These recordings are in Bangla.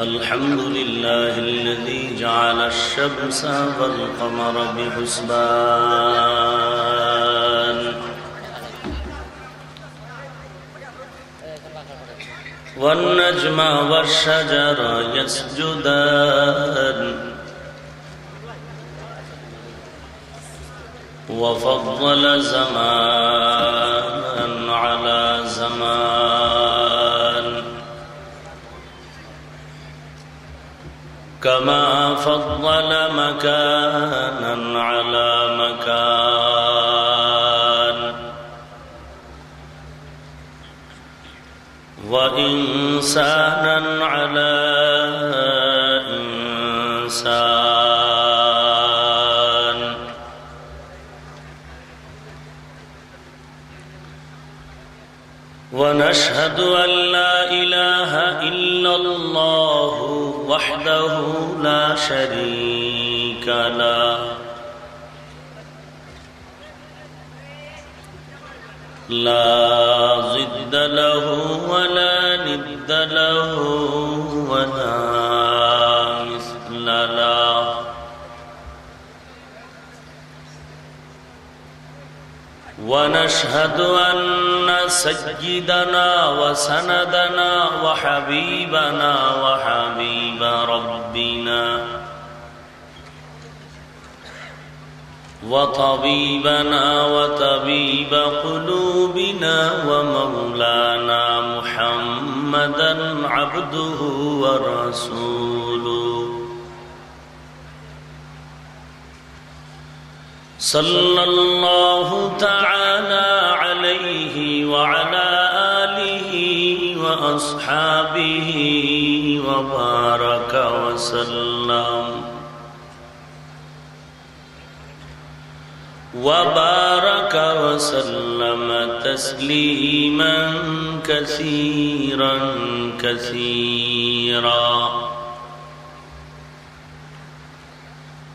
الحمد لله الذي جعل الشمس والقمر بحسبان. والنجم والشجر يسجدان. وفضل زمانا على زمان. كما فضل مكانا على مكان. وإنسانا على إنسان. ونشهد أن لا إله إلا الله وحده لا شريك له. لا ضد له ولا ند له ولا مثل له. ونشهد أن سيدنا وسندنا وحبيبنا وحبيب ربنا وطبيبنا وطبيب قلوبنا ومولانا محمدا عبده ورسوله. صلى الله تعالى عليه وعلى آله وأصحابه وبارك وسلم. وبارك وسلم تسليما كثيرا كثيرا.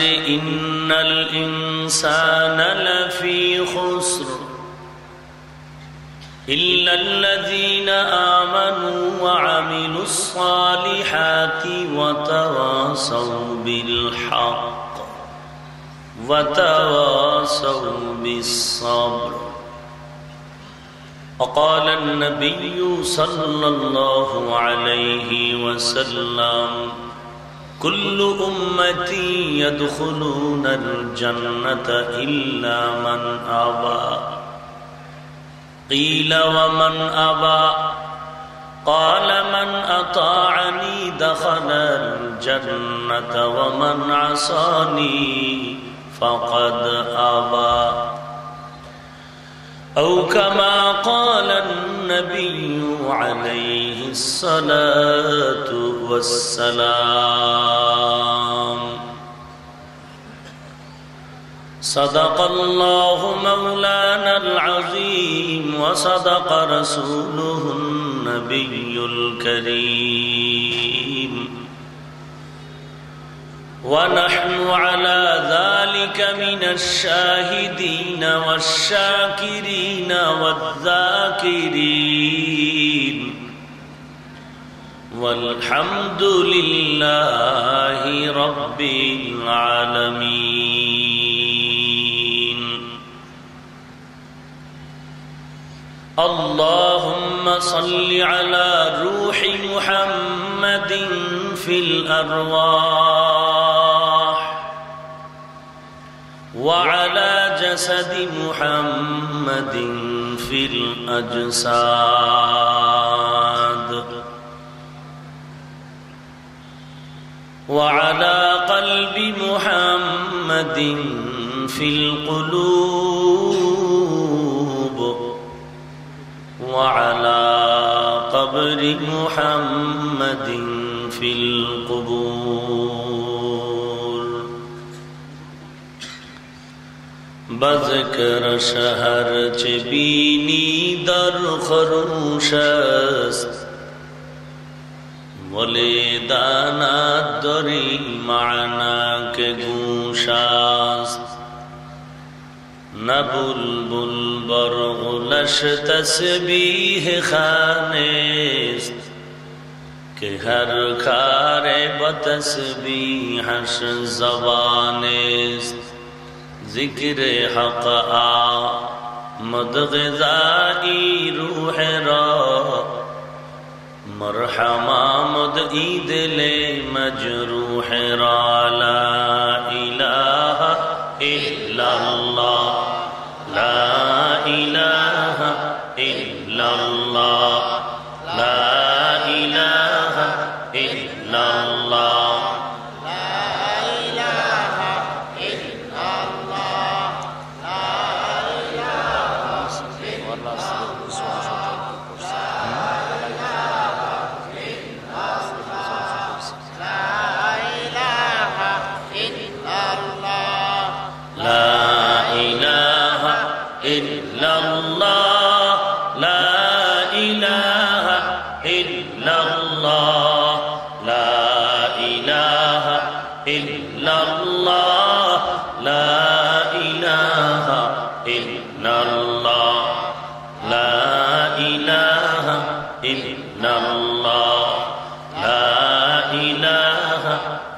إن الإنسان لفي خسر إلا الذين آمنوا وعملوا الصالحات وتواصوا بالحق وتواصوا بالصبر. وقال النبي صلى الله عليه وسلم كل أمتي يدخلون الجنة إلا من أبى. قيل ومن أبى؟ قال من أطاعني دخل الجنة ومن عصاني فقد أبى. أو كما قال النبي عليه الصلاة والسلام. صدق الله مولانا العظيم وصدق رسوله النبي الكريم. ونحن على ذلك من الشاهدين والشاكرين والذاكرين. والحمد لله رب العالمين. اللهم صل على روح محمد في الأرواح. وعلى جسد محمد في الأجساد. وعلى قلب محمد في القلوب. وعلى قبر محمد في القبور بذكر شهر جبيني در خروش است. ولی دانا دری معنا که گوش است. نبول بل برغلش تسبیح خانست که هر کار بتسبیحش زبانست ذکر حق آمد غذائی روح را۔ مرحما مد عید لے مجروح را۔ لا الہ الا اللہ۔ لا إله إلا الله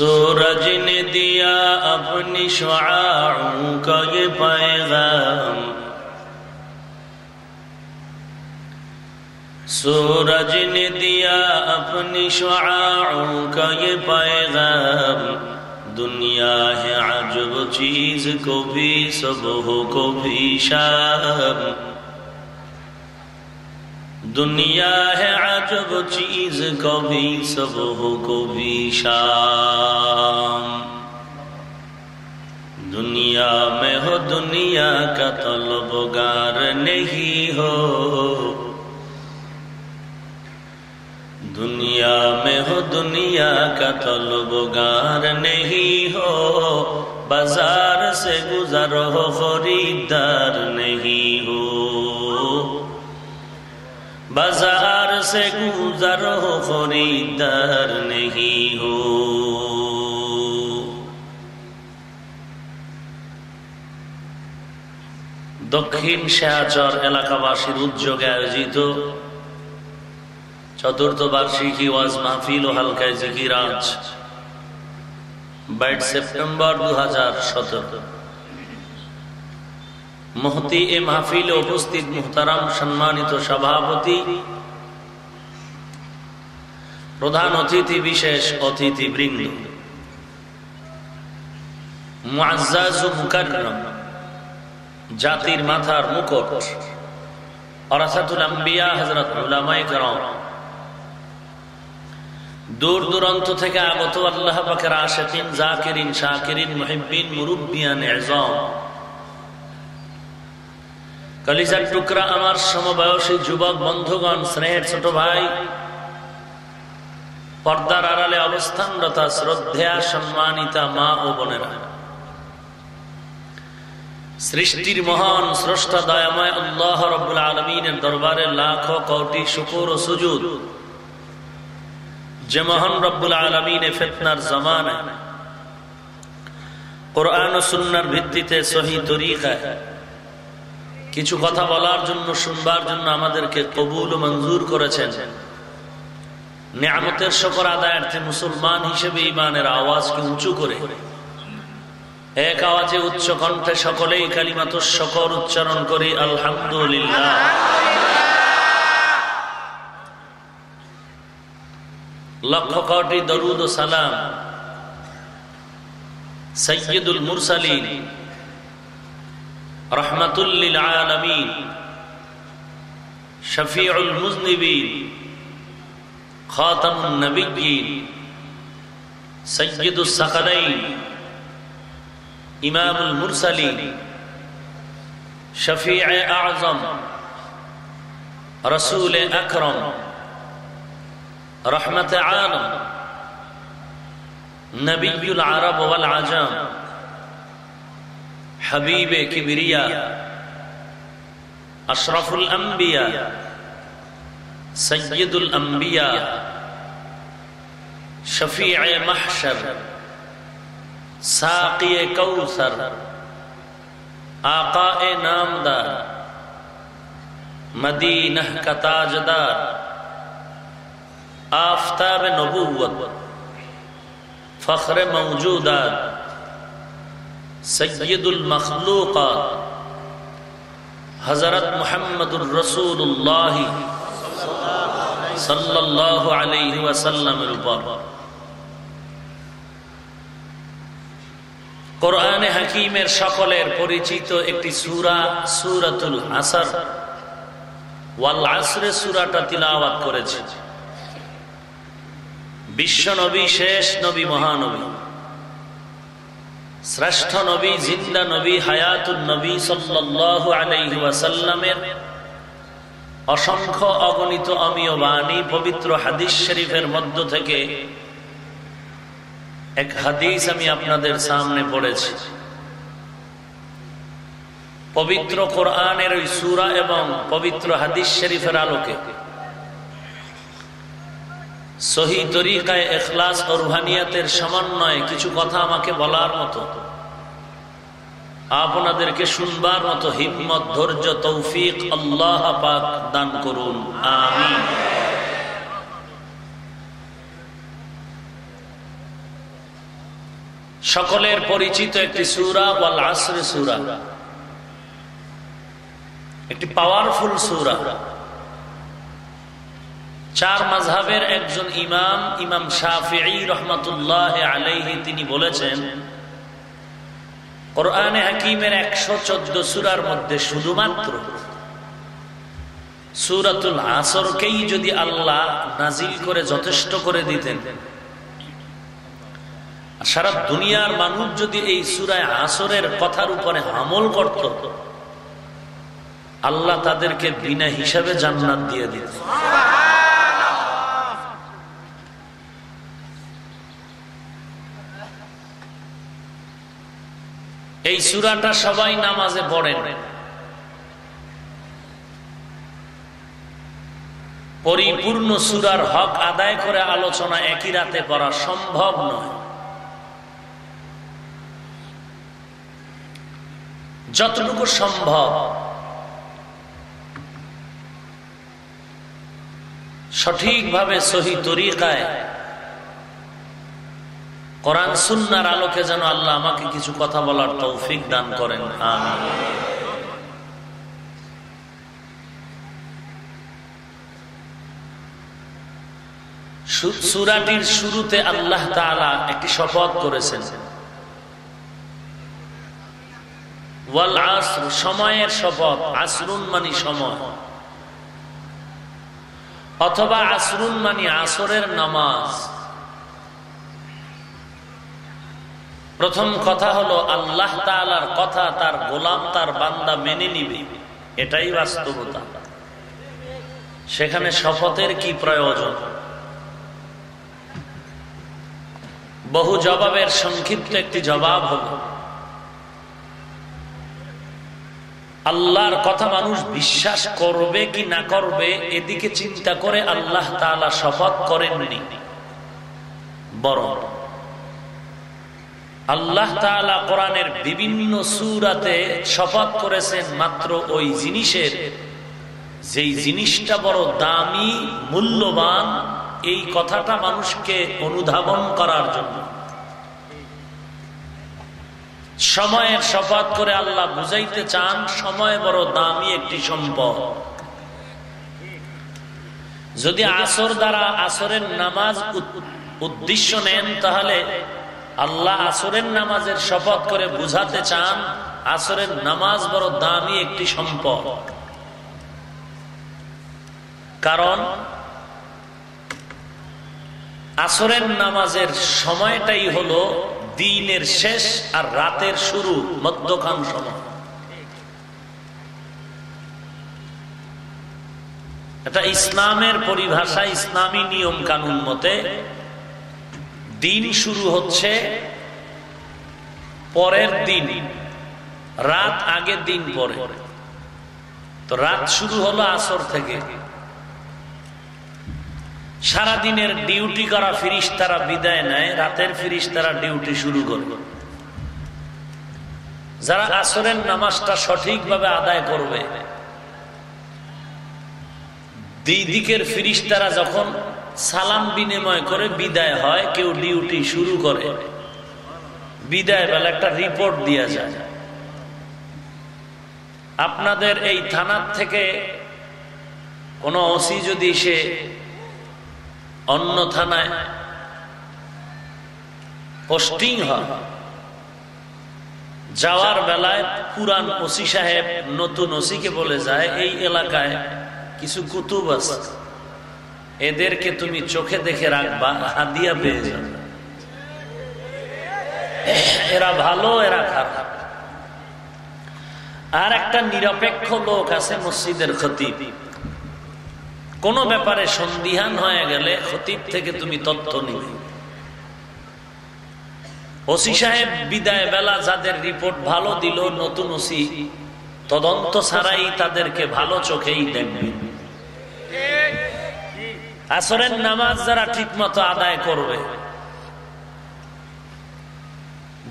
सूरज ने दिया अपनी शुआओं का ये पैगाम। सूरज ने दिया अपनी शुआओं का ये पैगाम। दुनिया है अजब चीज़ को भी, सबको भी शाम। दुनिया है अजब चीज कभी सब हो कभी शाम दुनिया में हो दुनिया का तलबगार नहीं हो दुनिया में हो दुनिया का तलबगार नहीं हो बाजार से गुजरो हो खरीदार नहीं हो बाजार से गुजरो हो खरीदार नहीं हो দক্ষিণ শেয়াচর এলাকাবাসীর উদ্যোগে আয়োজিত চতুর্থ বার্ষিকী ওয়াজ মাহফিল ও হালকায় জিকিরাজ বাইট সেপ্টেম্বর দু হাজার সতেরো মহতি এ মাহফিলে উপস্থিত মুহতারাম সম্মানিত সভাপতি, প্রধান অতিথি বিশেষ অতিথি বৃন্দ জাতির মাথার মুকুট আম্বিয়া কেরাম। দূর দূরান্ত থেকে আগত আল্লাহ পাকের আশেকিন, জাকিরিন, শাকিরিন ইজম কলিজার টুকরা আমার সমবয়সী যুবক বন্ধুগণ, স্নেহের ছোট ভাই, পর্দার আড়ালে অবস্থানরতা শ্রদ্ধা সম্মানিতা মা ও বোনেরা। সৃষ্টির মহান স্রষ্টা দয়াময় আল্লাহ রব্বুল আলমিনের দরবারে লাখো কৌটি শুকুর ও সুজুদ। যে মহান রব্বুল আলমিনে ফেতনার জমানায়, কোরআন ও সুন্নার ভিত্তিতে সহি তরিকায় কিছু কথা বলার জন্য, শুনবার জন্য আমাদেরকে কবুল মঞ্জুর করেছেন। নিয়ামতের শকর আদায়ার্থে মুসলমান হিসেবে ইমানের আওয়াজকে উঁচু করে। এক আওয়াজে উচ্চ কণ্ঠে সকলেই কালিমাত শকর উচ্চারণ করি, আলহামদুলিল্লাহ। লক্ষ কোটি দরুদ সালাম। সৈয়দুল মুরসালিন। রহমতুল্লিল আলমিন শফিউল মুজনিবিন খাতামুন নবিয়্যিন সৈয়দুস সাকালাইন ইমামুল মুরসালিন শফিع আযম রসুল আকরম রহমত আলম নবীল আরব ওয়াল حبيب كبرياء أشرف الأنبياء سيد الأنبياء شفيع محشر ساقي كوثر آقاء نامدار مدينة کا تاجدار آفتاب نبوت فخر موجودات সৈয়দুল মখলুকাত হজরত মোহাম্মদুর রসুল্লাহ হাকিমের সকলের পরিচিত একটি সুরা, সুরাতুল আসার ওয়াল আসরে সুরাটা তিলাওয়াত করেছে। বিশ্ব নবী, শেষ নবী, মহানবী। শ্রেষ্ঠ নবী, জিন্দা নবী হায়াতুল নবী ওয়াসাল্লামের অসংখ্য অগণিত অমীয় বাণী পবিত্র হাদিস শরীফের মধ্য থেকে এক হাদিস আমি আপনাদের সামনে পড়েছি। পবিত্র কোরআনের ওই সুরা এবং পবিত্র হাদিস শরীফের আলোকে। সহি তরিকায় এখলাস ও রুহানিয়াতের সমন্বয়ে কিছু কথা আমাকে বলার মতো। আপনাদেরকে শুনবার মতো হিম্মত, ধৈর্য, তৌফিক আল্লাহ পাক দান করুন। সকলের পরিচিত একটি সুরা, ওয়াল আসরে সুরা। একটি পাওয়ারফুল সুরা। চার মাঝহের একজন ইমাম ইমাম শাহি রহমতুল্লাহ আলাইহি, তিনি বলেছেন, কোরআনে হাকিমের একশো চোদ্দ সুরার মধ্যে শুধুমাত্র সুরাতুল আসরকেই যদি আল্লাহ নাজিল করে যথেষ্ট করে দিতেন সারা দুনিয়ার মানুষ যদি এই সুরায় আসরের কথার উপরে আমল করত, আল্লাহ তাদেরকে বিনা হিসাবে জান্নাত দিয়ে দিত এই সুরাটা সবাই নামাজে পড়েন। পরিপূর্ণ সুরার হক আদায় করে আলোচনা একই রাতে করা সম্ভব নয়। যতটুকু সম্ভব, সঠিকভাবে সহি তরিকায় কোরআন সুন্নার আলোকে যেন আল্লাহ আমাকে কিছু কথা বলার তৌফিক দান করেন। সুরাটির শুরুতে আল্লাহ তাআলা একটি শপথ করেছেন। ওয়াল আসর, সময়ের শপথ, আসরুন মানি সময়। অথবা আসরুন মানি আসরের নামাজ। প্রথম কথা হলো, আল্লাহ তালার কথা তার গোলাম, তার বান্দা মেনে নিবে। এটাই বাস্তবতা। সেখানে শপথের কি প্রয়োজন? বহু জবাবের সংক্ষিপ্ত একটি জবাব হল, আল্লাহর কথা মানুষ বিশ্বাস করবে কি না করবে, এদিকে চিন্তা করে আল্লাহ তালা শপথ করেননি। বরং আল্লাহ কোরআনের বিভিন্ন সুরাতে শপথ করেছেন মাত্র ওই জিনিসের। যেই জিনিসটা বড় দামি, মূল্যবান, এই কথাটা মানুষকে অনুধাবন করার জন্য। সময়ের শপথ করে আল্লাহ বুঝাইতে চান, সময় বড় দামি একটি সম্পদ। যদি আসর দ্বারা আসরের নামাজ উদ্দেশ্য নেন, তাহলে আল্লাহ আসরের নামাজের শপথ করে বুঝাতে চান, আসরের নামাজ বড় দামি একটি সম্পদ। কারণ, আসরের নামাজের সময়টাই হলো দিনের শেষ আর রাতের শুরু, মধ্যখান সময়। এটা ইসলামের পরিভাষা ইসলামী নিয়ম কানুন মতে দিন শুরু হচ্ছে পরের দিন, রাত আগে দিন পরে। তো রাত শুরু হলো আসর থেকে। সারাদিনের ডিউটি করা ফিরিস তারা বিদায় নেয়, রাতের ফিরিস তারা ডিউটি শুরু করবে যারা আসরের নামাজটা সঠিকভাবে আদায় করবে দুই দিকের ফিরিস্তারা যখন সালাম বিনিময় করে বিদায় হয়, কেউ ডিউটি শুরু করে। বিদায় বেলা একটা রিপোর্ট দেওয়া যায়। আপনাদের এই থানার থেকে কোনো ওসি যদি সে অন্য থানায় পোস্টিং হয়, যাওয়ার বেলায় পুরান ওসি সাহেব নতুন ওসিকে বলে যায়, এই এলাকায় কিছু কুতুব আছে। এদেরকে তুমি চোখে দেখে রাখবা, হাদিয়া পেয়ে যাবে। এরা ভালো, এরা খারাপ। আর একটা নিরপেক্ষ লোক আছে মসজিদের খতিব। কোন ব্যাপারে সন্দিহান হয়ে গেলে খতিব থেকে তুমি তথ্য নিবে। ওসি সাহেব বিদায় বেলা যাদের রিপোর্ট ভালো দিল, নতুন ওসি, তদন্ত ছাড়াই তাদেরকে ভালো চোখেই দেখবে। আসরের নামাজ যারা ঠিক মতো আদায় করবে,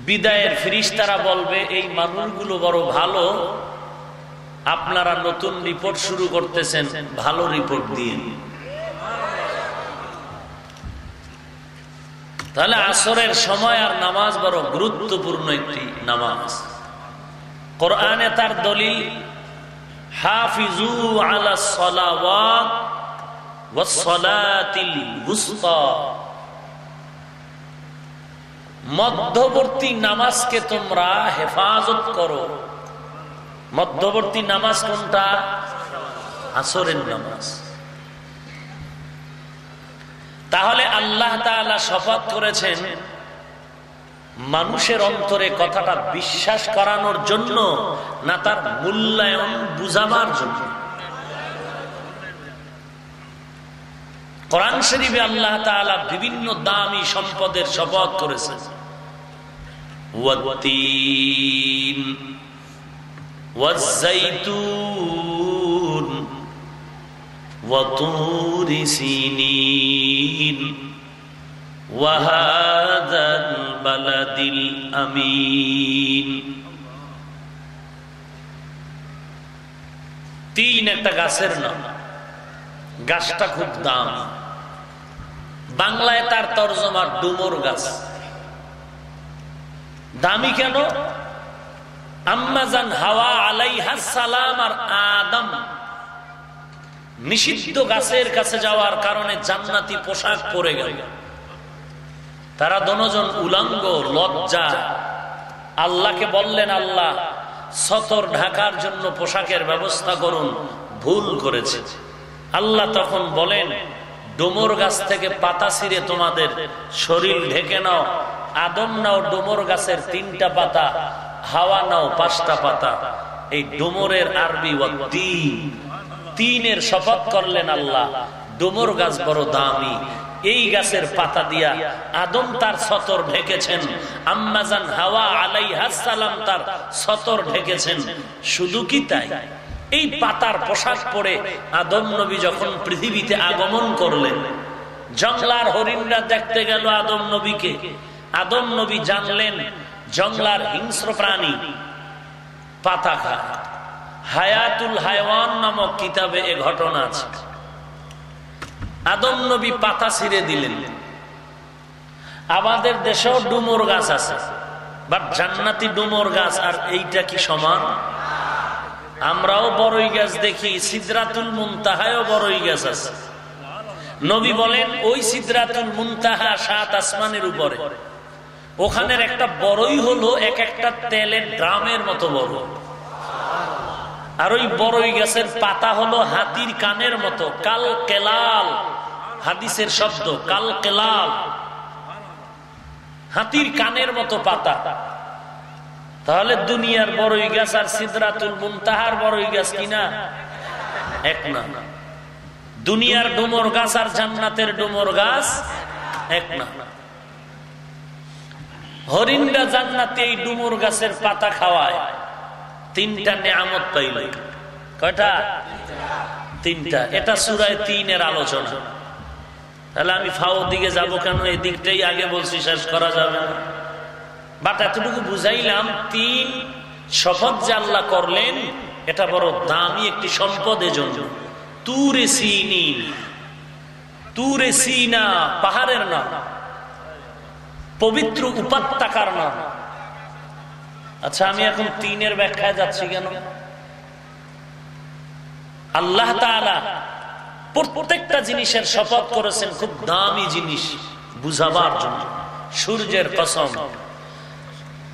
বিদায়ের ফিরিস তারা বলবে, এই মানুষগুলো বড় ভালো। আপনারা নতুন রিপোর্ট শুরু করতেছেন, ভালো রিপোর্ট দিয়ে। তাহলে আসরের সময় আর নামাজ বড় গুরুত্বপূর্ণ একটি নামাজ। কোরআনে তার দলিল, হাফিজু আলা সলাওয়াত মধ্যবর্তী নামাজকে তোমরা হেফাজত করো। মধ্যবর্তী নামাজ কোনটা? আসরের নামাজ। তাহলে আল্লাহ তাআলা শপথ করেছেন, মানুষের অন্তরে কথাটা বিশ্বাস করানোর জন্য না তার মূল্যায়ন বুঝাবার জন্য। কোরআন শরীফে আল্লাহ তাআলা বিভিন্ন দামি সম্পদের শপথ করেছেন والتين والزيتون وطور سينين وهذا البلد الأمين তিন একটা গাছের নাম গাছটা খুব দাম বাংলায় তার তর্জমা ডুমর গাছ। দামি কেন? আম্মাজান হাওয়া আলাইহা সালাম আর আদম নিষিদ্ধ গাছের কাছে যাওয়ার কারণে জান্নাতি পোশাক পরে গেল। তারা দনজন উলাঙ্গ, লজ্জা। আল্লাহকে বললেন, আল্লাহ, সতর ঢাকার জন্য পোশাকের ব্যবস্থা করুন, ভুল করেছে। আল্লাহ তখন বলেন ডোমর গাছ থেকে পাতা ছিঁড়ে তোমাদের শরীর ঢেকে নাও। আদম নাও, ডোমর গাছের তিনটা পাতা, হাওয়া নাও, পাঁচটা পাতা। এই ডোমরের আরবি তিন। তিনের শপথ করলেন আল্লাহ, ডোমর গাছ বড় দামি। এই গাছের পাতা দিয়া আদম তার সতর ঢেকেছেন। আম্মাজান হাওয়া আলাই সালাম তার সতর ঢেকেছেন। শুধু কি তাই? এই পাতার পোশাক পরে আদম নবী যখন পৃথিবীতে আগমন করলেন জংলার হরিণরা দেখতে গেল আদম নবীকে। আদম নবী জানলেন জংলার হিংস্র প্রাণী পাতা খায়। হায়াতুল হায়ওয়ান নামক কিতাবে এ ঘটনা আছে। আদম নবী পাতা ছিঁড়ে দিলেন। আমাদের দেশেও ডুমর গাছ আছে, বাট জান্নাতি ডুমর গাছ আর এইটা কি সমান? আমরাও বড়ই গাছ দেখি, সিদ্রাতুল মুনতাহায়ও বড়ই গাছ আছে। নবী বলেন, ওই সিদ্রাতুল মুনতাহা সাত আসমানের উপরে। ওখানের একটা বড়ই হলো, এক একটা তেলের ড্রামের মতো বড়। আর ওই বড়ই গাছের পাতা হলো হাতির কানের মতো, কাল কেলাল, হাদিসের শব্দ, কাল কেলাল। হাতির কানের মতো পাতা। তাহলে দুনিয়ার বড়ই গাছ আর সিদ্রাতুল মুনতাহার বড়ই গাছ কিনা এক না। দুনিয়ার ডুমর গাছ আর জান্নাতের ডুমর গাছ এক না। হরিণরা জান্নাতে এই ডুমুর গাছের পাতা খাওয়ায়। তিনটা নিয়ামত পাইল। কয়টা? তিনটা। এটা সুরায় তিনের আলোচনা। তাহলে আমি ফাও দিকে যাব কেন? এই দিকটাই আগে বলছি, শেষ করা যাবে না। বাট এতটুকু বুঝাইলাম, তিন, শপথ যে আল্লাহ করলেন, এটা বড় দামি একটি সম্পদ এজন্য। তুরে সিনি, তুরে সিনা, পাহাড়ের নাম, পবিত্র উপত্যকার নাম। আচ্ছা আমি এখন তিনের ব্যাখ্যায় যাচ্ছি কেন? আল্লাহ প্রত্যেকটা জিনিসের শপথ করেছেন, খুব দামি জিনিস বুঝাবার জন্য। সূর্যের কসম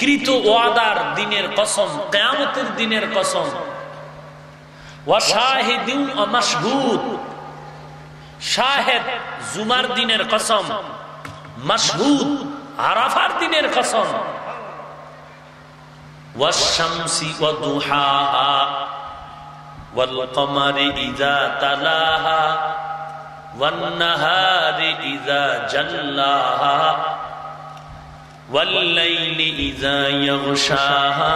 কৃত ওয়াদার দিনের কসম কেয়ামতের দিনের কসম ওয়াশাহিদিন অমাশহুদ শাহেদ জুমার দিনের কসম মশহুদ আরাফার দিনের কসম ওয়াশামসি ওয়াদুহাহা والقمر إذا تلاها والنهار إذا جلاها والليل إذا يغشاها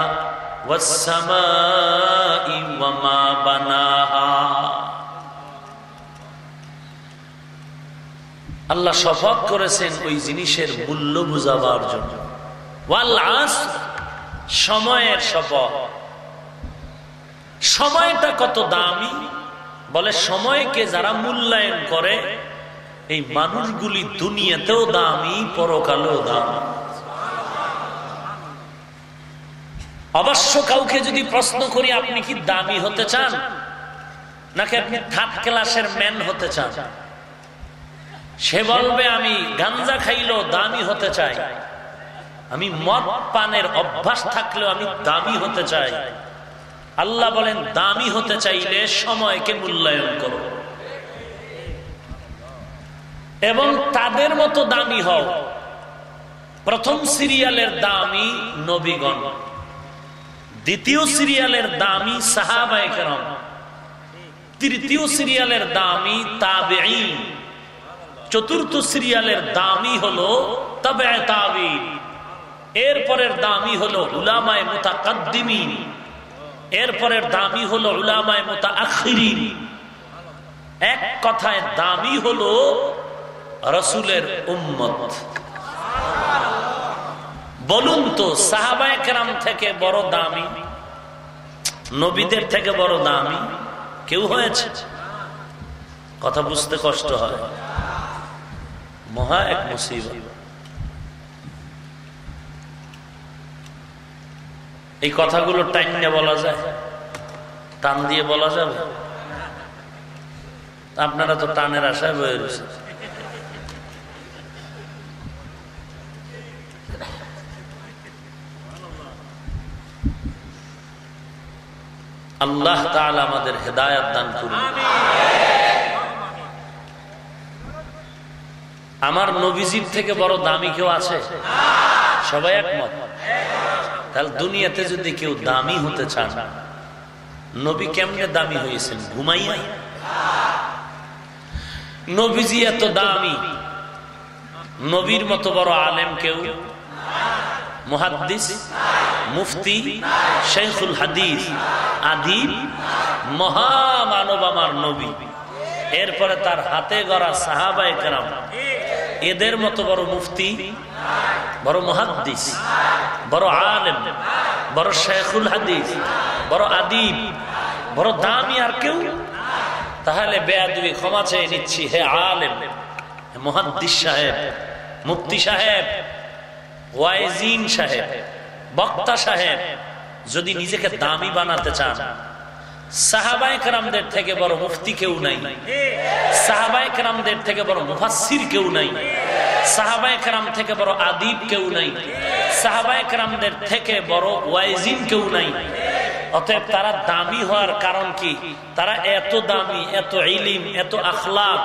والسماء وما بناها আল্লাহ শপথ করেছেন ওই জিনিসের মূল্য বুঝাবার জন্য ওয়াল আস সময়ের শপথ সময়টা কত দামি বলে সময়কে যারা মূল্যায়ন করে এই মানুষগুলি দুনিয়াতেও দামি পরকালেও দামি অবশ্য কাউকে যদি প্রশ্ন করি, আপনি কি দামি হতে চান? নাকি আপনি থার্ড ক্লাসের ম্যান হতে চান? সে বলবে, আমি গাঞ্জা খাইলেও দামি হতে চাই। আমি মদ পানের অভ্যাস থাকলেও আমি দামি হতে চাই। আল্লাহ বলেন, দামি হতে চাইলে সময়কে মূল্যায়ন করো। এবং তাদের মতো দামি হও। প্রথম সিরিয়ালের দামি নবীগণ। দ্বিতীয় সিরিয়ালের দামি সাহাবায়করম তৃতীয় সিরিয়ালের দামি তাবে চতুর্থ সিরিয়ালের দামি হলো তবে তাবি এরপরের দামি হলো উলামায় মোতাকাদ্দিমিন। এরপরের দামি হলো উলামায় মোতা আখিরিন এক কথায় দামি হলো রসুলের উম্মত। বলুন তো, সাহাবায় কেরাম থেকে বড় দামি? নবীদের থেকে বড় দামি? কেউ হয়েছে? কথা বুঝতে কষ্ট হয়। মহা এক মুসিবত। এই কথাগুলো টাইম নিয়ে বলা যায়। টান দিয়ে বলা যাবে? আপনারা তো টানের আশায় বয়ে রয়েছে আল্লাহ তাআলা আমাদের হেদায়াত দান করুন। আমার নবীজির থেকে বড় দামি কেউ আছে? সবাই একমত? তাহলে দুনিয়াতে যদি কেউ দামি হতে চান, নবী কেমনে দামি হয়েছেন? ঘুমাইয়া? নবীজি এত দামি, নবীর মতো বড় আলেম কেউ? মুহাদ্দিস? মুফতি শেখুল হাদিস, আদিব মহামানব আমার নবী। এরপরে তার হাতে গড়া সাহাবায় কেরাম। এদের মতো বড় মুফতি, বড় মহাদ্দিস, বড় আলেম, বড় শেখুল হাদিস, বড় আদিব, বড় দামি আর কেউ? তাহলে বেয়াদুবি ক্ষমা চেয়ে নিচ্ছি, হে আলেম মহাদ্দিস সাহেব, মুফতি সাহেব, ওয়াইজিন সাহেব। বক্তা সাহেব, যদি নিজেকে দামি বানাতে চান সাহাবাই কেরামদের থেকে বড় মুফতি কেউ নাই। সাহাবাই কেরামদের থেকে বড় মুফাসির কেউ নাই। সাহাবাই কেরাম থেকে বড় আদিব কেউ নাই। সাহাবাই কেরামদের থেকে বড় ওয়াইজিন কেউ নাই। অতএব তারা দামি হওয়ার কারণ কি? তারা এত দামি, এত ইলিম, এত আখলাক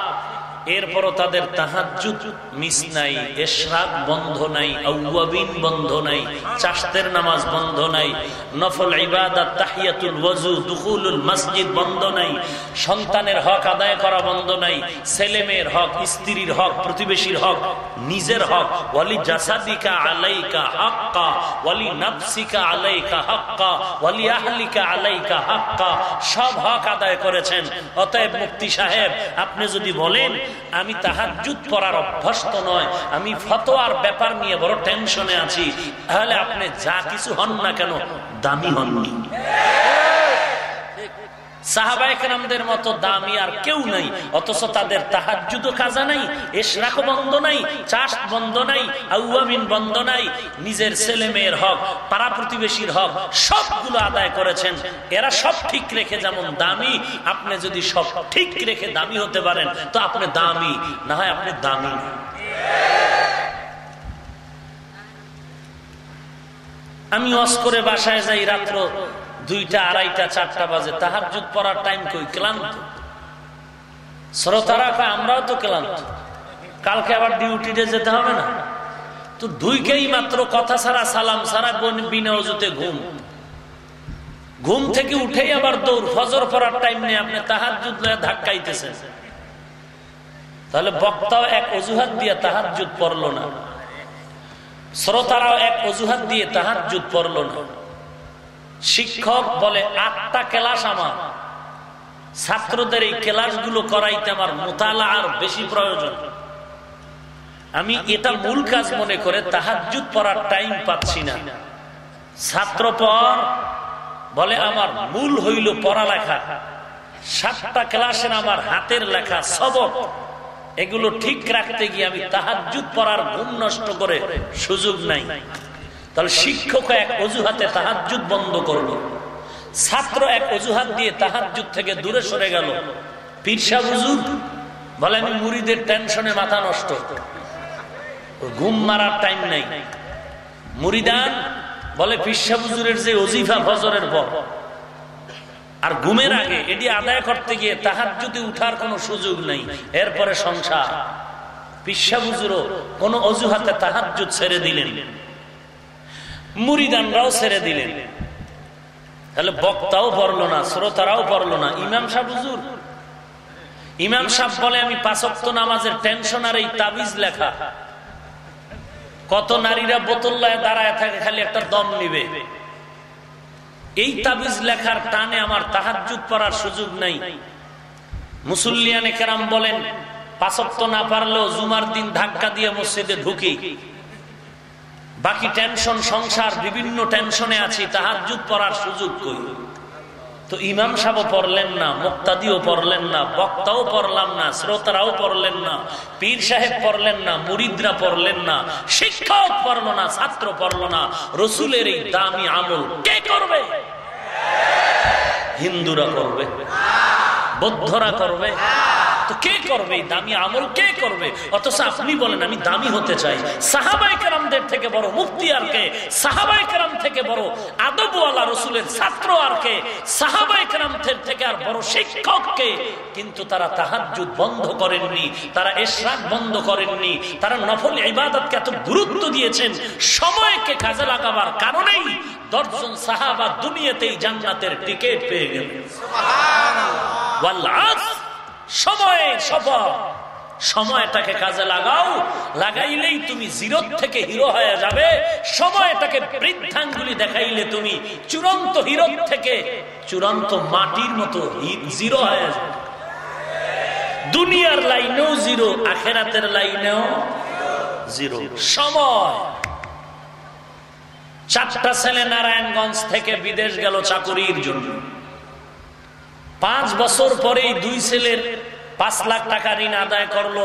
এরপরও তাদের তাহাজুদ মিস নাই, এশরাক বন্ধ নাই, আউয়াবিন বন্ধ নাই চাষতের নামাজ বন্ধ নাই, নফল ইবাদত, তাহিয়াতুল ওয়াজু, দুখুলুল মসজিদ বন্ধ নাই, সন্তানের হক আদায় করা বন্ধ নাই, ছেলেমেয়ের হক, স্ত্রীর হক, প্রতিবেশীর হক, নিজের হক, ওয়ালি জাসাদিকা আলাইকা হাক্কা, ওয়ালি নাফসিকা আলাইকা হাক্কা, ওয়ালি আহলিকা আলাইকা হাক্কা, সব হক আদায় করেছেন। অতএব মুক্তি সাহেব, আপনি যদি বলেন আমি তাহাজুদ পড়ার অভ্যস্ত নয়, আমি ফতোয়ার ব্যাপার নিয়ে বড় টেনশনে আছি। তাহলে আপনি যা কিছু হন না কেন, দামি হননি। সাহাবাইকরামদের মতো দামি আর কেউ নাই, অথচ তাদের তাহাজুদ কাজা নাই বন্ধ নাই, চাষ বন্ধ নাই বন্ধ নাই, নিজের ছেলে মেয়ের হক পাড়া প্রতিবেশীর হক সবগুলো আদায় করেছেন। এরা সব ঠিক রেখে যেমন দামি, আপনি যদি সব ঠিক রেখে দামি হতে পারেন, তো আপনি দামি, না হয় আপনি দামি। আমি অস করে বাসায় যাই রাত্র দুইটা, আড়াইটা, চারটা বাজে। তাহার যুগ পড়ার টাইম কই? ক্লান্ত। শ্রোতারা কয়, আমরাও তো ক্লান্ত। কালকে আবার ডিউটিতে যেতে হবে না? তো দুইকেই মাত্র কথা ছাড়া, সালাম সারা বিনা অজুতে ঘুম। ঘুম থেকে উঠেই আবার দৌড়, ফজর পড়ার টাইম নেই। আপনি তাহার যুদ্ধ ধাক্কাইতেছেন। তাহলে বক্তাও এক অজুহাত দিয়ে তাহার যুদ্ধ পড়ল না। শ্রোতারাও এক অজুহাত দিয়ে তাহার যুদ্ধ পড়ল না। শিক্ষক বলে, আটটা ক্লাস আমার। ছাত্রদের এই ক্লাসগুলো করাইতে আমার মোতালা আর বেশি প্রয়োজন। আমি এটা মূল কাজ মনে করে তাহাজুদ পড়ার টাইম পাচ্ছি না। ছাত্র পর বলে, আমার মূল হইল পড়ালেখা। সাতটা ক্লাসের আমার হাতের লেখা, সবক। এগুলো ঠিক রাখতে গিয়ে আমি তাহাজুদ পড়ার ঘুম নষ্ট করে সুযোগ নাই। তাহলে শিক্ষক এক অজুহাতে তাহাজুদ বন্ধ করল। ছাত্র এক অজুহাত দিয়ে তাহাজুদ থেকে দূরে সরে গেল। পীরসা বুজুর বলে আমি মুড়িদের টেনশনে মাথা নষ্ট। ঘুম মারার টাইম নেই। মুরিদান বলে পিসা হুজুরের যে অজিফা ফজরের পর। আর ঘুমের আগে এটি আদায় করতে গিয়ে তাহার যদি উঠার কোনো সুযোগ নেই। এরপরে সংসার। পিসা হুজুরও কোন অজুহাতে তাহার ছেড়ে দিলেন। মুরিদানরাও ছেড়ে দিলেন। তাহলে বক্তাও পড়ল না, শ্রোতারাও পড়ল না। ইমাম সাহ হুজুর, ইমাম সাহ বলে, আমি পাঁচক্ত নামাজের টেনশন আর এই তাবিজ লেখা। কত নারীরা বোতল্লায় দাঁড়ায় থাকে, খালি একটা দম নিবে। এই তাবিজ লেখার টানে আমার তাহাজুদ পড়ার সুযোগ নাই। মুসল্লিয়ানে কেরাম বলেন পাঁচক্ত না পারলেও জুমার দিন ধাক্কা দিয়ে মসজিদে ঢুকি। বাকি টেনশন সংসার, বিভিন্ন টেনশনে আছি তাহাজুদ পড়ার সুযোগ কই? তো ইমাম সাহেব পড়লেন না, মুক্তাদিও পড়লেন না, বক্তাও পড়লাম না, শ্রোতারাও পড়লেন না, পীর সাহেব পড়লেন না, মুরিদরা পড়লেন না, শিক্ষক পড়ল না, ছাত্র পড়ল না, রসুলের এই দামি আমল কে করবে? হিন্দুরা করবে, বৌদ্ধরা করবে তো কে করবে? দামি আমল কে করবে? অথচ আপনি বলেন আমি দামি হতে চাই। সাহাবাই কেরামদের থেকে বড় মুক্তি আর কে? সাহাবাই কেরাম থেকে বড় আদবওয়ালা রসুলের ছাত্র আর কে? সাহাবাই কেরামদের থেকে আর বড় শিক্ষক কে? কিন্তু তারা তাহাজুদ বন্ধ করেননি তারা এশরাক বন্ধ করেননি তারা নফল ইবাদতকে এত গুরুত্ব দিয়েছেন সময়কে কাজে লাগাবার কারণেই দশজন সাহাবা দুনিয়াতেই জান্নাতের টিকিট পেয়ে গেলেন সময়টাকে কাজে লাগাও। লাগাইলেই তুমি জিরো থেকে হিরো হয়ে যাবে। সময়টাকে বৃদ্ধাঙ্গুলি দেখাইলে তুমি চূড়ান্ত হিরো থেকে চূড়ান্ত মাটির মতো জিরো হয়ে যাবে। দুনিয়ার লাইনেও জিরো, আখেরাতের লাইনেও জিরো। সময়। চারটা ছেলে নারায়ণগঞ্জ থেকে বিদেশ গেল চাকুরির জন্য। পাঁচ বছর পরেই দুই ছেলের পাঁচ লাখ টাকা ঋণ আদায় করল,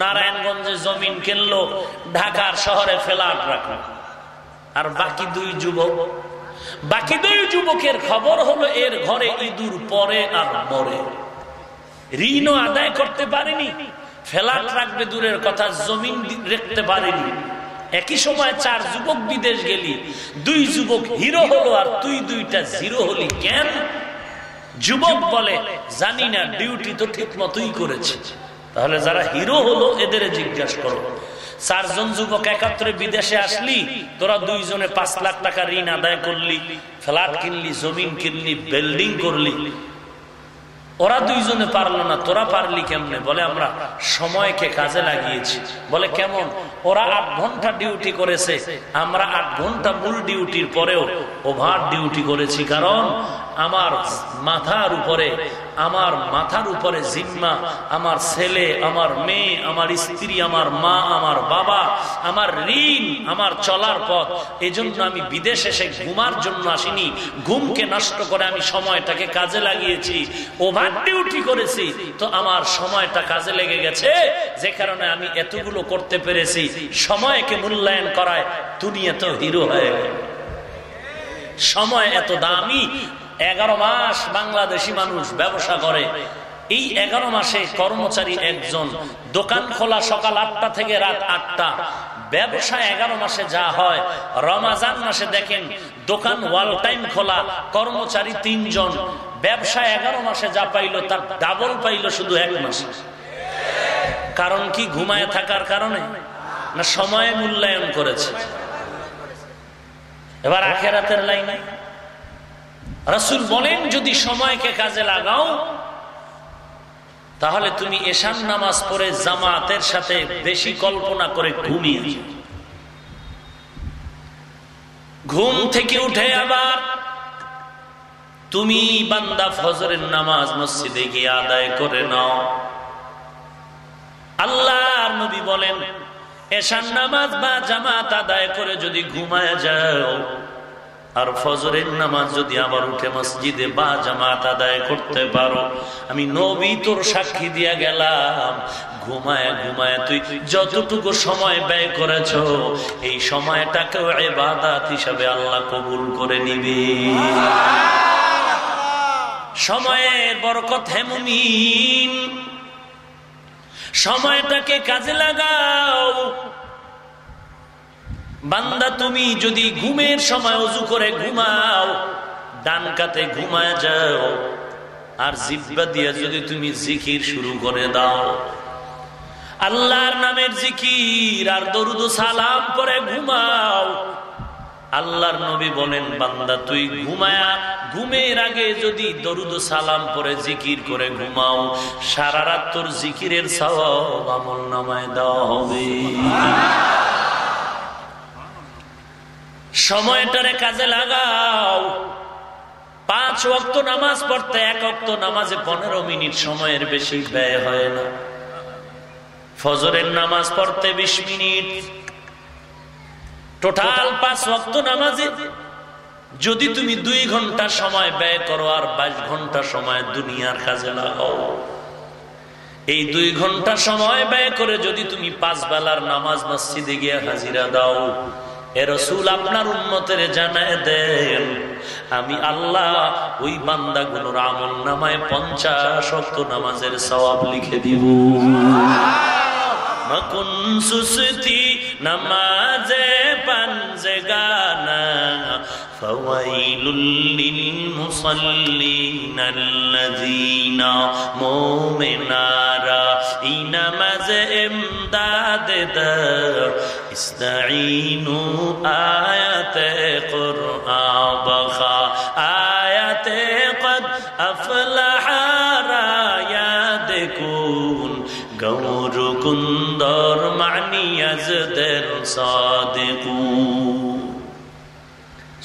নারায়ণগঞ্জে জমিন কিনলো, ঢাকার শহরে ফেলাট রাখল। আর বাকি দুই যুবক, বাকি দুই যুবকের খবর হলো এর ঘরে ইঁদুর পরে আর মরে। ঋণও আদায় করতে পারেনি ফেলাট রাখবে দূরের কথা, জমিন রাখতে পারেনি। একই সময় চার যুবক বিদেশ গেলি, দুই যুবক হিরো হলো আর তুই দুইটা জিরো হলি কেন? যুবক বলে, জানি না ডিউটি তো ঠিক মতোই করেছে। তাহলে যারা হিরো হলো, এদের জিজ্ঞাসা করো। চারজন যুবক একাত্রে বিদেশে আসলি, তোরা দুইজনে পাঁচ লাখ টাকা ঋণ আদায় করলি, ফ্ল্যাট কিনলি, জমিন কিনলি বিল্ডিং করলি। ওরা দুইজনে পারল না, তোরা পারলি কেমনে? বলে, আমরা সময়কে কাজে লাগিয়েছি। বলে, কেমন? ওরা আট ঘণ্টা ডিউটি করেছে, আমরা আট ঘণ্টা মূল ডিউটির পরেও ওভার ডিউটি করেছি। কারণ আমার মাথার উপরে, আমার মাথার উপরে জিম্মা, আমার ছেলে, আমার মেয়ে, আমার স্ত্রী, আমার মা, আমার বাবা, আমার ঋণ, আমার চলার পথ। এজন্য আমি বিদেশ এসে ঘুমার জন্য আসিনি। ঘুমকে নষ্ট করে আমি সময়টাকে কাজে লাগিয়েছি। ওভার ডিউটি করেছি। তো আমার সময়টা কাজে লেগে গেছে। যে কারণে আমি এতগুলো করতে পেরেছি। সময়কে মূল্যায়ন করায় দুনিয়া তো হিরো হয়ে সময় এত দামি এগারো মাস বাংলাদেশি মানুষ ব্যবসা করে। এই এগারো মাসে কর্মচারী একজন, দোকান খোলা সকাল আটটা থেকে রাত আটটা। ব্যবসা এগারো মাসে যা হয়, রমাজান মাসে দেখেন, দোকান ওয়াল টাইম খোলা, কর্মচারী তিনজন। ব্যবসা এগারো মাসে যা পাইল, তার ডাবল পাইল শুধু এক মাসে। কারণ কি ঘুমায় থাকার কারণে? না সময়ে মূল্যায়ন করেছে? এবার আখেরাতের লাইনে রসুল বলেন, যদি সময়কে কাজে লাগাও, তাহলে তুমি এশান নামাজ পড়ে জামাতের সাথে বেশি কল্পনা করে ঘুমিয়ে ঘুম থেকে উঠে আবার তুমি বান্দা ফজরের নামাজ মসজিদে গিয়ে আদায় করে নাও। আল্লাহ নবী বলেন এশান নামাজ বা জামাত আদায় করে যদি ঘুমায় যাও আর ফজরের নামাজ যদি আবার উঠে মসজিদে বা জামাত আদায় করতে পারো, আমি নবী তোর সাক্ষী দিয়া গেলাম। ঘুমায় ঘুমায় তুই যতটুকু সময় ব্যয় করেছ, এই সময়টাকেও এবাদাত হিসাবে আল্লাহ কবুল করে নিবি। সময়ের বরকত হেমুমিন সময়টাকে কাজে লাগাও। বান্দা, তুমি যদি ঘুমের সময় অজু করে ঘুমাও, ডান কাতে ঘুমায় যাও। আর জিব্বা দিয়ে যদি তুমি জিকির শুরু করে দাও। আল্লাহর নামের জিকির আর দরুদ সালাম করে ঘুমাও। আল্লাহর নবী বলেন, বান্দা, তুই ঘুমায়া, ঘুমের আগে যদি দরুদ সালাম পরে জিকির করে ঘুমাও, সারা রাত তোর জিকিরের সওয়াব আমল নামায় দেওয়া হবে। সময়টারে কাজে লাগাও। পাঁচ অক্ত নামাজ পড়তে এক অক্ত নামাজে পনেরো মিনিট সময়ের বেশি ব্যয় হয় না। ফজরের নামাজ পড়তে বিশ মিনিট। টোটাল পাঁচ অক্ত নামাজে যদি তুমি দুই ঘণ্টা সময় ব্যয় করো আর বাইশ ঘণ্টা সময় দুনিয়ার কাজে লাগাও। এই দুই ঘণ্টা সময় ব্যয় করে যদি তুমি পাঁচ বেলার নামাজ মসজিদে গিয়ে হাজিরা দাও। এ রসুল, আপনার উন্মতের জানায় দেন, আমি আল্লাহ ওই বান্দাগুলোর আমল নামায় পঞ্চাশ অক্ত নামাজের সবাব লিখে দিব। মকুন সুসতি, নামাজে পাঞ্জে গানা। فويل للمصلين الذين مؤمنارا إنمز إمداد در استعينوا آيات قرآن بخا آيات قد أفلح رايات كون গৌর কুন্দর মানিয়াজদের সাদেকু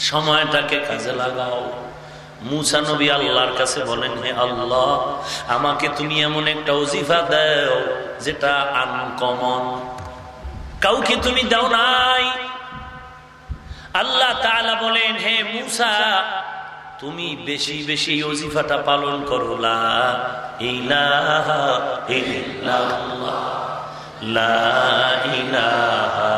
সময়টাকে কাজে লাগাও। মুসা নবী আল্লাহর কাছে বলেন, হে আল্লাহ, আমাকে তুমি এমন একটা ওজিফা দাও যেটা আনকমন কাউকে তুমি দাও নাই। আল্লাহ তাআলা বলেন, হে মুসা, তুমি বেশি বেশি ওজিফাটা পালন করো। লা লা ইলাহা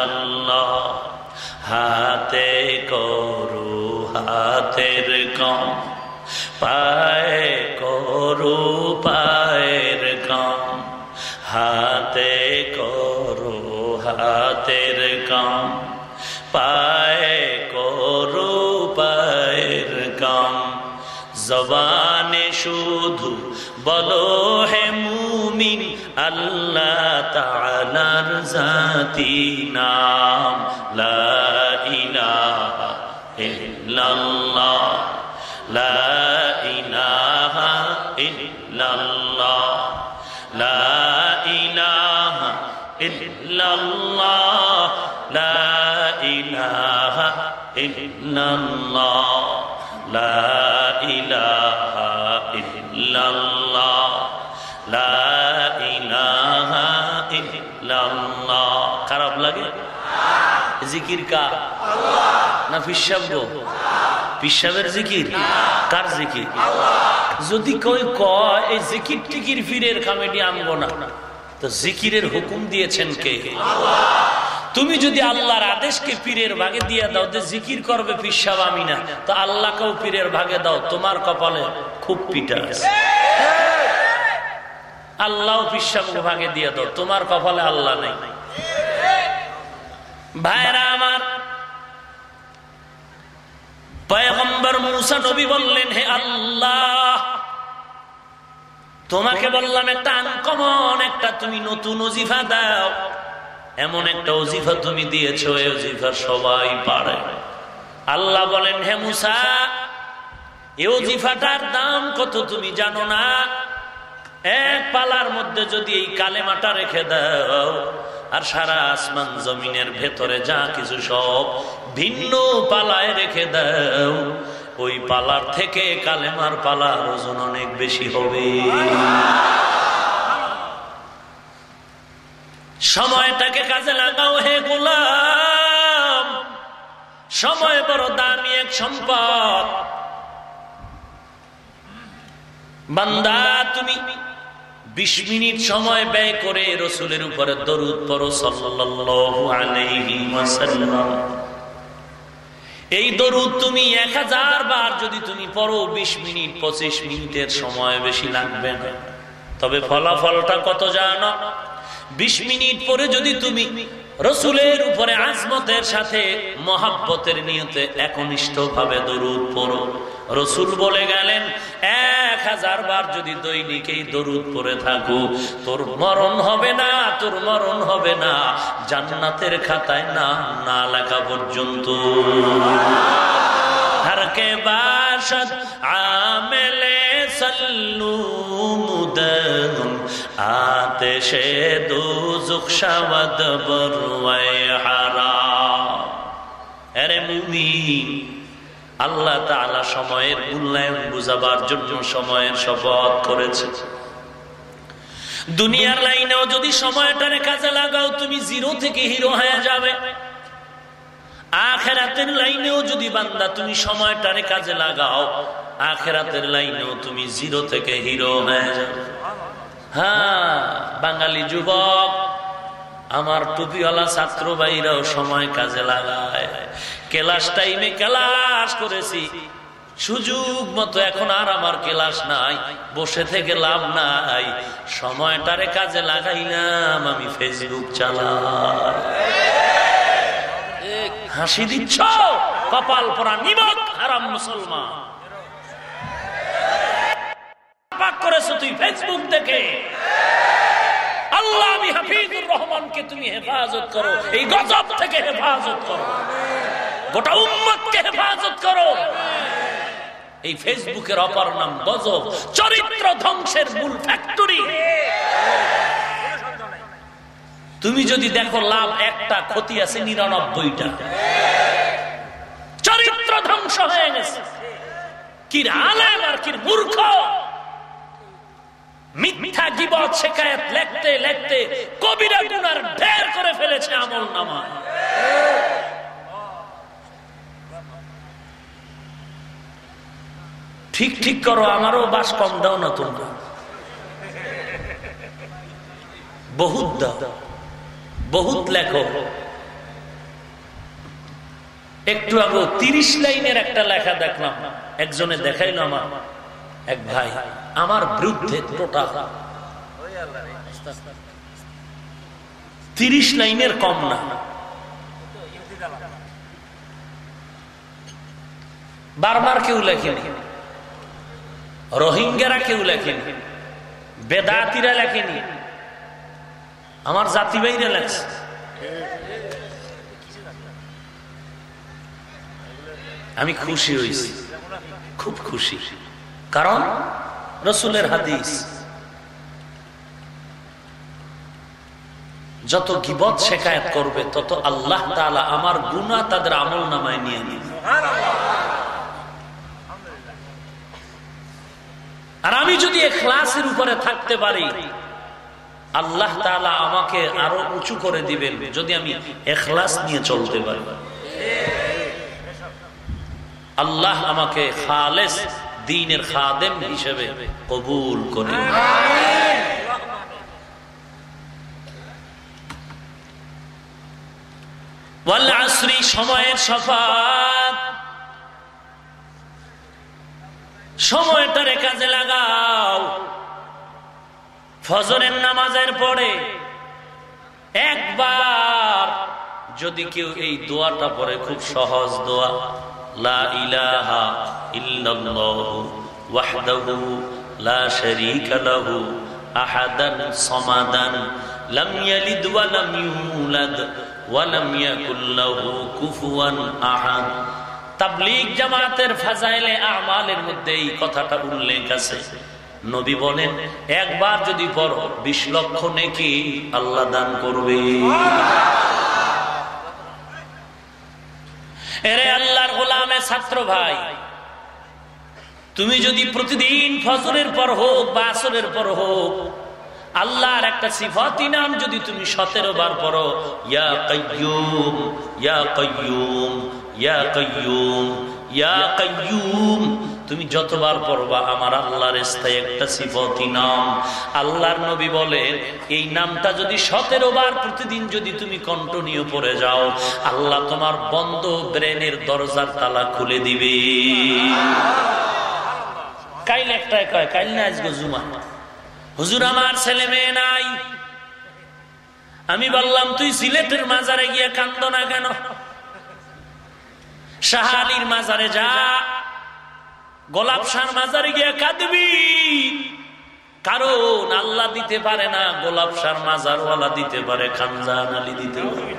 ইল্লাল্লাহ হাতে করু হাতের কম, পায়ে করু পায়ের কম, হাতে করু হাতের কাম, পায়ে করু পায়ের কাম। জবানে শুধু বলো হে মুমিন আল্লাহ তালার জাতি নাম লা ইলাহা ইল্লাল্লাহ, লা ইলাহা ইল্লাল্লাহ, লা ইলাহা ইল্লাল্লাহ, লা ইলাহা ইল্লাল্লাহ, লা ইলাহা ইল্লাল্লাহ। খারাপ লাগে? জিকির কা না ফিসাব গো? পিসাবের জিকির? কার জিকির? যদি কই কয়, এই জিকির টিকির ফিরের কামেডি আমবো না। তো জিকিরের হুকুম দিয়েছেন কে? তুমি যদি আল্লাহর আদেশকে পীরের ভাগে দিয়ে দাও যে জিকির করবে, পিসাব আমি না তো আল্লাহকেও পীরের ভাগে দাও, তোমার কপালে খুব পিটা আছে। আল্লাহ পিসাব ভাগে দিয়ে দাও, তোমার কপালে আল্লাহ নেই। ভাইরা আমার, পয়গম্বর মুসা নবী বললেন, হে আল্লাহ, তোমাকে বললাম একটা আনকমন, একটা তুমি নতুন অজিফা দাও। এমন একটা অজিফা তুমি দিয়েছ, এই অজিফা সবাই পারে। আল্লাহ বলেন, হে মুসা, এ অজিফাটার দাম কত তুমি জানো না? এক পালার মধ্যে যদি এই কালেমাটা রেখে দাও, আর সারা আসমান জমিনের ভেতরে যা কিছু সব ভিন্ন পালায় রেখে দাও, ওই পালার থেকে কালেমার পালার ওজন অনেক বেশি হবে। সময়টাকে কাজে লাগাও হে গোলাম। সময় বড় দামি এক সম্পদ। বান্দা, তুমি বিশ মিনিট সময় ব্যয় করে রসুলের উপরে দরুদ সাল্লাল্লাহু এই দরুদ তুমি এক হাজার বার যদি তুমি পড়ো, বিশ মিনিট, পঁচিশ মিনিটের সময় বেশি লাগবে না। তবে ফলাফলটা কত জানো? বিশ মিনিট পরে যদি তুমি রসুলের উপরে আজমতের সাথে মহাব্বতের নিয়তে একনিষ্ঠ ভাবে দরুদ পড়ো। রসুল বলে গেলেন, এক হাজার বার যদি দৈনিক এই দরুদ পরে থাকো, তোর মরণ হবে না, তোর মরণ হবে না। জান্নাতের খাতায় না না লেখা পর্যন্ত। হরকে বাসদ আমেলে সল্লু মুদন আতেশে দুজুক শাওয়াদ বরওয়াই হারাম আরে মুমিন আল্লাহ তাআলা সময়ের মূল্যায়ন বুঝাবার জন্য সময়ের শপথ করেছে। দুনিয়ার লাইনেও যদি সময়টারে কাজে লাগাও, তুমি জিরো থেকে হিরো হয়ে যাবে। আখেরাতের লাইনেও যদি বান্দা তুমি সময়টারে কাজে লাগাও, আখেরাতের লাইনেও তুমি জিরো থেকে হিরো হয়ে হ্যাঁ বাঙালি যুবক, আমার টুপিওয়ালা ছাত্র ভাইরাও সময় কাজে লাগায়। ক্লাস টাইমে ক্লাস করেছি। সুযোগ মতো এখন আর আমার ক্লাস নাই, বসে থেকে লাভ নাই। সময়টারে কাজে লাগাইলাম, আমি ফেসবুক চালাই। হাসি দিচ্ছ? কপাল পরা নিমক, হারাম মুসলমান। করেছ তুই ফেসবুক দেখে আল্লাহ আমি হাফিজুর রহমানকে তুমি হেফাজত করো। এই গজব থেকে হেফাজত করো। গোটা উম্মতকে হেফাজত করো। এই ফেসবুকের অপর নাম গজব। চরিত্র ধ্বংসের মূল ফ্যাক্টরি তুমি যদি দেখো লাভ একটা, ক্ষতি আছে নিরানব্বইটা। চরিত্র ধ্বংস হয়ে গেছে। কি আলেম আর কি মূর্খ। মিথ্যা গিবত শেখায়ত লেখতে লেখতে কবিরা ঢের করে ফেলেছে আমল নামা। ঠিক ঠিক করো, আমারও বাস কম দাও না তোমরা। বহুত দাও। বহুত লেখো একটু আগে তিরিশ লাইনের একটা লেখা দেখলাম। একজনে দেখাইলো আমার। এক ভাই, আমার বিরুদ্ধে তিরিশ লাইনের কম না। বারবার কেউ লেখেনি। রোহিঙ্গারা কেউ লেখেনি। বেদাতিরা লেখেনি। আমার জাতি বাইরে লেখছে আমি খুশি হয়েছি। খুব খুশি। কারণ রসুলের হাদিস, যত গিবত শেখায়ত করবে, তত আল্লাহ তালা আমার গুণা তাদের আমল নামায় নিয়ে নিবে। আর আমি যদি ক্লাসের উপরে থাকতে পারি আল্লাহ তালা আমাকে আরও উঁচু করে দিবেন যদি আমি এখলাস নিয়ে চলতে পারি। আল্লাহ আমাকে খালেস দিনের খাদেম হিসেবে কবুল করে সময়ের সফাত সময়টারে কাজে লাগাও। ফজরের নামাজের পরে একবার যদি কেউ এই দোয়াটা পরে খুব সহজ দোয়া, লা ইলাহা ইল্লাল্লাহু ওয়াহদাহু লা শারীকা লাহু আহাদান সামাদান, লাম ইয়ালিদ ওয়া লাম ইউলাদ ওয়া লাম ইয়াকুল লাহু কুফুয়ান আহাদ। তাবলীগ জামাতের ফাজাইলে আমালের মধ্যে এই কথাটা উল্লেখ আছে। নবী বলেন, একবার যদি পড়ো, বিশ লক্ষ নেকি আল্লাহ দান করবে। এরে আল্লাহর গোলামে ছাত্র ভাই, তুমি যদি প্রতিদিন ফসলের পর হোক বা আসরের পর হোক, আল্লাহর একটা সিফাতি নাম যদি তুমি সতেরো বার পড়ো, ইয়া কয়ুম ইয়া কয়ুম ইয়া কয়ুম ইয়া কয়ুম তুমি যতবার পড়বা, আমার আল্লাহর স্থায়ী একটা সিফতি নাম। আল্লাহর নবী বলেন, এই নামটা যদি সতেরো বার প্রতিদিন যদি তুমি কন্টিনিউ পড়ে যাও, আল্লাহ তোমার বন্ধ ব্রেনের দরজার তালা খুলে দিবে। কাইল একটাই কয়, কাইল না আজকে জুমা হুজুর, আমার ছেলে মেয়ে নাই। আমি বললাম, তুই সিলেটের মাজারে গিয়ে কান্দ না কেন? শাহালির মাজারে যা। গোলাপ শাহ মাজারে গিয়ে কাঁদবি। কারণ আল্লাহ দিতে পারে না, গোলাপ শাহ মাজারওয়ালা দিতে পারে খানজান আলী দিতে পারে।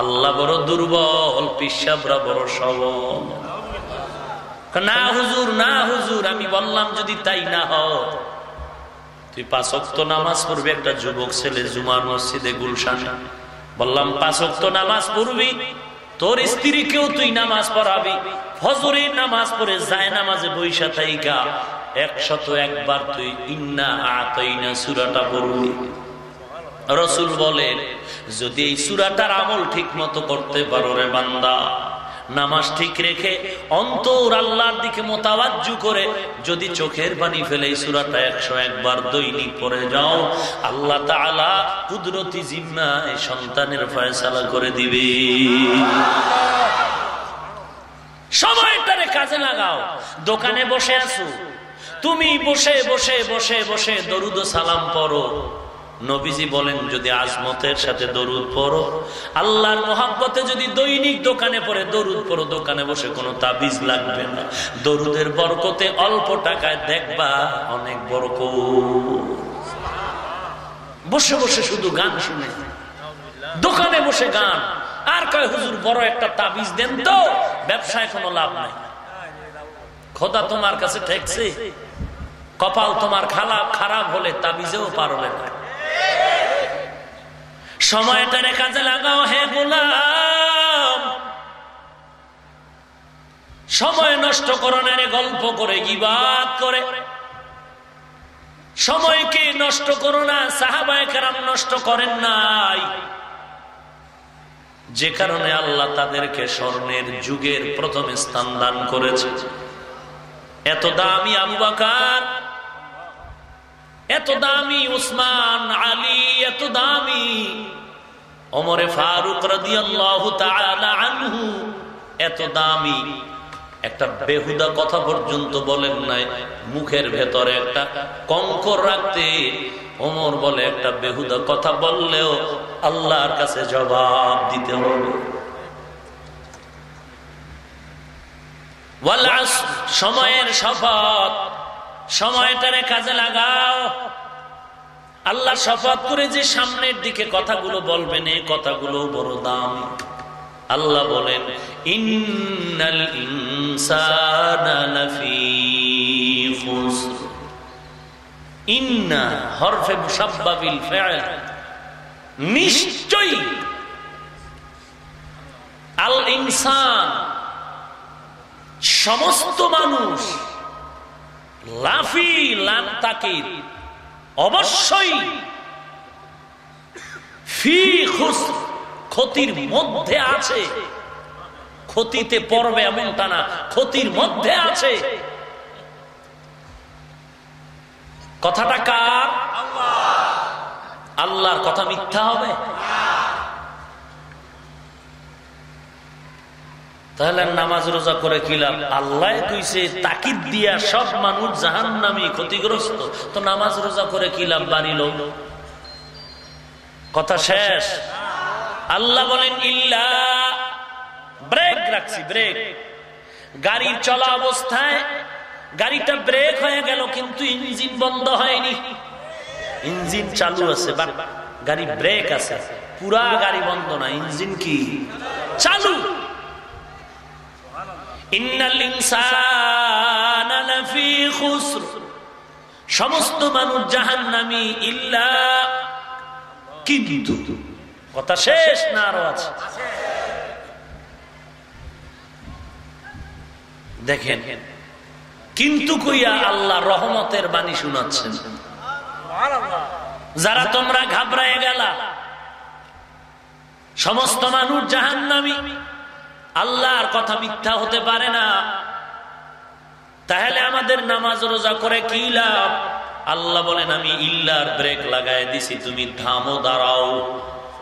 আল্লাহ বড় দুর্বল, পিসাবরা বড় সবল। না হুজুর না হুজুর, আমি বললাম যদি তাই না হয়, তুই পাঁচক্ত নামাজ পড়বি, একটা যুবক ছেলে জুমার মসজিদে গুলশান। বললাম পাঁচক্ত নামাজ পড়বি, তোর স্ত্রীকেও তুই নামাজ পড়াবি। ফজরে নামাজ পড়ে যায় নামাজে বৈশা থাইকা একশত একবার তুই ইন্না আতইনা সুরাটা পড়বি রসুল বলেন যদি এই সুরাটার আমল ঠিক মতো করতে পারো রে বান্দা, নামাজ ঠিক রেখে অন্তর আল্লাহর দিকে মোতাবাজ্জু করে যদি চোখের পানি ফেলে সুরাটা একশো একবার দৈনিক পরে যাও, আল্লাহ কুদরতি জিম্মায় সন্তানের ফয়সালা করে দিবে। সময়টারে কাজে লাগাও। দোকানে বসে আছো। তুমি বসে বসে বসে বসে দরুদ সালাম পড়ো। নবীজি বলেন, যদি আজমতের সাথে দরুদ পড়ো, আল্লাহর মোহাব্বতে যদি দৈনিক দোকানে পড়ে, দরুদ পড়ো, দোকানে বসে কোনো তাবিজ লাগবে না। দরুদের বরকতে অল্প টাকায় দেখবা অনেক বরক বসে বসে শুধু গান শুনে। দোকানে বসে গান। আর কয়, হুজুর, বড় একটা তাবিজ দেন তো, ব্যবসায় কোনো লাভ নাই। খোদা তোমার কাছে ঠেকছে। কপাল তোমার খারাপ খারাপ হলে তাবিজেও পারবে না। সময়টারে কাজে লাগাও হে গোলাম। সময় নষ্ট করো না গল্প করে, গিবাদ করে। সময়কে নষ্ট করো না, সাহাবায় কারাম নষ্ট করেন নাই। যে কারণে আল্লাহ তাদেরকে স্বর্ণের যুগের প্রথম স্থান দান করেছে। এত দামি আবু বাকার, এত দামি উসমান আলী, এত দামি অমরে ফারুক এত দামি। একটা বেহুদা কথা পর্যন্ত বলেন নাই, মুখের ভেতরে একটা কঙ্কর রাখতে ওমর বলে, একটা বেহুদা কথা বললেও আল্লাহর কাছে জবাব দিতে হবে। সময়ের শপথ, সময়টারে কাজে লাগাও। আল্লাহ শপথ করে যে সামনের দিকে কথাগুলো বলবেন, এই কথাগুলো বড় দাম। আল্লাহ বলেন, ইন্নাল ইন্না হরফে মুসাব্বাবিল নিশ্চয়ই আল ইনসান সমস্ত মানুষ লাফি তাকির অবশ্যই ফি খুস ক্ষতির মধ্যে আছে। ক্ষতিতে পড়বে এমনটা না, ক্ষতির মধ্যে আছে। কথাটা কার? আল্লাহর কথা মিথ্যা হবে? তাহলে নামাজ রোজা করে কিলাম আল্লাহ তুইছে তাকিদ দিয়া সব মানুষ জাহান নামি ক্ষতিগ্রস্ত। তো নামাজ রোজা করে কিলাম বাড়িল কথা শেষ। আল্লাহ বলেন, ইল্লা, ব্রেক রাখছি, ব্রেক। গাড়ি চলা অবস্থায় গাড়িটা ব্রেক হয়ে গেল, কিন্তু ইঞ্জিন বন্ধ হয়নি। ইঞ্জিন চালু আছে, বাট গাড়ি ব্রেক আছে। পুরা গাড়ি বন্ধ না, ইঞ্জিন কি? চালু। সমস্ত মানুষ জাহান নামি ইল্লা। কিন্তু কথা শেষ না আরও আছে? দেখেন কিন্তু কইয়া আল্লাহ রহমতের বাণী শোনাচ্ছেন। যারা তোমরা ঘাবড়ায় গেলা, সমস্ত মানুষ জাহান নামি আল্লাহর কথা মিথ্যা হতে পারে না। তাহলে আমাদের নামাজ রোজা করে কি লাভ? আল্লাহ বলেন, আমি ইল্লার ব্রেক লাগাই দিছি, তুমি থামো, দাঁড়াও।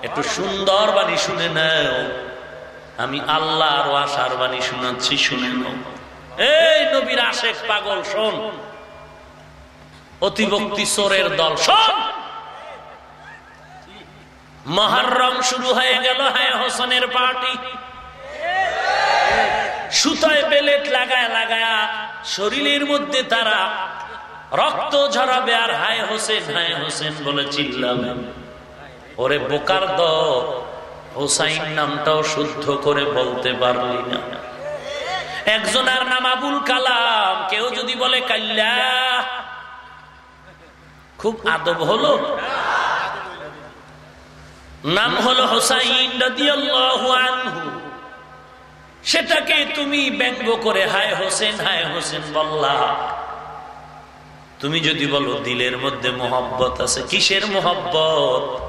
একটু সুন্দর বাণী শুনে নাও। আমি আল্লাহর আশার বাণী শোনাচ্ছি, শুনে নাও। এই নবীর আশেক পাগল, শোন। অতিভক্তি সোরের দল, শোন। মহারম শুরু হয়ে গেল হ্যাঁ হোসেনের পার্টি। সুতায় বেলেট লাগায় লাগায় শরীরের মধ্যে তারা রক্ত ঝরাবে আর, হায় হোসেন হায় হোসেন বলে চিল্লাবে। ওরে বোকার দ হোসাইন নামটাও শুদ্ধ করে বলতে পারলি না। একজনের নাম আবুল কালাম। কেউ যদি বলে, কাল্লা খুব আদব হলো। নাম হলো হোসাইন সেটাকে তুমি ব্যঙ্গ করে, হায় হোসেন হায় হোসেন বললা তুমি যদি বলো, দিলের মধ্যে মোহব্বত আছে। কিসের মোহব্বত?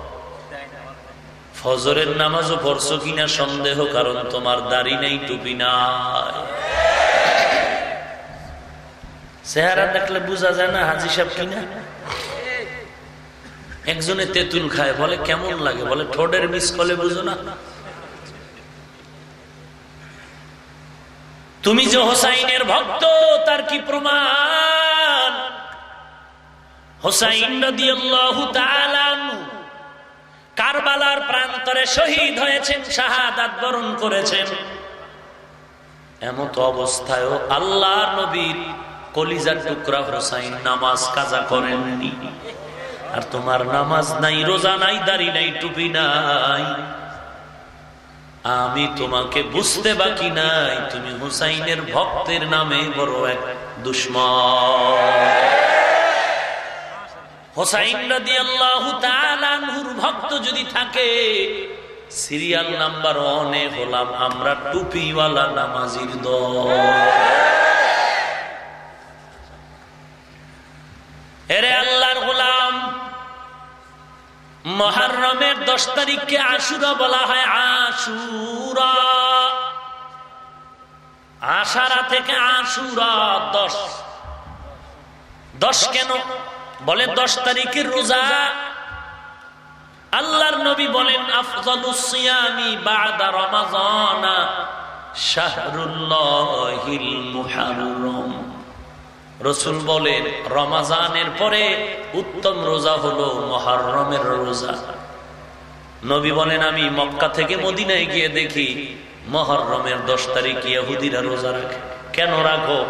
ফজরের নামাজও পড়ছো কিনা সন্দেহ, কারণ তোমার দাড়ি নেই, টুপি নাই। চেহারা দেখলে বোঝা যায় না, হাজি সাহেব কিনা? একজনে তেঁতুল খায়, বলে কেমন লাগে? বলে ঠোঁটের মিস কলে বুঝো না। তুমি যে হোসাইনের ভক্ত, তার কি প্রমাণ? হোসাইন কারবালার প্রান্তরে শহীদ হয়েছেন, শাহাদাত বরণ করেছেন। এমত অবস্থায়ও আল্লাহ নবীর কলিজার টুকরা হোসাইন নামাজ কাজা করেননি। আর তোমার নামাজ নাই, রোজা নাই, দাড়ি নাই, টুপি নাই। আমি তোমাকে বুঝতে বাকি নাই, তুমি হুসাইনের ভক্তের নামে বড় এক দুশ্মন। হোসাইন ভক্ত যদি থাকে, সিরিয়াল নাম্বার ওয়ানে হলাম আমরা টুপিওয়ালা নামাজির দল। এরে আল্লাহর গোলাম, মহারমের দশ তারিখকে আশুরা বলা হয় আশুরা। আশারা থেকে আশুরা দশ। দশ কেন? বলে দশ তারিখের রোজা। আল্লাহর নবী বলেন বাদা রমাজানা শাহরুল্লাহিল মুহাররম। রসুল বলেন, রমাজানের পরে উত্তম রোজা হলো মহারমের রোজা। নবী বলেন, আমি মক্কা থেকে মদিনায় গিয়ে দেখি মহরমের দশ তারিখ ইয়াহুদিরা রোজা রাখে। কেন রাখো?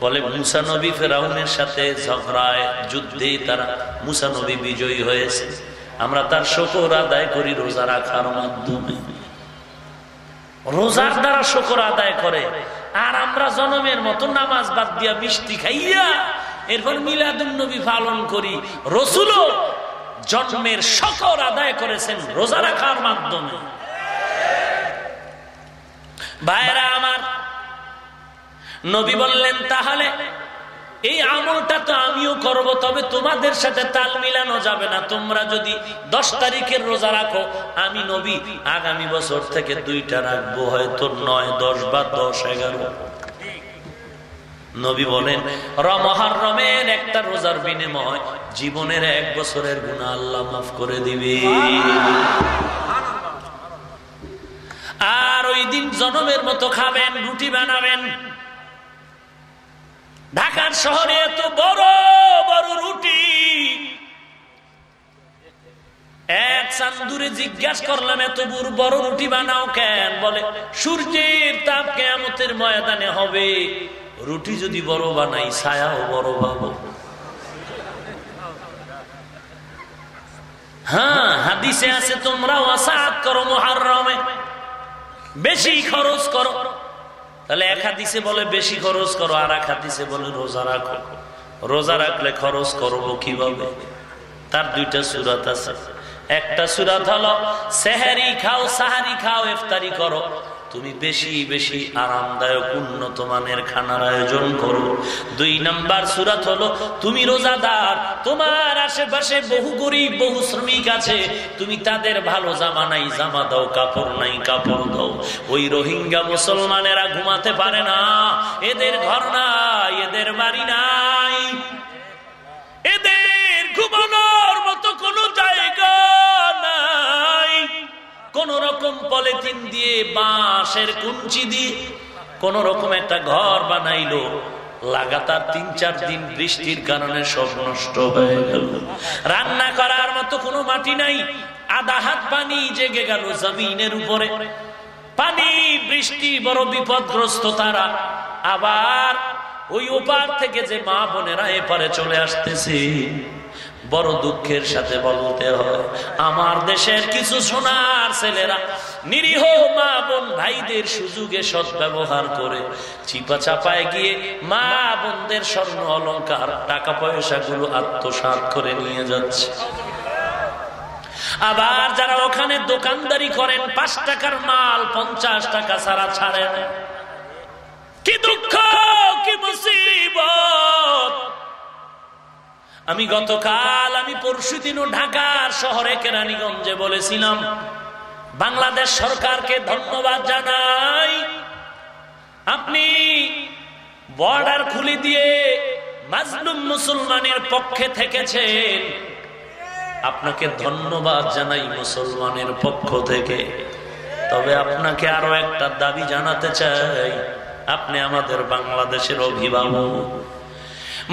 বলে মুসা নবী ফেরাউনের সাথে ঝগড়ায় যুদ্ধে তারা মুসা নবী বিজয়ী হয়েছে। আমরা তার শকর আদায় করি রোজা রাখার মাধ্যমে। রোজার দ্বারা শকর আদায় করে। আর আমরা জনমের মতো নামাজ বাদ দিয়া মিষ্টি খাইয়া এরপর মিলাদুল নবী পালন করি। রসুল জন্মের শকর আদায় করেছেন রোজা রাখার মাধ্যমে। ভাইরা আমার নবী বললেন, তাহলে এই আমলটা তো আমিও করব, তবে তোমাদের সাথে তাল মিলানো যাবে না। তোমরা যদি দশ তারিখের রোজা রাখো, আমি নবী, আগামী বছর থেকে দুইটা রাখব, হয়তো নয়, দশ বা দশ, এগারো। নবী বলেন রমহার রমের একটা রোজার বিনিময় জীবনের এক বছরের গুণা আল্লাহ মাফ করে দিবে। আর ওই দিন জনমের মতো খাবেন, রুটি বানাবেন। ঢাকার শহরে এত বড় বড় রুটি। এক চান্দুরে জিজ্ঞাসা করলাম এত বড় রুটি বানাও কেন? বলে, সূর্যের তাপ কেমতের ময়দানে হবে। রুটি যদি বড় বানাই, ছায়াও বড় পাবো। হ্যাঁ হাদিসে আছে, তোমরাও আসাদ করো মহারমে বেশি খরচ করো। তাহলে এক হাদিসে বলে বেশি খরচ করো, আর এক হাদিসে বলে রোজা রাখো। রোজা রাখলে খরচ করব কীভাবে? তার দুইটা সুরাত আছে। একটা সুরাত হলো, সেহারি খাও, সাহারি খাও, ইফতারি করো। তুমি বেশি বেশি আরামদায়ক উন্নত মানের খানার আয়োজন করো। দুই নাম্বার সুরাত হলো, তুমি রোজাদার, তোমার আশেপাশে বহু গরিব, বহু শ্রমিক আছে, তুমি তাদের ভালো জামা নাই, জামা দাও, কাপড় নাই, কাপড় দাও। ওই রোহিঙ্গা মুসলমানেরা ঘুমাতে পারে না। এদের ঘর নাই, এদের বাড়ি নাই। এদের ঘুমানোর মতো কোনো জায়গা নাই। কোন রকম পলিথিন দিয়ে বাঁশের কুঞ্চি দিয়ে কোন রকম একটা ঘর বানাইলো, লাগাতার তিন চার দিন বৃষ্টির কারণে সব নষ্ট হয়ে গেল। রান্না করার মতো কোনো মাটি নাই, আধা হাত পানি জেগে গেল জমিনের উপরে। পানি, বৃষ্টি, বড় বিপদগ্রস্ত তারা। আবার ওই ওপার থেকে যে মা বোনেরা এপারে চলে আসতেছে বড় দুঃখের সাথে বলতে হয়। আমার দেশের কিছু সোনার ছেলেরা, নিরীহ মা বোন ভাইদের সুযোগে সৎ ব্যবহার করে চিপা চাপায় গিয়ে মা বোনদের স্বর্ণ অলঙ্কার, টাকা পয়সা গুলো আত্মসাত করে নিয়ে যাচ্ছে। আবার যারা ওখানে দোকানদারি করেন, পাঁচ টাকার মাল পঞ্চাশ টাকা ছাড়া ছাড়েন কি দুঃখ, কি মুসিবত। আমি গতকাল আমি পরশু দিনও ঢাকার শহরে কেরানীগঞ্জে বলেছিলাম, বাংলাদেশ সরকারকে ধন্যবাদ জানাই। আপনি বর্ডার খুলে দিয়ে মাজলুম মুসলমানের পক্ষে থেকেছেন। আপনাকে ধন্যবাদ জানাই মুসলমানের পক্ষ থেকে। তবে আপনাকে আরও একটা দাবি জানাতে চাই, আপনি আমাদের বাংলাদেশের অভিভাবক।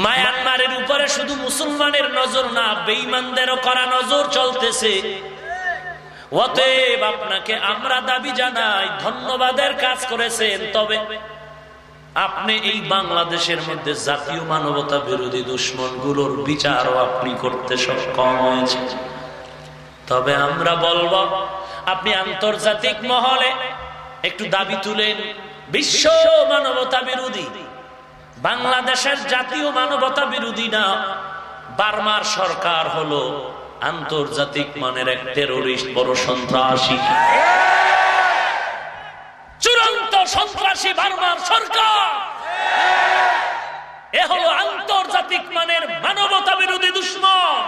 মায়ানমারের উপরে শুধু মুসলমানের নজর না বেইমানদেরও করা নজর চলতেছে। অতএব আপনাকে আমরা দাবি জানাই, ধন্যবাদের কাজ করেছেন, তবে আপনি এই বাংলাদেশের মধ্যে জাতীয় মানবতা বিরোধী দুশ্মনগুলোর বিচারও আপনি করতে সক্ষম হয়েছে তবে আমরা বলব, আপনি আন্তর্জাতিক মহলে একটু দাবি তুলেন, বিশ্ব মানবতা বিরোধী বাংলাদেশের জাতীয় মানবতা বিরোধী না। বার্মার সরকার হলো আন্তর্জাতিক মানের এক টেরোরিস্ট বড় সন্ত্রাসী। চূড়ান্ত সন্ত্রাসী বার্মার সরকার। এ হলো আন্তর্জাতিক মানের মানবতা বিরোধী দুশ্মন।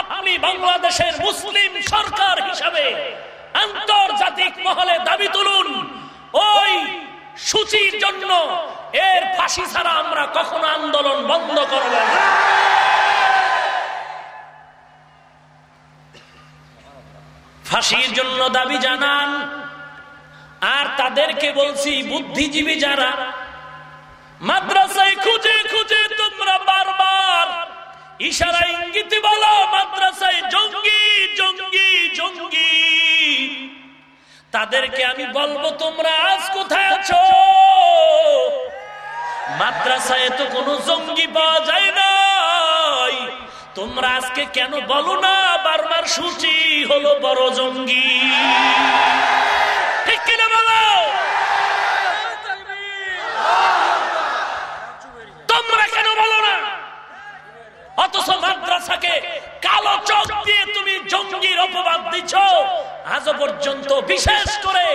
আপনি বাংলাদেশের মুসলিম সরকার হিসাবে আন্তর্জাতিক মহলে দাবি তুলুন, ওই সূচির জন্য। এর ফাঁসি ছাড়া আমরা কখনো আন্দোলন বন্ধ করব না। ফাঁসির জন্য দাবি জানান, আর তাদেরকে বলছি, বুদ্ধিজীবী যারা, মাদ্রাসায় খুঁজে খুঁজে তোমরা বারবার ইশারা ইঙ্গিত বলো, মাদ্রাসায় জঙ্গি জঙ্গি জঙ্গি। তাদেরকে আমি বলব তোমরা আজ কোথায় আছো? মাদ্রাসায় তো কোনো জঙ্গি পাওয়া যায় নাই। তোমরা আজকে কেন বলো না বারবার সূচি হলো বড় জঙ্গি ঠিক কিনা বলো তোমরা কেন বলো না অথচ মাদ্রাসাকে কালো চোখ দিয়ে তুমি জঙ্গির অপবাদ দিচ্ছ আজ পর্যন্ত বিশেষ করে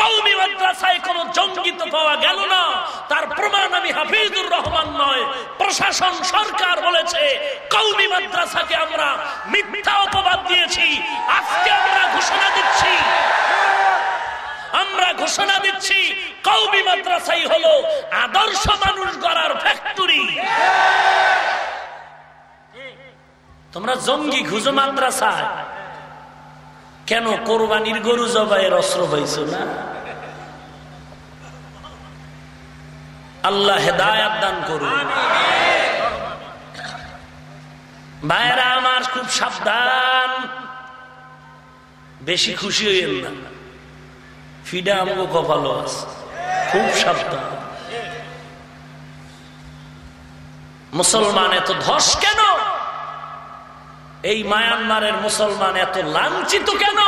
কৌমি মাদ্রাসায় কোন জঙ্গি তো পাওয়া গেল না। তার প্রমাণ আমি হাফিজুর রহমান নয়। প্রশাসন সরকার বলেছে কৌমি মাদ্রাসাকে আমরা মিথ্যা অপবাদ দিয়েছি। আজকে আমরা ঘোষণা দিচ্ছি। আমরা ঘোষণা দিচ্ছি কৌমি মাদ্রাসাই হলো আদর্শ মানুষ গড়ার ফ্যাক্টরি তোমরা জঙ্গি খুঁজো মাদ্রাসায়। কেন কোরবানির গরু জবাইয়ের অস্ত্র পাইছো না? আল্লাহ হেদায়াত দান করুন। ভাইরা আমার খুব সাবধান। বেশি খুশি হইয়েন না। ফিডা আমগো কপালো আছে। খুব সাবধান। মুসলমান এত ধস কেন? এই মায়ানমারের মুসলমান এত লাঞ্ছিত কেন?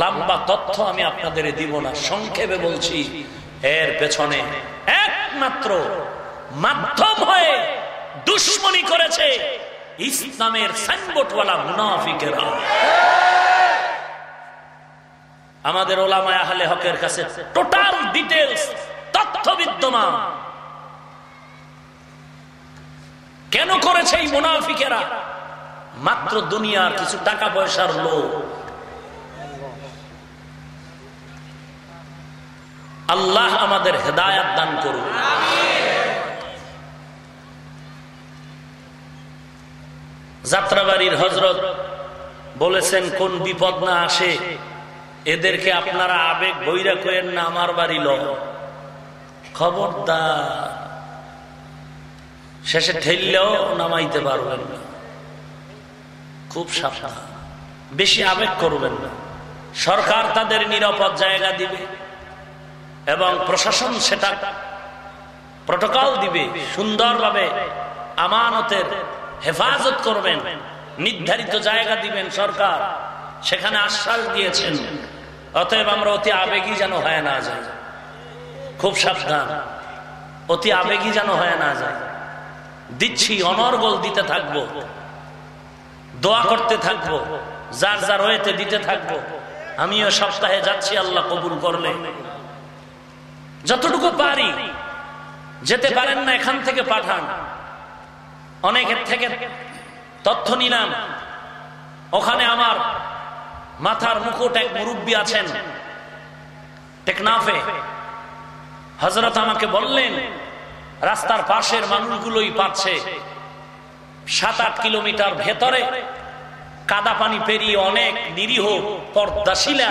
লম্বা তথ্য আমি আপনাদের দিব না, সংক্ষেপে বলছি। এর পেছনে একমাত্র মাধ্যম হয়ে দুশ্মনী করেছে ইসলামের সাইনবোর্ডওয়ালা মুনাফিকেরা। আমাদের ওলামায় আহলে হকের কাছে টোটাল ডিটেলস তথ্য বিদ্যমান। কেন করেছে এই মুনাফিকেরা? মাত্র দুনিয়ার কিছু টাকা পয়সার লোক আল্লাহ আমাদের হেদায়াত দান করুন। যাত্রাবাড়ির হজরত বলেছেন, কোন বিপদ না আসে, এদেরকে আপনারা আবেগ বইরা করেন না, আমার বাড়ি ল খবরদার। শেষে ঠেললেও নামাইতে পারবেন না। খুব সাবধান। বেশি আবেগ করবেন না। সরকার তাদের নিরাপদ জায়গা দিবে এবং প্রশাসন সেটা প্রোটোকল দিবে, সুন্দরভাবে আমানতের হেফাজত করবেন, নির্ধারিত জায়গা দিবেন সরকার। সেখানে আশ্বাস দিয়েছেন। অতএব আমরা অতি আবেগী যেন হয় না যায় খুব সাবধান। অতি আবেগী যেন হয় না যায় দিচ্ছি, অনর্গল দিতে থাকব। দোয়া করতে থাকব, যার যার রয়েতে দিতে থাকব। আমিও সপ্তাহে যাচ্ছি, আল্লাহ কবুল করলে। যতটুকু পারি, যেতে পারেন না, এখান থেকে পাঠান। অনেকের থেকে তথ্য নিলাম। ওখানে আমার মাথার মুকুট এক মুরব্বী আছেন, টেকনাফে। হজরত আমাকে বললেন রাস্তার পাশের মানুষগুলোই পাচ্ছে। সাত আট কিলোমিটার ভেতরে কাদা পানি পেরিয়ে অনেক নিরীহ পর্দাশিলা,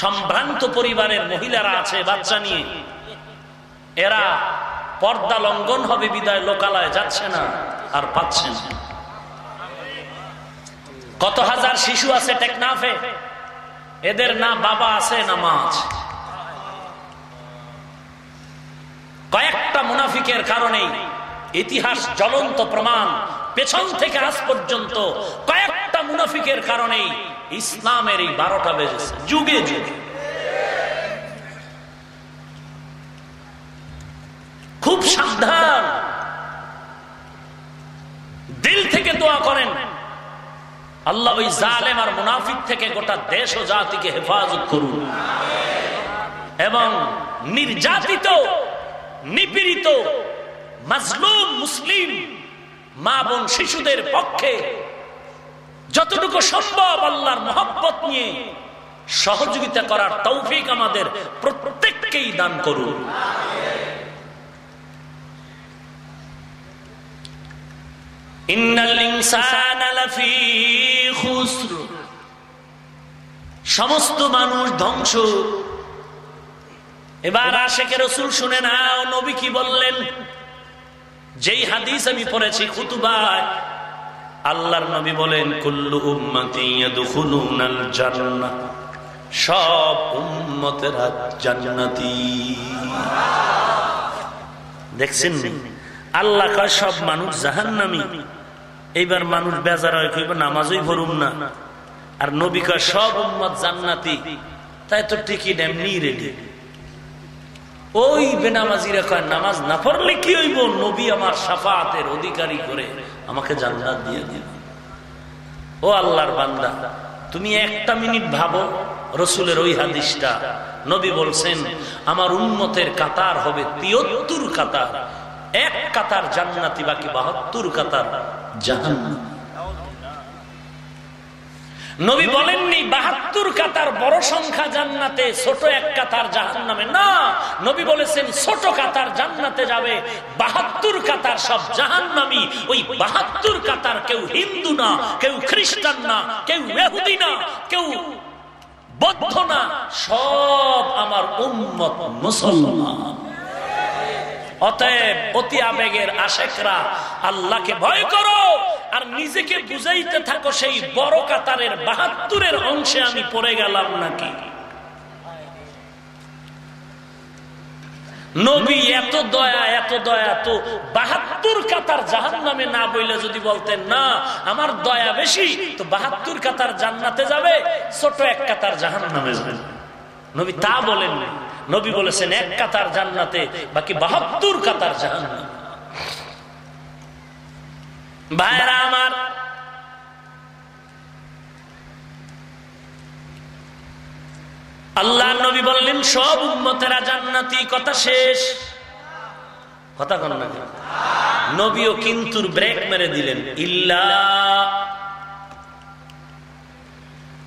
সম্ভ্রান্ত পরিবারের মহিলারা আছে বাচ্চা নিয়ে। এরা পর্দা লঙ্ঘন হবে, বিদায় লোকালয় যাচ্ছে না আর পাচ্ছে না। কত হাজার শিশু আছে টেকনাফে? এদের না বাবা আছে, না মা আছে। কয়েকটা মুনাফিকের কারণেই ইতিহাস জ্বলন্ত প্রমাণ। পেছন থেকে আজ পর্যন্ত কয়েকটা মুনাফিকের কারণেই ইসলামের এই বারোটা বেজেছে। যুগে যুগে। খুব সাবধান। দিল থেকে দোয়া করেন। আল্লাহ ওই জালেম আর মুনাফিক থেকে গোটা দেশ ও জাতিকে হেফাজত করুন। এবং নির্যাতিত নিপীড়িত, মাজলুম মুসলিম মা বোন শিশুদের পক্ষে যতটুকু সম্ভব আল্লাহর মহব্বত নিয়ে সহযোগিতা করার তৌফিক আমাদের প্রত্যেককেই দান করুন। সমস্ত মানুষ ধ্বংস এবার আশেখের রসুল শুনে না নবী কি বললেন? যেই হাদিস আমি পড়েছি খুতুবায়, আল্লাহর নবী বলেন, কুল্লু উম্মতি ইয়াদখুলুনাল জান্নাহ সব উম্মতেরা জান্নাতি। দেখছেন? আল্লাহ কয়, সব মানুষ জাহান্নামী এইবার মানুষ বেজার হয়, কইব, নামাজই ভরুম না আর নবী কয়, সব উম্মত জান্নাতি তাই তো টিকিট এমনি রেডি ওই বেনামাজিরা কয়, নামাজ না পড়লে কি হইব? নবী আমার সাফাতের অধিকারী করে আমাকে জান্নাত দিয়ে দিল। ও আল্লাহর বান্দা, তুমি একটা মিনিট ভাবো, রসুলের ওই হাদিসটা। নবী বলছেন, আমার উন্মতের কাতার হবে তিয়াত্তর কাতার, এক কাতার জান্নাতি, বাকি বাহাত্তর কাতার জাহান্ন নবী বলেননি, বাহাত্তর কাতার বড় সংখ্যা জান্নাতে, ছোট এক কাতার জাহান নামে না, নবী বলেছেন, ছোট কাতার জান্নাতে যাবে, বাহাত্তর কাতার সব জাহান নামি ওই বাহাত্তর কাতার কেউ হিন্দু না, কেউ খ্রিস্টান না, কেউ মেহুদি না, কেউ বদ্ধ না, সব আমার উন্মত মুসলমান। অতএব অতি আবেগের আশেকরা, আল্লাহকে ভয় করো। আর নিজেকে বুঝাইতে থাকো, সেই বড় কাতারের বাহাত্তরের অংশে আমি পড়ে গেলাম নাকি? নবী, এত দয়া এত দয়া, তো বাহাত্তর কাতার জাহান নামে না বইলে যদি বলতেন, না, আমার দয়া বেশি তো বাহাত্তর কাতার জান্নাতে যাবে, ছোট এক কাতার জাহান নামে যাবে। নবী তা বলেন নবী বলেছেন, এক কাতার জান্নাতে, বাকি বাহাত্তর কাতার জাহান ভাইরা আমার আল্লাহ নবী বললেন, সব উন্মতেরা জান্নাতি, কথা শেষ। কথা কন? নবীও কিন্তু ব্রেক মেরে দিলেন, ইল্লা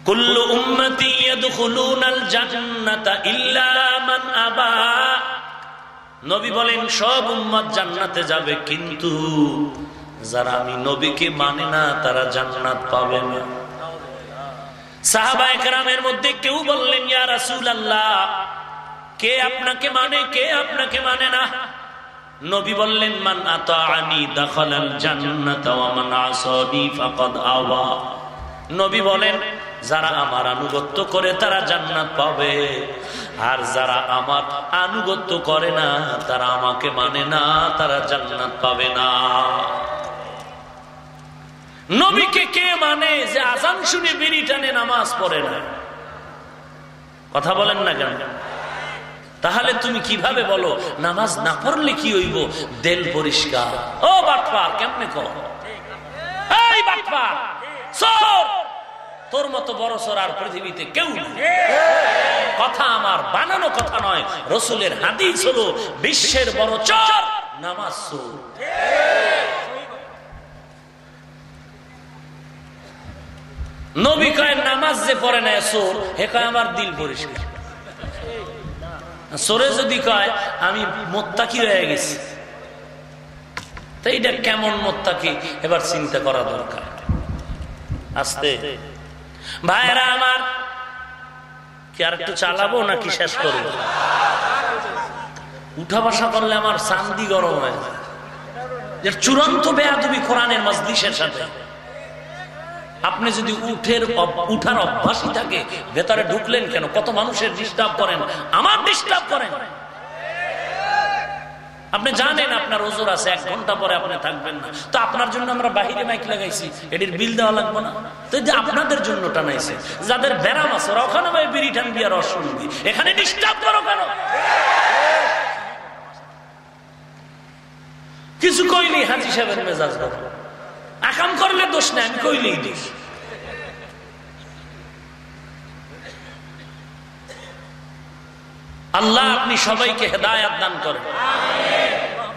কুল্লু উম্মতি ইয়াদখুলুনাল জান্নাতা ইল্লা মান আবা। নবী বলেন, সব উম্মত জান্নাতে যাবে, কিন্তু যারা আমি নবীকে মানে না, তারা জান্নাত পাবে না। সাহাবা একরামের মধ্যে কেউ বললেন, ইয়া রাসূল আল্লাহ কে আপনাকে মানে কে আপনাকে মানে না? নবী বললেন, মান আতাআনি দাখালাল জান্নাতা ওয়া মান আসানি ফাকাদ আওয়া। নবী বলেন যারা আমার আনুগত্য করে তারা জান্নাত পাবে। আর যারা আমার আনুগত্য করে না, তারা আমাকে মানে না, তারা জান্নাত পাবে না। নবীকে কে মানে যে আজান শুনে বিড়ি টানে নামাজ পড়ে না? কথা বলেন না কেন? তাহলে তুমি কীভাবে বলো, নামাজ না পড়লে কি হইব? দেল পরিষ্কার। ও বাটপার, কেমনে কর তোর মতো বড় সর আর পৃথিবীতে কেউ কথা আমার বানানো কথা নয়, রসুলের হাদিস হলো বিশ্বের বড় চর, নামাজ নবী নামাজ যে পড়ে সোর, হে কয়, আমার দিল পরিষ্কার। সোরে যদি কয়, আমি মোত্তাকি হয়ে গেছি। তো এইটা কেমন মোত্তাকি, এবার চিন্তা করা দরকার। আসতে। ভাইরা আমার, কি আর একটু চালাবো নাকি শেষ করব? উঠা বসা করলে আমার চান্দি গরম হয়। চূড়ান্ত বেয়াদবি কোরআনের মজলিসের সাথে। আপনি যদি উঠের উঠার অভ্যাসই থাকে, ভেতরে ঢুকলেন কেন? কত মানুষের ডিস্টার্ব করেন? আমার ডিস্টার্ব করেন। আপনি জানেন আপনার ওজোর আছে, এক ঘণ্টা পরে আপনি থাকবেন না। তো আপনার জন্য আমরা বাহিরে মাইক লাগাইছি, এটির বিল দেওয়া লাগবে না। তো যে আপনাদের জন্য টানাইছে, যাদের ব্যারাম আছে ওখানে ভাই, বিড়ি টানবি আর অসুবিধি এখানে ডিস্টার্ব করো কেন? কিছু কইনি হাজি সাহেবের মেজাজ আকাম করলে দোষ নেই, আমি কইলেই দোষ। আল্লাহ আপনি সবাইকে হেদায়াত দান করেন।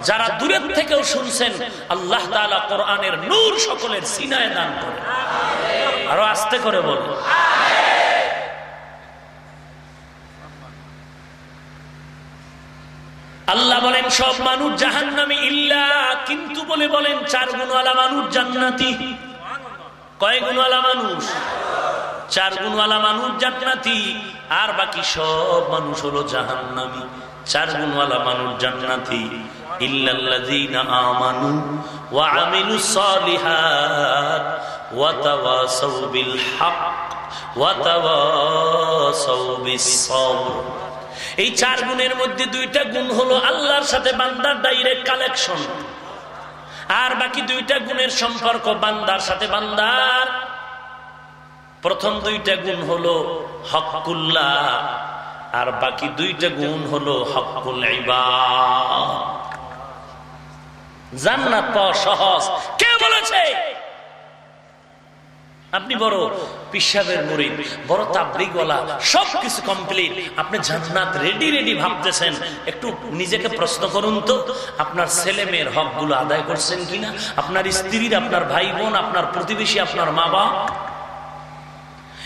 যারা দূরের থেকেও শুনছেন, আল্লাহ কোরআনের নূর সকলের সিনায় দান করেন। আরও আস্তে করে বল আল্লাহ বলেন, সব মানুষ জাহান নামে ইল্লা, কিন্তু বলে বলেন, চার গুণওয়ালা মানুষ জান্নাতি। কয় গুণওয়ালা মানুষ? চার গুণওয়ালা মানুষ জান্নাতি। আর বাকি সব মানুষ হলো জাহান্নামি। চার গুণওয়ালা মানুষ জান্নাতি। ইল্লাল্লাযীনা আমানু ওয়া আমিলুস সালিহাত ওয়া তাওয়াসাউ বিল হক ওয়া তাওয়াসাউ এই চার গুণের মধ্যে দুইটা গুণ হলো আল্লাহর সাথে বান্দার ডাইরেক্ট কালেকশন আর বাকি দুইটা গুণের সম্পর্ক বান্দার সাথে বান্দার প্রথম দুইটা গুণ হলো হকুল্লাহ, আর বাকি দুইটা গুণ হলো হকুল জান্নাত সহজ। কে বলেছে? আপনি বড় পিসাবের মুড়ি বড় তাবলিগওয়ালা সব কিছু কমপ্লিট। আপনি জান্নাত রেডি রেডি ভাবতেছেন। একটু নিজেকে প্রশ্ন করুন তো, আপনার ছেলে মেয়ের হকগুলো আদায় করছেন কিনা? আপনার স্ত্রীর, আপনার ভাই বোন, আপনার প্রতিবেশী, আপনার মা বাবা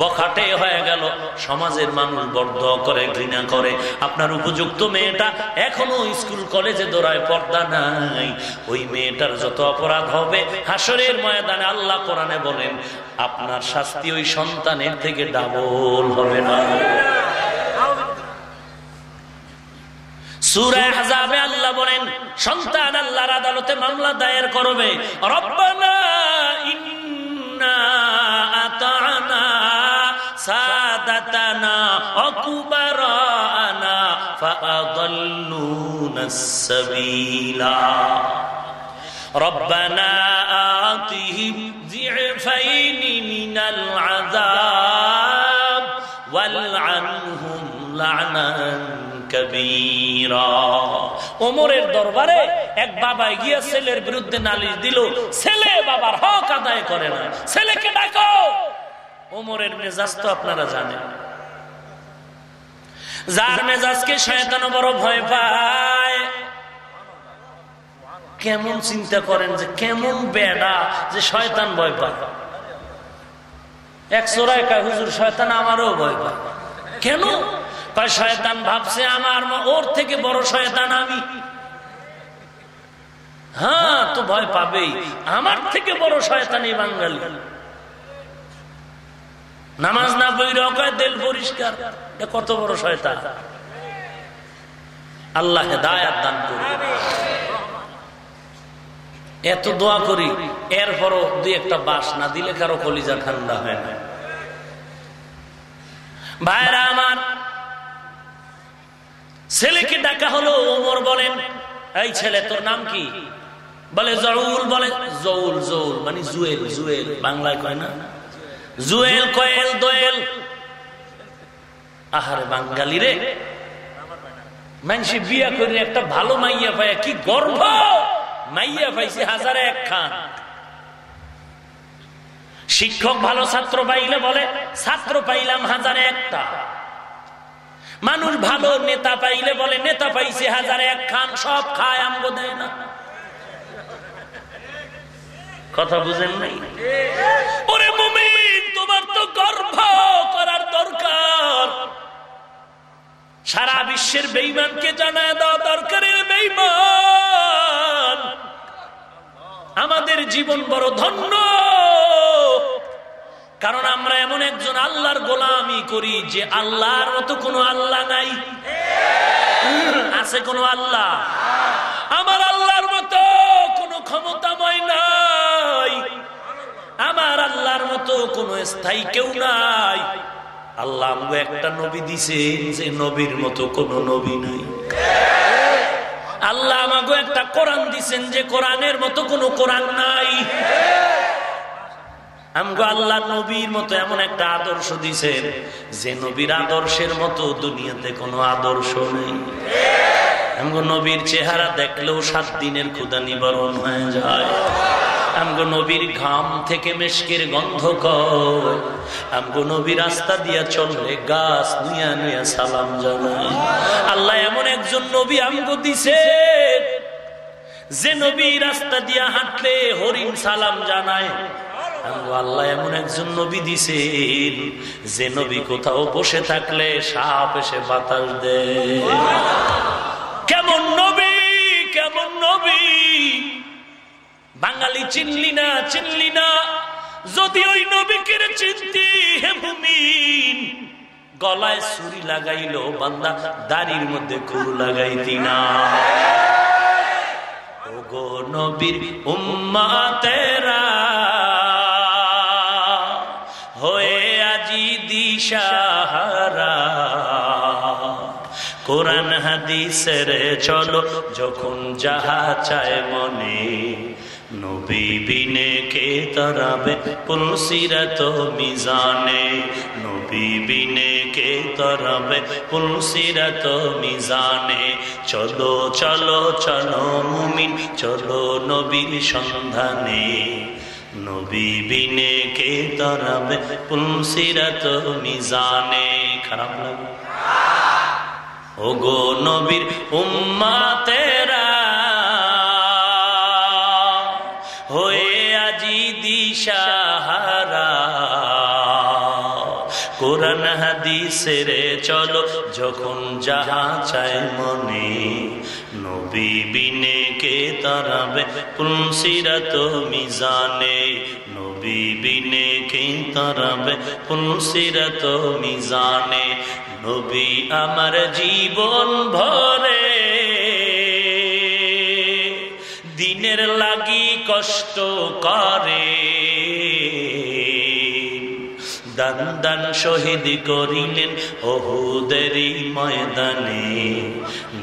বখাটে হয়ে গেল। সমাজের মানুষ বর্ধ করে, ঘৃণা করে। আপনার উপযুক্ত মেয়েটা এখনও স্কুল, কলেজে দৌড়ায়, পর্দা নাই। ওই মেয়েটার যত অপরাধ হবে, হাসরের ময়দানে আল্লাহ কোরআনে বলেন, আপনার শাস্তি ওই সন্তানের থেকে ডাবল হবে না। সুরায় আল্লাহ বলেন, সন্তান আল্লাহর আদালতে দায়ের করবে। রব্বানা সাদাতানা অকুবারানা ফাআদাল্লুনা সাবিলা। রব্বানা আতিহিম যিফাইন মিনাল আযাব ওয়ালআনহুম লা'নান ওমরের দরবারে এক বাবা গিয়া ছেলের বিরুদ্ধে নালিশ দিল, ছেলে বাবার হক আদায় করে না, ছেলেকে ডাকো। ওমরের মেজাজ তো আপনারা জানেন। যার মেজাজকে শয়তানো বড় ভয় পায়। কেমন চিন্তা করেন যে, কেমন বেড়া যে শয়তান ভয় পায়। এক চোরায় কায়, হুজুর, শয়তান আমারও ভয় পায়। কেন? শয়তান ভাবছে আমার ওর থেকে বড় শয়তান আমি। হ্যাঁ তো ভয় পাবেই। আমার থেকে বড় শয়তান এই বাঙালি। নামাজ না বই রকায় দেল পরিষ্কার। কত বড় শয়তান। আল্লাহ দায়াত দান করি এত দোয়া করি, এরপরও দুই একটা বাস না দিলে কারও কলিজা ঠান্ডা হয় না। ভাইরা আমার, ছেলেকে ডাকা হলো, ওমর বলেন, এই ছেলে, তোর নাম কি? বলে, জউল বলে, জউল জউল মানে জুয়েল জুয়েল, বাংলায় কয় না? জুয়েল কয়েল দোয়েল। আহারে রে। বিয়া করে একটা ভালো মাইয়া কি গর্ব। মাইয়া পাইছে হাজারে এক খান। শিক্ষক ভালো ছাত্র পাইলে বলে, ছাত্র পাইলাম হাজারে একটা। মানুষ ভালো নেতা পাইলে বলে, নেতা পাইছে হাজারে এক খান, সব খায়, আমগো দেয় না। কথা বুঝেন নাই? ওরে মুমিন! তোমার তো গর্ব করার দরকার। সারা বিশ্বের বেইমানকে জানায় দেওয়া দরকারের বেইমান। আমাদের জীবন বড় ধন্য। কারণ আমরা এমন একজন আল্লাহর গোলামি করি যে আল্লাহর মতো কোনো আল্লাহ নাই। আছে কোনো আল্লাহ? আমার আল্লাহর মতো কোনো ক্ষমতাময় নাই। আমার আল্লাহর মতো কোনো স্থায়ী কেউ নাই। আল্লাহ একটা নবী দিছে যে নবীর মতো কোনো নবী নাই। আল্লাহ আমাকে একটা কোরআন দিছেন যে কোরআনের মতো কোনো কোরআন নাই। আমগো আল্লাহ নবীর মতো এমন একটা আদর্শ দিছেন যে নবীর আদর্শের মতো দুনিয়াতে কোনো আদর্শ নেই। আমগো নবীর চেহারা দেখলেও সাত দিনের ক্ষুদা নিবারণ হয়ে যায়। ঘাম থেকে মেশকের গন্ধ রাস্তা দিয়া গাছ নুয়া নুয়া সালাম আল্লাহ এমন একজন নবী আমগো দিছে, যে নবী রাস্তা দিয়া হাঁটলে হরিণ সালাম জানায়। আল্লাহ এমন একজন নবী দিছেন যে নবী কোথাও বসে থাকলে সাপ এসে বাতাস দেয়। কেমন নবী? বাঙালি চিনলি না চিনলি না। যদি ওই নবীকে চিনতি হে ভূমিন গলায় ছুরি লাগাইল বান্দা, দাড়ির মধ্যে কুর লাগাইতি না। ওগো নবীর উম্মা তেরা, হয়ে আজি দিশাহারা। কোরআন হাদিসের চলো, যখন যাহা চায় মনে নবী বিনে কে তরাবে? পুলসিরত মিজানে। নবী বিনে কে তরাবে? পুলসিরত মিজানে। চলো চলো চলো মুমিন, চলো নবীর সন্ধানে। নবী বিনে কে তরাবে? পুলসিরত মিজানে। খারাপ লাগে। ওগো নবীর উম্মা তেরা হয়ে আজি দিশাহারা। কোরআন হাদিসের চলো, যখন যাহা চায় মনে। নবী বিনে কে তারাবে পুলসিরাত মিজানে। নবী বিনে কে তারাবে পুলসিরাত মিজানে। নবী আমার জীবন ভরে। দিনের লাগি কষ্ট করে। দান দান শহীদ করিলেন ওহুদেরই ময়দানে।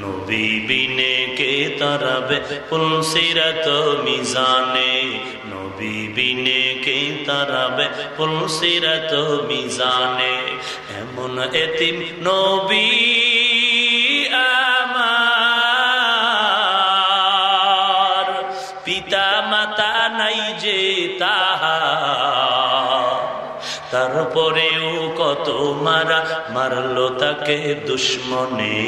নবী বিনে কে তারাবে পুলসিরাত মিজানে। নবী বিনে কে তারাবে পুলসিরাত মিজানে। এমন এতিম নবী তারপরেও কত মারা মারলো তাকে দুশ্মনে।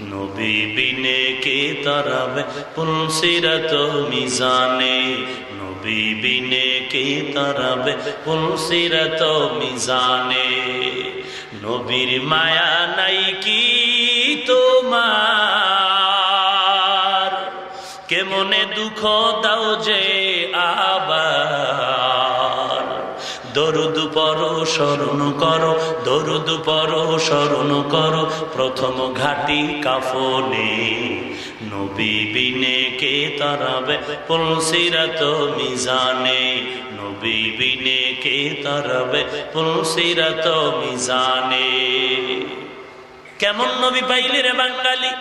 নবী বিনে কে তারাবে পুলসিরাত মিজানে? নবী বিনে কে তারাবে পুলসিরাত মিজানে? নবীর মায়া নাই কি তোমার? কেমনে দুঃখ দাও যে আবার? দরুদ পর স্মরণ করো, দরুদ পর স্মরণ করো। প্রথম ঘাটি কাফনে নবী বিনে কে তারাবে? পুলসিরাত মিজানে নবী বিনে কে তারাবে? পুলসিরাত মিজানে। কেমন নবী পাইলি রে বাঙালি?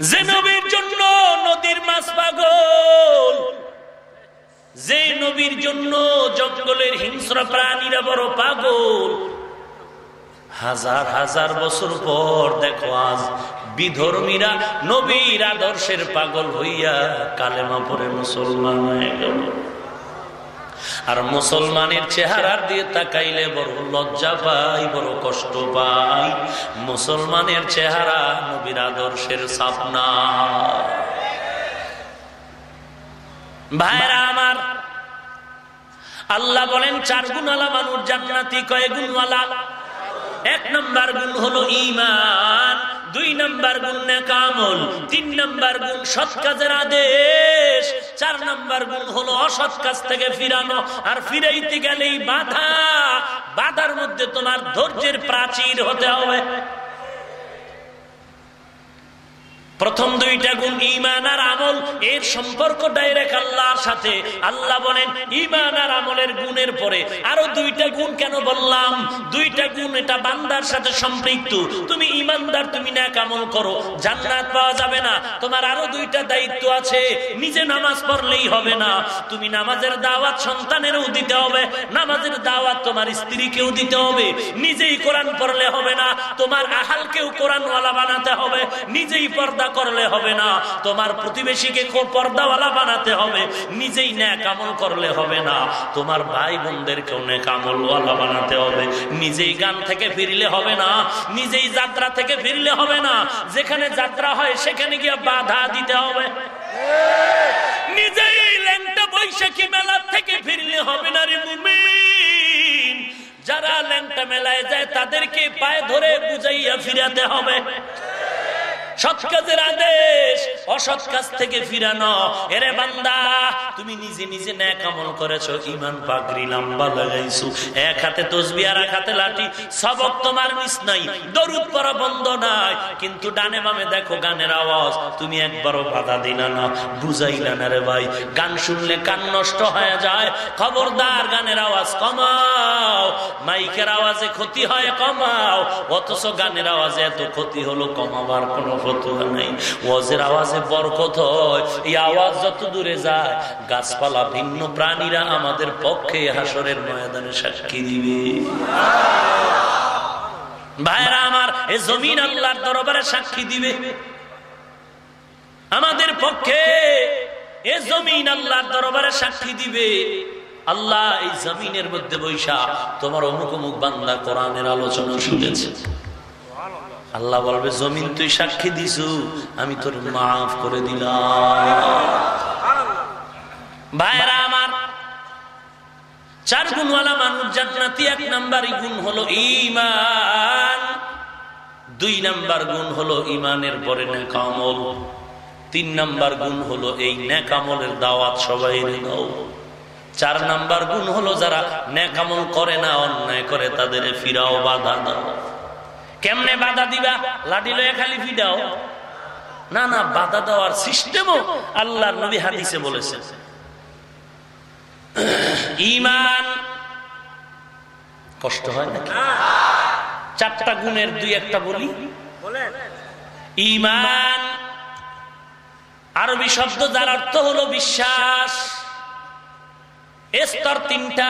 যে নবীর জন্য নদীর মাছ পাগল যে নবীর জন্য জঙ্গলের হিংস্র প্রাণীরা বড় পাগল। হাজার হাজার বছর পর দেখো আজ বিধর্মীরা নবীর আদর্শের পাগল হইয়া কালেমা পরে মুসলমান হয়ে গেল। আর মুসলমানের চেহারার দিয়ে তাকাইলে বড় লজ্জা পাই, বড় কষ্ট পাই। মুসলমানের চেহারা নবীর আদর্শের সাপনা ভাইরা আমার, আল্লাহ বলেন, চার গুণালা মানুষ জান্নাতি, কয় গুণওয়ালা? এক নম্বর গুণ হলো ইমান দুই নম্বর গুণ নেকামল, তিন নম্বর গুণ সৎ কাজের আদেশ, চার নম্বর গুণ হলো অসৎ কাজ থেকে ফিরানো। আর ফিরাইতে গেলেই বাধা, বাধার মধ্যে তোমার ধৈর্যের প্রাচীর হতে হবে। প্রথম দুইটা গুণ ইমান আর আমল। এর সম্পর্ক ডাইরেক্ট আল্লাহর সাথে। আল্লাহ বলেন ইমান আর আমলের গুণের পরে। আরও দুইটা গুণ কেন বললাম? দুইটা গুণ, এটা বান্দার সাথে সম্পৃক্ত। তুমি ইমানদার তুমি না কামল করো। জান্নাত পাওয়া যাবে না। তোমার আরও দুইটা দায়িত্ব আছে। নিজে নামাজ পড়লেই হবে না। তুমি নামাজের দাওয়াত সন্তানেরও দিতে হবে। নামাজের দাওয়াত তোমার স্ত্রীকেও দিতে হবে। নিজেই কোরআন পড়লে হবে না। তোমার আহালকেও কোরআনওয়ালা বানাতে হবে। নিজেই পর্দা করলে হবে না। তোমার প্রতিবেশীকে পর্দাওয়ালা বানাতে হবে। নিজেই ন্যাক আমল করলে হবে না। তোমার ভাই বোনদেরকেও ন্যাক আমলওয়ালা বানাতে হবে। নিজেই গান থেকে ফিরলে হবে না। নিজেই যাত্রা থেকে ফিরলে হবে না। যেখানে যাত্রা হয়, সেখানে গিয়ে বাধা দিতে হবে। নিজেই ল্যাংটা বৈশাখী মেলার থেকে ফিরলে হবে না রে মুমিন। যারা ল্যাংটা মেলায় যায়, তাদেরকে পায়ে ধরে বুঝাইয়া ফিরাতে হবে। সৎ কাজের আদেশ, অসৎ কাজ থেকে ফিরানো। এরে বান্দা, তুমি নিজে নিজে ন্যাক আমল করেছ ইমান পাগড়ি লম্বা লাগাইছো। এক হাতে তসবি আর এক হাতে লাঠি, সবক তোমার মিস নাই, দরুদ পরা বন্ধ নাই। কিন্তু ডানে বামে দেখো গানের আওয়াজ, তুমি একবারও বাধা দিলা না, বুঝাইলা না রে ভাই। গান শুনলে কান নষ্ট হয়ে যায়, খবরদার গানের আওয়াজ কমাও। মাইকের আওয়াজে ক্ষতি হয়, কমাও। অথচ গানের আওয়াজে এত ক্ষতি হলো, কমাবার কোনো ফতুয়া নাই। ওয়াজের আওয়াজে বরকত হয়। এই আওয়াজ যত দূরে যায়, গাছপালা ভিন্ন প্রাণীরা আমাদের পক্ষে হাসরের ময়দানে সাক্ষী দিবে। ভাইরা আমার, এ জমিন আল্লাহর দরবারে সাক্ষী দিবে। আমাদের পক্ষে এ জমিন আল্লাহর দরবারে সাক্ষী দিবে। আল্লাহ এই জমিনের মধ্যে বৈশা, তোমার অমুক অমুক বাংলা কোরআনের আলোচনা শুনেছে। আল্লাহ বলবে, জমিন তুই সাক্ষী দিছু, আমি তোর মাফ করে দিলাম। ভাইরা আমার চার গুণওয়ালা মানুষ জান্নাতি, এক নাম্বার গুণ হলো ইমান দুই নাম্বার গুণ হলো ইমানের পরে নেকামল তিন নাম্বার গুণ হলো এই নেকামলের দাওয়াত সবাই দাও। চার নাম্বার গুণ হলো যারা নেকামল করে না, অন্যায় করে তাদের ফিরাও বাধা দাও। কেমনে বাধা দিবা? লাঠি লয়ে খালি ফিডাও না না, বাধা দেওয়ার সিস্টেমও আল্লাহর নবী হাদিসে বলেছেন। ইমান কষ্ট হয় নাকি? চারটা গুণের দুই একটা বলি। ইমান, আরবি শব্দ যার অর্থ হলো বিশ্বাস। স্তর তিনটা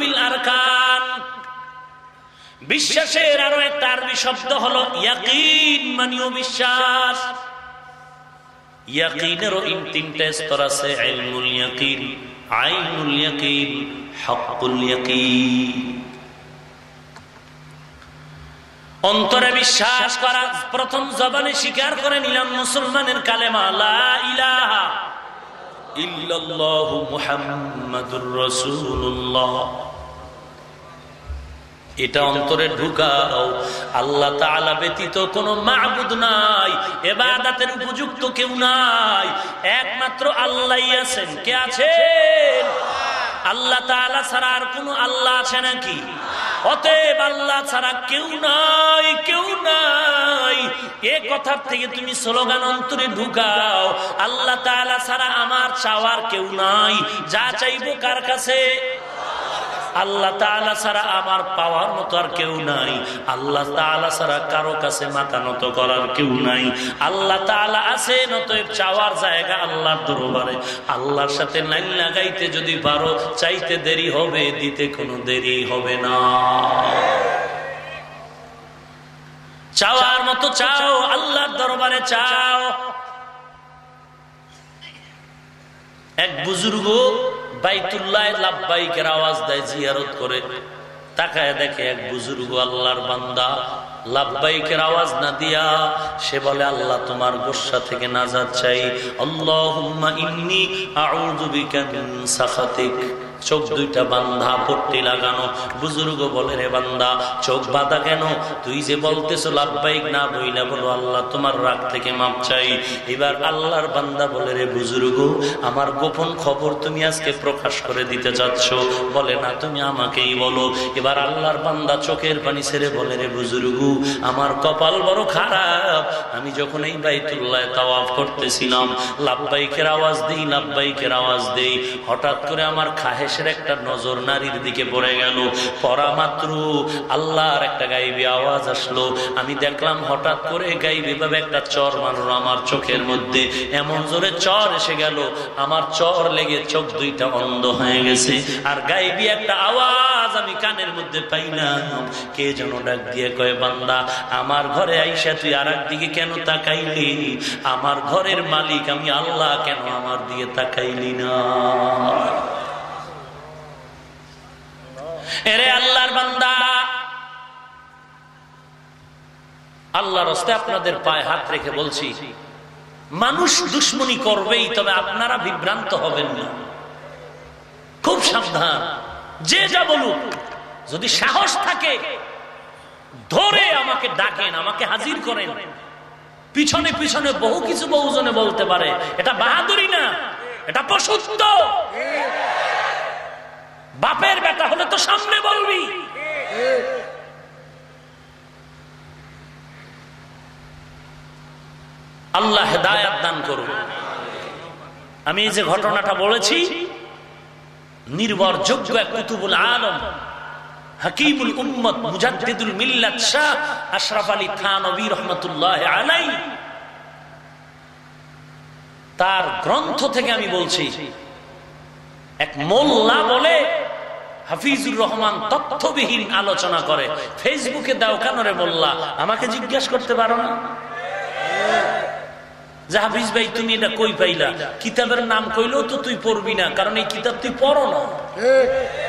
বিল আরকান। বিশ্বাসের আরও একটা আরবি শব্দ হলো ইয়াকিন, মানিও বিশ্বাস। ইয়াকিনেরও ইন স্তর আছে ইয়াকিন, আইনুল ইয়াকিন হকুল ইয়াকিন। অন্তরে বিশ্বাস করা, প্রথম জবানে স্বীকার করে নিলাম মুসলমানের কালেমা, লা ইলাহা। এটা অন্তরে ঢুকাও। আল্লাহ তাআলা ব্যতীত কোন মাহবুদ নাই এবার উপযুক্ত কেউ নাই। একমাত্র আল্লাহই আছেন। কে আছেন? আল্লাহ তালা ছাড়া আর কোন আল্লাহ আছে নাকি? অতএব আল্লাহ ছাড়া কেউ নাই কেউ নাই। এ কথার থেকে তুমি স্লোগান অন্তরে ঢুকাও। আল্লাহ তালা ছাড়া আমার চাওয়ার কেউ নাই। যা চাইব কার কাছে? আল্লাহ তাআলা ছাড়া আমার পাওয়ার মতো আর কেউ নাই। আল্লাহ তাআলা ছাড়া কারও কাছে মাথা নত করার কেউ নাই। আল্লাহ তাআলা আছে চাওয়ার জায়গা আল্লাহর দরবারে। আল্লাহর সাথে লাইন লাগাইতে যদি পারো, চাইতে দেরি হবে, দিতে কোনো দেরি হবে না। চাওয়ার মতো চাও, আল্লাহর দরবারে চাও। এক বুজুর্গ বাইতুল্লাহ আওয়াজ দেয়, জিয়ারত করে। তাকায় দেখে এক বুজুর্গ আল্লাহর বান্দা। লাভবাইকের আওয়াজ না দিয়া সে বলে, আল্লাহ, তোমার গোসা থেকে নাজাদ চাই। আল্লাহ ইন্নি আউযু বিকা চোখ দুইটা বান্ধা, পট্টি লাগানো। বুজুর্গ বলে, রে বান্দা, চোখ বাঁধা কেন? তুই যে বলতেছো লাভবাইক না বইলা বলো, আল্লাহ তোমার রাগ থেকে মাপ চাই। এবার আল্লাহর বান্দা বলে, রে বুজুর্গ, আমার গোপন খবর তুমি আজকে প্রকাশ করে দিতে চাচ্ছ। বলে, না, তুমি আমাকেই বলো। এবার আল্লাহর বান্দা চোখের পানি ছেড়ে বলে, রে বুজুর্গ, আমার কপাল বড় খারাপ। আমি যখন এই বাইতুল্লাহ তাওয়াফ করতেছিলাম লাভবাইকের আওয়াজ দিই লাভবাইকের আওয়াজ দিই। হঠাৎ করে আমার খাহেসের একটা নজর নারীর দিকে পড়ে গেল। পড়া মাত্র আল্লাহর একটা গাইবি আওয়াজ আসলো। আমি দেখলাম হঠাৎ করে গাইবি ভাবে একটা চর মারল আমার চোখের মধ্যে। এমন জোরে চর এসে গেল। আমার চর লেগে চোখ দুইটা অন্ধ হয়ে গেছে। আর গাইবি একটা আওয়াজ আমি কানের মধ্যে পাই না কে যেন ডাক দিয়ে কয়, বান্দা, আমার ঘরে আইসা তুই আর দিকে কেন তাকাইলি? আমার ঘরের মালিক আমি আল্লাহ কেন আমার দিকে তাকাইলি না? এরে আল্লাহর বান্দা। আল্লাহর হস্তে আপনাদের পায়ে হাত রেখে বলছি, মানুষ দুশ্মনী করবেই, তবে আপনারা বিভ্রান্ত হবেন না। খুব সাবধান, যে যা বলুক, যদি সাহস থাকে, ধরে আমাকে ডাকেন, আমাকে হাজির করেন। পিছনে পিছনে বহু কিছু বহুজনে বলতে পারে, এটা বাহাদুরি না, এটা পশুত্ব। বাপের বেটা হলে তো সামনে বলবি। আল্লাহ হেদায়াত দান করুন। আমি এই যে ঘটনাটা বলেছি, নির্ভরযোগ্য আশরাফ আলী তার গ্রন্থ থেকে আমি বলছি, এক মোল্লা বলে হাফিজুর রহমান তথ্যবিহীন আলোচনা করে। ফেসবুকে দাও কেন রে বললা আমাকে জিজ্ঞাসা করতে পারো না? ভাই, তুমি এটা কই কিতাবের নাম কইলেও তো তুই পড়বি না, কারণ এই কিতাব তুই না।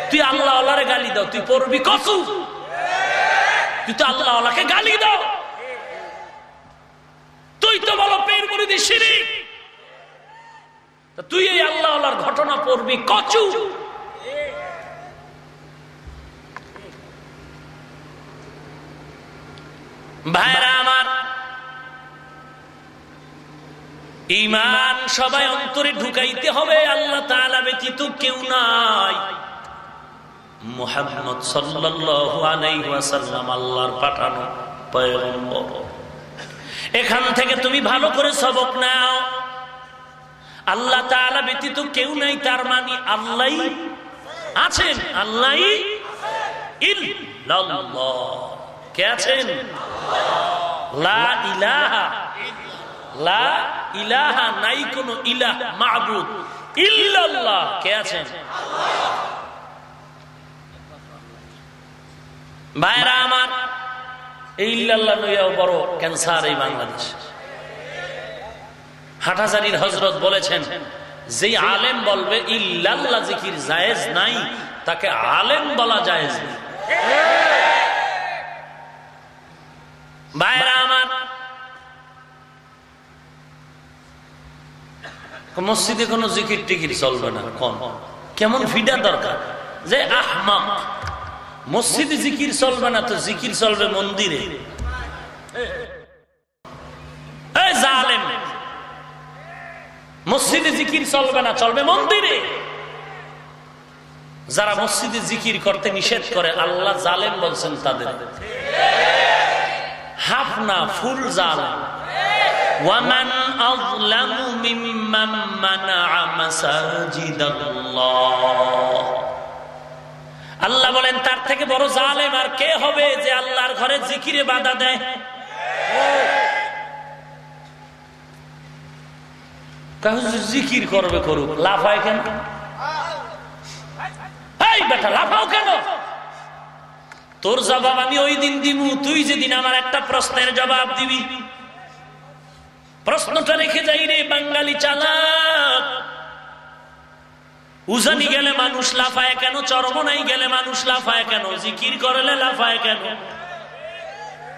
তুই গালি দাও, তুই পড়বি তুই তো দাও। তুই তো তুই এই ঘটনা পড়বি কচু? ভাইরা আমার ইমান সবাই অন্তরে ঢুকাইতে হবে, আল্লাহ তাআলা ব্যতীত কেউ নাই। মুহাম্মদ ওয়াসাল্লাম, আল্লাহর পাঠানো এখান থেকে তুমি ভালো করে সবক নাও। আল্লাহ তাআলা ব্যতীত কেউ নাই, তার মানে আল্লাহ আছেন আল্লাহ কে আছেন লা ইলাহা লা ইলাহা নাই কোন ইলাহ মাহবুদ ইল্লাল্লাহ কে আছেন ভাইরা আমার, এই ইল্লাল্লাহ লইয়াও বড় ক্যান্সার এই বাংলাদেশ। হাটাজারির হজরত বলেছেন যে আলেম বলবে, ইল্লাল্লাহ জিকির জায়েজ নাই, তাকে আলেম বলা জায়েজ নেই। ভাইরা আমার। মসজিদে কোনো জিকির টিকির চলবে না কম কেমন ফিডা দরকার? যে আহমাক মসজিদে জিকির চলবে না তো জিকির চলবে মন্দিরে। মসজিদে জিকির চলবে না চলবে মন্দিরে। যারা মসজিদে জিকির করতে নিষেধ করে আল্লাহ জালেম বলছেন তাদের। হাফনা ফুল জালেম ومن أظلم ممن منع مساجد الله আল্লাহ বলেন তার থেকে বড় জালেম আর কে হবে যে আল্লাহর ঘরে জিকিরে বাধা দেয় জিকির করবে করুক লাফায় কেন এই বেটা লাফাও কেন তোর জবাব আমি ওই দিন দিমু, তুই যেদিন আমার একটা প্রশ্নের জবাব দিবি। প্রশ্নটা রেখে যাই রে, বাঙালি চালাক। উজানি গেলে মানুষ লাফায় কেন? চরমনাই গেলে মানুষ লাফায় কেন? জিকির করলে লাফায় কেন?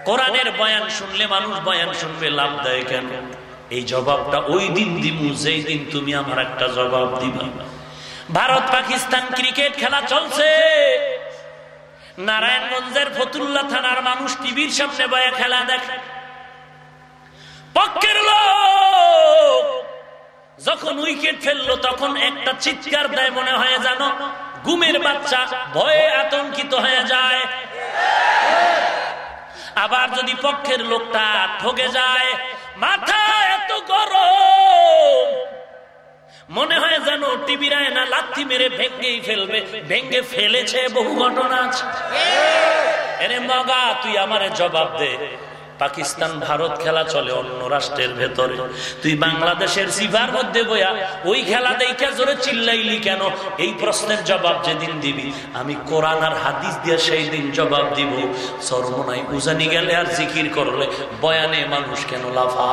কোরআনের বয়ান শুনলে মানুষ বয়ান শুনবে, লাভ দেয় কেন? এই জবাবটা ওই দিন দিমু, যেই দিন তুমি আমার একটা জবাব দিবা। ভারত পাকিস্তান ক্রিকেট খেলা চলছে। নারায়ণগঞ্জের ফতুল্লা থানার মানুষ টিভির সামনে বয়ে খেলা দেখে। পক্ষের লোক যখন উইকেট ফেলল, তখন একটা চিৎকার দেয় মনে হয় জানো গুমের বাচ্চা ভয়ে আতঙ্কিত হয়ে যায়। আবার যদি পক্ষের লোকটা ঠকে যায়, মাথা এত গরম মনে হয় যেন টিভির না লাথি মেরে ভেঙ্গেই ফেলবে। ভেঙ্গে ফেলেছে বহু ঘটনা আছে। এরে মগা, তুই আমারে জবাব দে। পাকিস্তান ভারত খেলা চলে অন্য রাষ্ট্রের ভেতরে। তুই বাংলাদেশের সিভার মধ্যে বইয়া ওই খেলা দেখে জোরে চিল্লাইলি কেন? এই প্রশ্নের জবাব যেদিন দিবি, আমি কোরআন আর হাদিস দিয়ে সেই দিন জবাব দিব। সর্বনাই উজানি গেলে আর জিকির করলে বয়ানে মানুষ কেন লাফা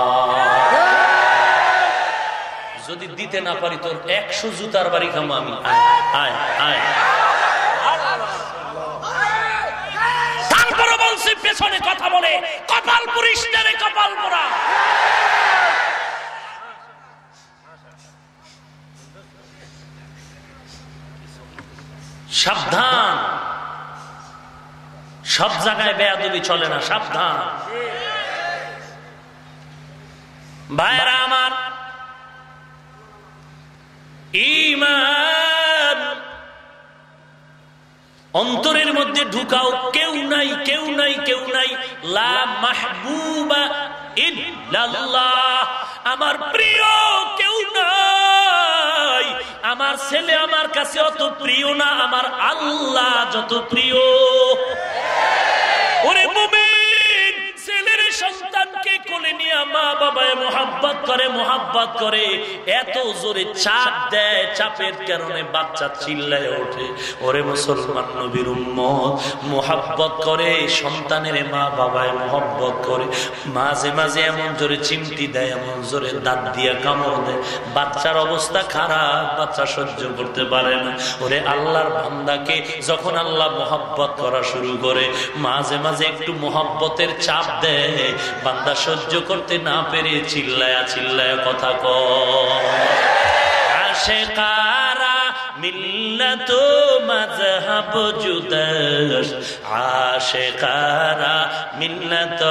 যদি দিতে না পারি, তোর একশো জুতার বাড়ি খামো আমি। তারপরে বলছি, পেছনে কথা বলে। কপাল পুরিস কপাল পোড়া। সাবধান। সব জায়গায় বেয়াদবি চলে না, সাবধান। ভাইরা আমার ইমান। অন্তরের মধ্যে ঢুকাও, কেউ নাই কেউ নাই কেউ নাই। লা আমার প্রিয় কেউ নাই। আমার ছেলে আমার কাছে অত প্রিয় না, আমার আল্লাহ যত প্রিয়। ওরে মা বাবায় করে করে, এত জোরে চাপ দেয়, চাপের কারণে বাচ্চা চিল্লায় ওঠে। ওরে মুসলমান নবীর উম্মত করে, সন্তানের মা বাবায় করে। মাঝে মাঝে এমন জোরে চিমটি দেয়, এমন জোরে দাঁত দিয়া কামড় দেয়। বাচ্চার অবস্থা খারাপ, বাচ্চা সহ্য করতে পারে না। ওরে আল্লাহর বান্দাকে যখন আল্লাহ মোহাব্বত করা শুরু করে, মাঝে মাঝে একটু মোহাব্বতের চাপ দেয়, বান্দা সহ্য করতে না পেরে চিল্লায়া চিল্লায়া কথা কষে কারা মিল্লত মজহব জুদস আশে কারা মিল্লত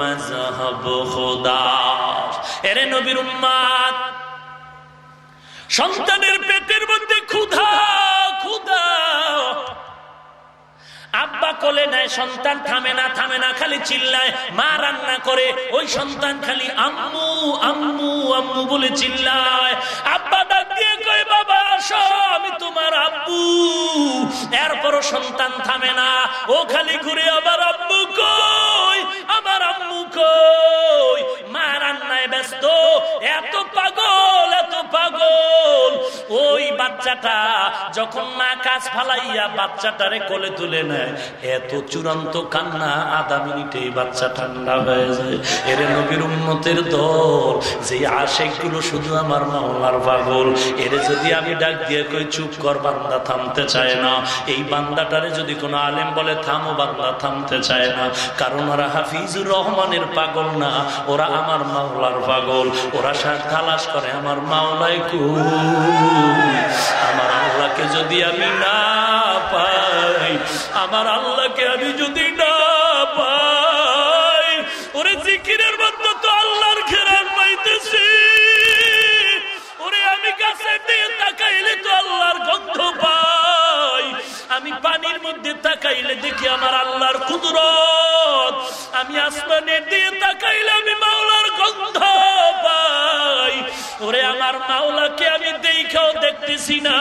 মজহব খুদাস এরে নবীর উম্মাদ, সন্তানের পেটের মধ্যে ক্ষুধা। আব্বা কোলে নেয়, সন্তান থামে না থামে না, খালি চিল্লায়, মা রান্না করে, ওই সন্তান খালি আম্মু আম্মু আম্মু বলে চিল্লায়। আব্বা ডাক দিয়ে কই বাবা, আসো, আমি তোমার আব্বু। এরপরও সন্তান থামে না, ও খালি ঘুরে আবার, আব্বু কই? আমার আম্মু কই? মা রান্নায় ব্যস্ত, এত পাগল এত পাগল। ওই বাচ্চাটা যখন মা কাজ ফালাইয়া বাচ্চাটারে কোলে তুলে নেয় এত চূড়ান্ত কান্না আধা মিনিটে বাচ্চা ঠান্ডা হয়ে যায়। এর নবীর উন্নতের দল, যে শুধু আমার পাগল যদি আমি ডাক দিয়ে কই, চুপ কর, বান্দা থামতে চায় না। এই বান্দাটারে যদি কোনো আলেম বলে, থামো, বান্দা থামতে চায় না। কারণ ওরা হাফিজুর রহমানের পাগল না, ওরা আমার মাওলার পাগল। ওরা তালাশ করে, আমার মাওলায় কু আমার আল্লাহকে যদি আমি না পাই আমার আল্লাহকে আমি যদি না পাই, ওরে জিকিরের মধ্যে তো আল্লাহর ঘেরান পাইতেছি। ওরে আমি কাছে দিয়ে তাকাইলে তো আল্লাহর গন্ধ পাই। আমি পানির মধ্যে তাকাইলে দেখি আমার আল্লাহর কুদরত। আমি আসমানের দিয়ে তাকাইলে আমি মাওলার পাই ওরে আমার মাওলাকে আমি দেখতেছি না।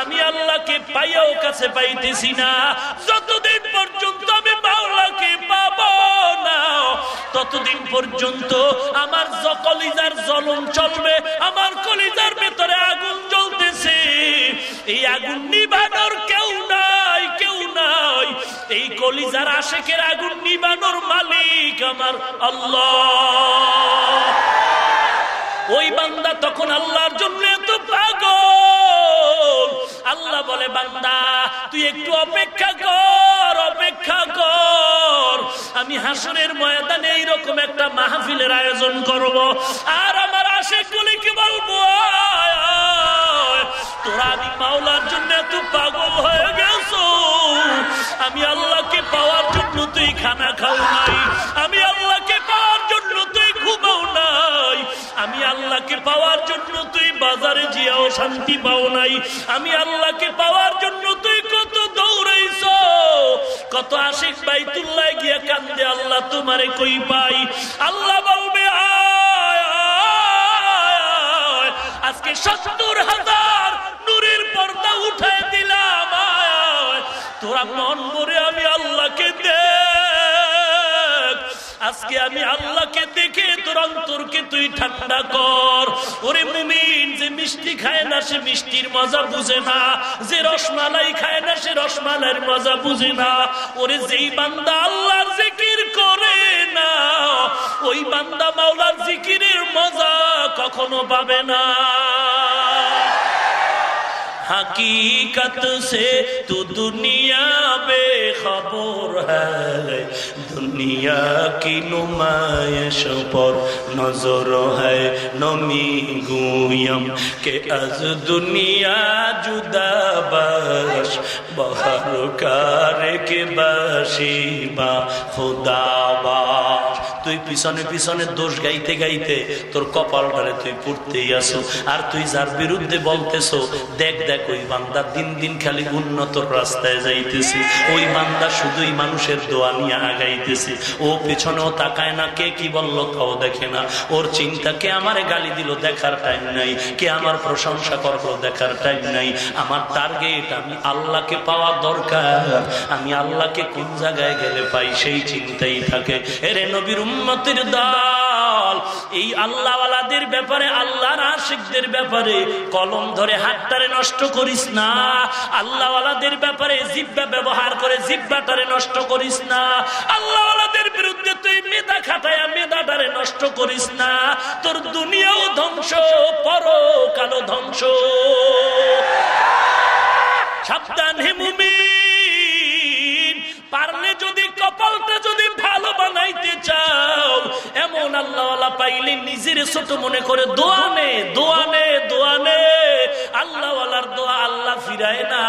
আমি আল্লাহকে কাছে পাইতেছি না। যতদিন পর্যন্ত আমি মাওলাকে পাব না, ততদিন পর্যন্ত আমার কলিজার জলন চলবে, আমার কলিজার ভেতরে আগুন জ্বলতেছে। এই আগুন নিবানোর কেউ এই কলিজার আশেকের আগুন নিবানোর মালিক আমার আল্লাহ। ওই বান্দা তখন আল্লাহর জন্য এত পাগল। আল্লাহ বলে, বান্দা, তুই একটু অপেক্ষা কর অপেক্ষা কর। আমি হাসনের ময়দানে এইরকম একটা মাহফিলের আয়োজন করব। আর আমার আশেকগুলিকে বলব তোরা আমি মাওলার জন্য এত পাগল হয়ে গেছো। আমি আল্লাহকে পাওয়ার জন্য তুই খানা খাও নাই। আমি আল্লাহকে পাওয়ার জন্য তুই ঘুমাও নাই। আমি আল্লাহকে পাওয়ার জন্য তুই বাজারে জিয়াও শান্তি পাও নাই। আমি আল্লাহকে পাওয়ার জন্য তুই কত দৌড়াইছ। কত আশিক বাইতুল্লাহ গিয়া কান্দে আল্লাহ তোমারে কই পাই। আল্লাহ বলবে আজকে সত্তর হাজার নূরের পর্দা উঠায় দিলাম তোরা মন করে আমি আল্লাহকে দেখ আজকে আমি আল্লাহকে দেখে তোর অন্তরকে তুই ঠান্ডা কর। ওরে মুমিন, যে মিষ্টি খায় না, সে মিষ্টির মজা বুঝে না। যে রসমালাই খায় না, সে রসমালাইয়ের মজা বুঝে না। ওরে যেই বান্দা আল্লাহর জিকির করে না, ওই বান্দা মাওলার জিকিরের মজা কখনো পাবে না। हकीकत से तू दुनिया बेखबर है दुनिया की नुमाइश पर नजर है नमी गुयम के अज दुनिया जुदा बश बहर कार के बशीबा खुदाबाश তুই পিছনে পিছনে দোষ গাইতে গাইতে তোর কপাল ডালে তুই পড়তেই আসো। আর তুই যার বিরুদ্ধে বলতেছো, দেখ দেখ, ওই বান্দা দিন দিন খালি উন্নত রাস্তায় যাইতেছে। ওই বান্দা শুধুই মানুষের দোয়া নিয়ে আগাইতেছে। ও পেছনেও তাকায় না, কে কি বলল তাও দেখে না। ওর চিন্তা, কে আমার গালি দিল দেখার টাইম নাই। কে আমার প্রশংসা করল দেখার টাইম নাই। আমার টার্গেট আমি আল্লাহকে পাওয়া দরকার। আমি আল্লাহকে কোন জায়গায় গেলে পাই সেই চিন্তাই থাকে। এরে নবীর উম্মতের দল। এই আল্লাহওয়ালাদের ব্যাপারে, আল্লাহর আশিকদের ব্যাপারে কলম ধরে হাতটারে নষ্ট করিস না। আল্লাহওয়ালাদের ব্যাপারে জিব্বা ব্যবহার করে জিব্বাটারে নষ্ট করিস না। আল্লাহওয়ালাদের বিরুদ্ধে তুই মেধা খাটায়া মেধাটারে নষ্ট করিস না। তোর দুনিয়াও ধ্বংস পর কালো ধ্বংস। সাবধান হেমুমি পারলে যদি কপালটা বানাইতে চাও, এমন আল্লাহ পাইলে নিজের ছোট মনে করে দোয়ানে দোয়ানে দোয়ানে আল্লাহওয়ালার দোয়া আল্লাহ ফিরায় না,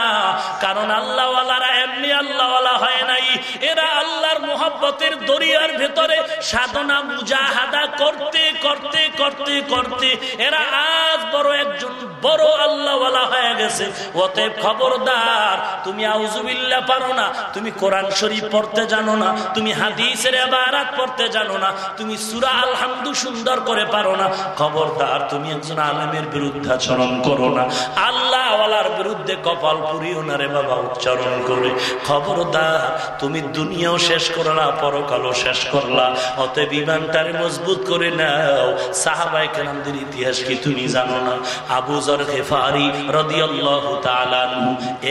কারণ আল্লাহওয়ালারা এমনি আল্লাহওয়ালা হয় নাই। এরা আল্লাহর মোহাব্বতের দরিয়ার ভেতরে সাধনা, মুজাহাদা করতে করতে করতে করতে এরা আজ বড় একজন বড় আল্লাহওয়ালা হয়ে গেছে। অতএব খবরদার, তুমি আউজুবিল্লা পারো না, তুমি কোরআন শরীফ পড়তে জানো না, তুমি হাদিসের এবারাত পড়তে জানো না, তুমি সুরা আলহামদু সুন্দর করে পারো না। খবরদার, তুমি একজন আলেমের বিরুদ্ধে আচরণ করো না। আল্লাহ আল্লাহওয়ালার বিরুদ্ধে কপাল পুরিও না রে বাবা, উচ্চারণ করে। খবরদার, তুমি দুনিয়াও শেষ করলা, পরকালও শেষ করলা। অতএব বিমানটারে মজবুত করে নাও। সাহাবাই কেরামদের ইতিহাস কি তুমি জানো না? আবু জর হেফারি রদিয়াল্লাহু তাআলা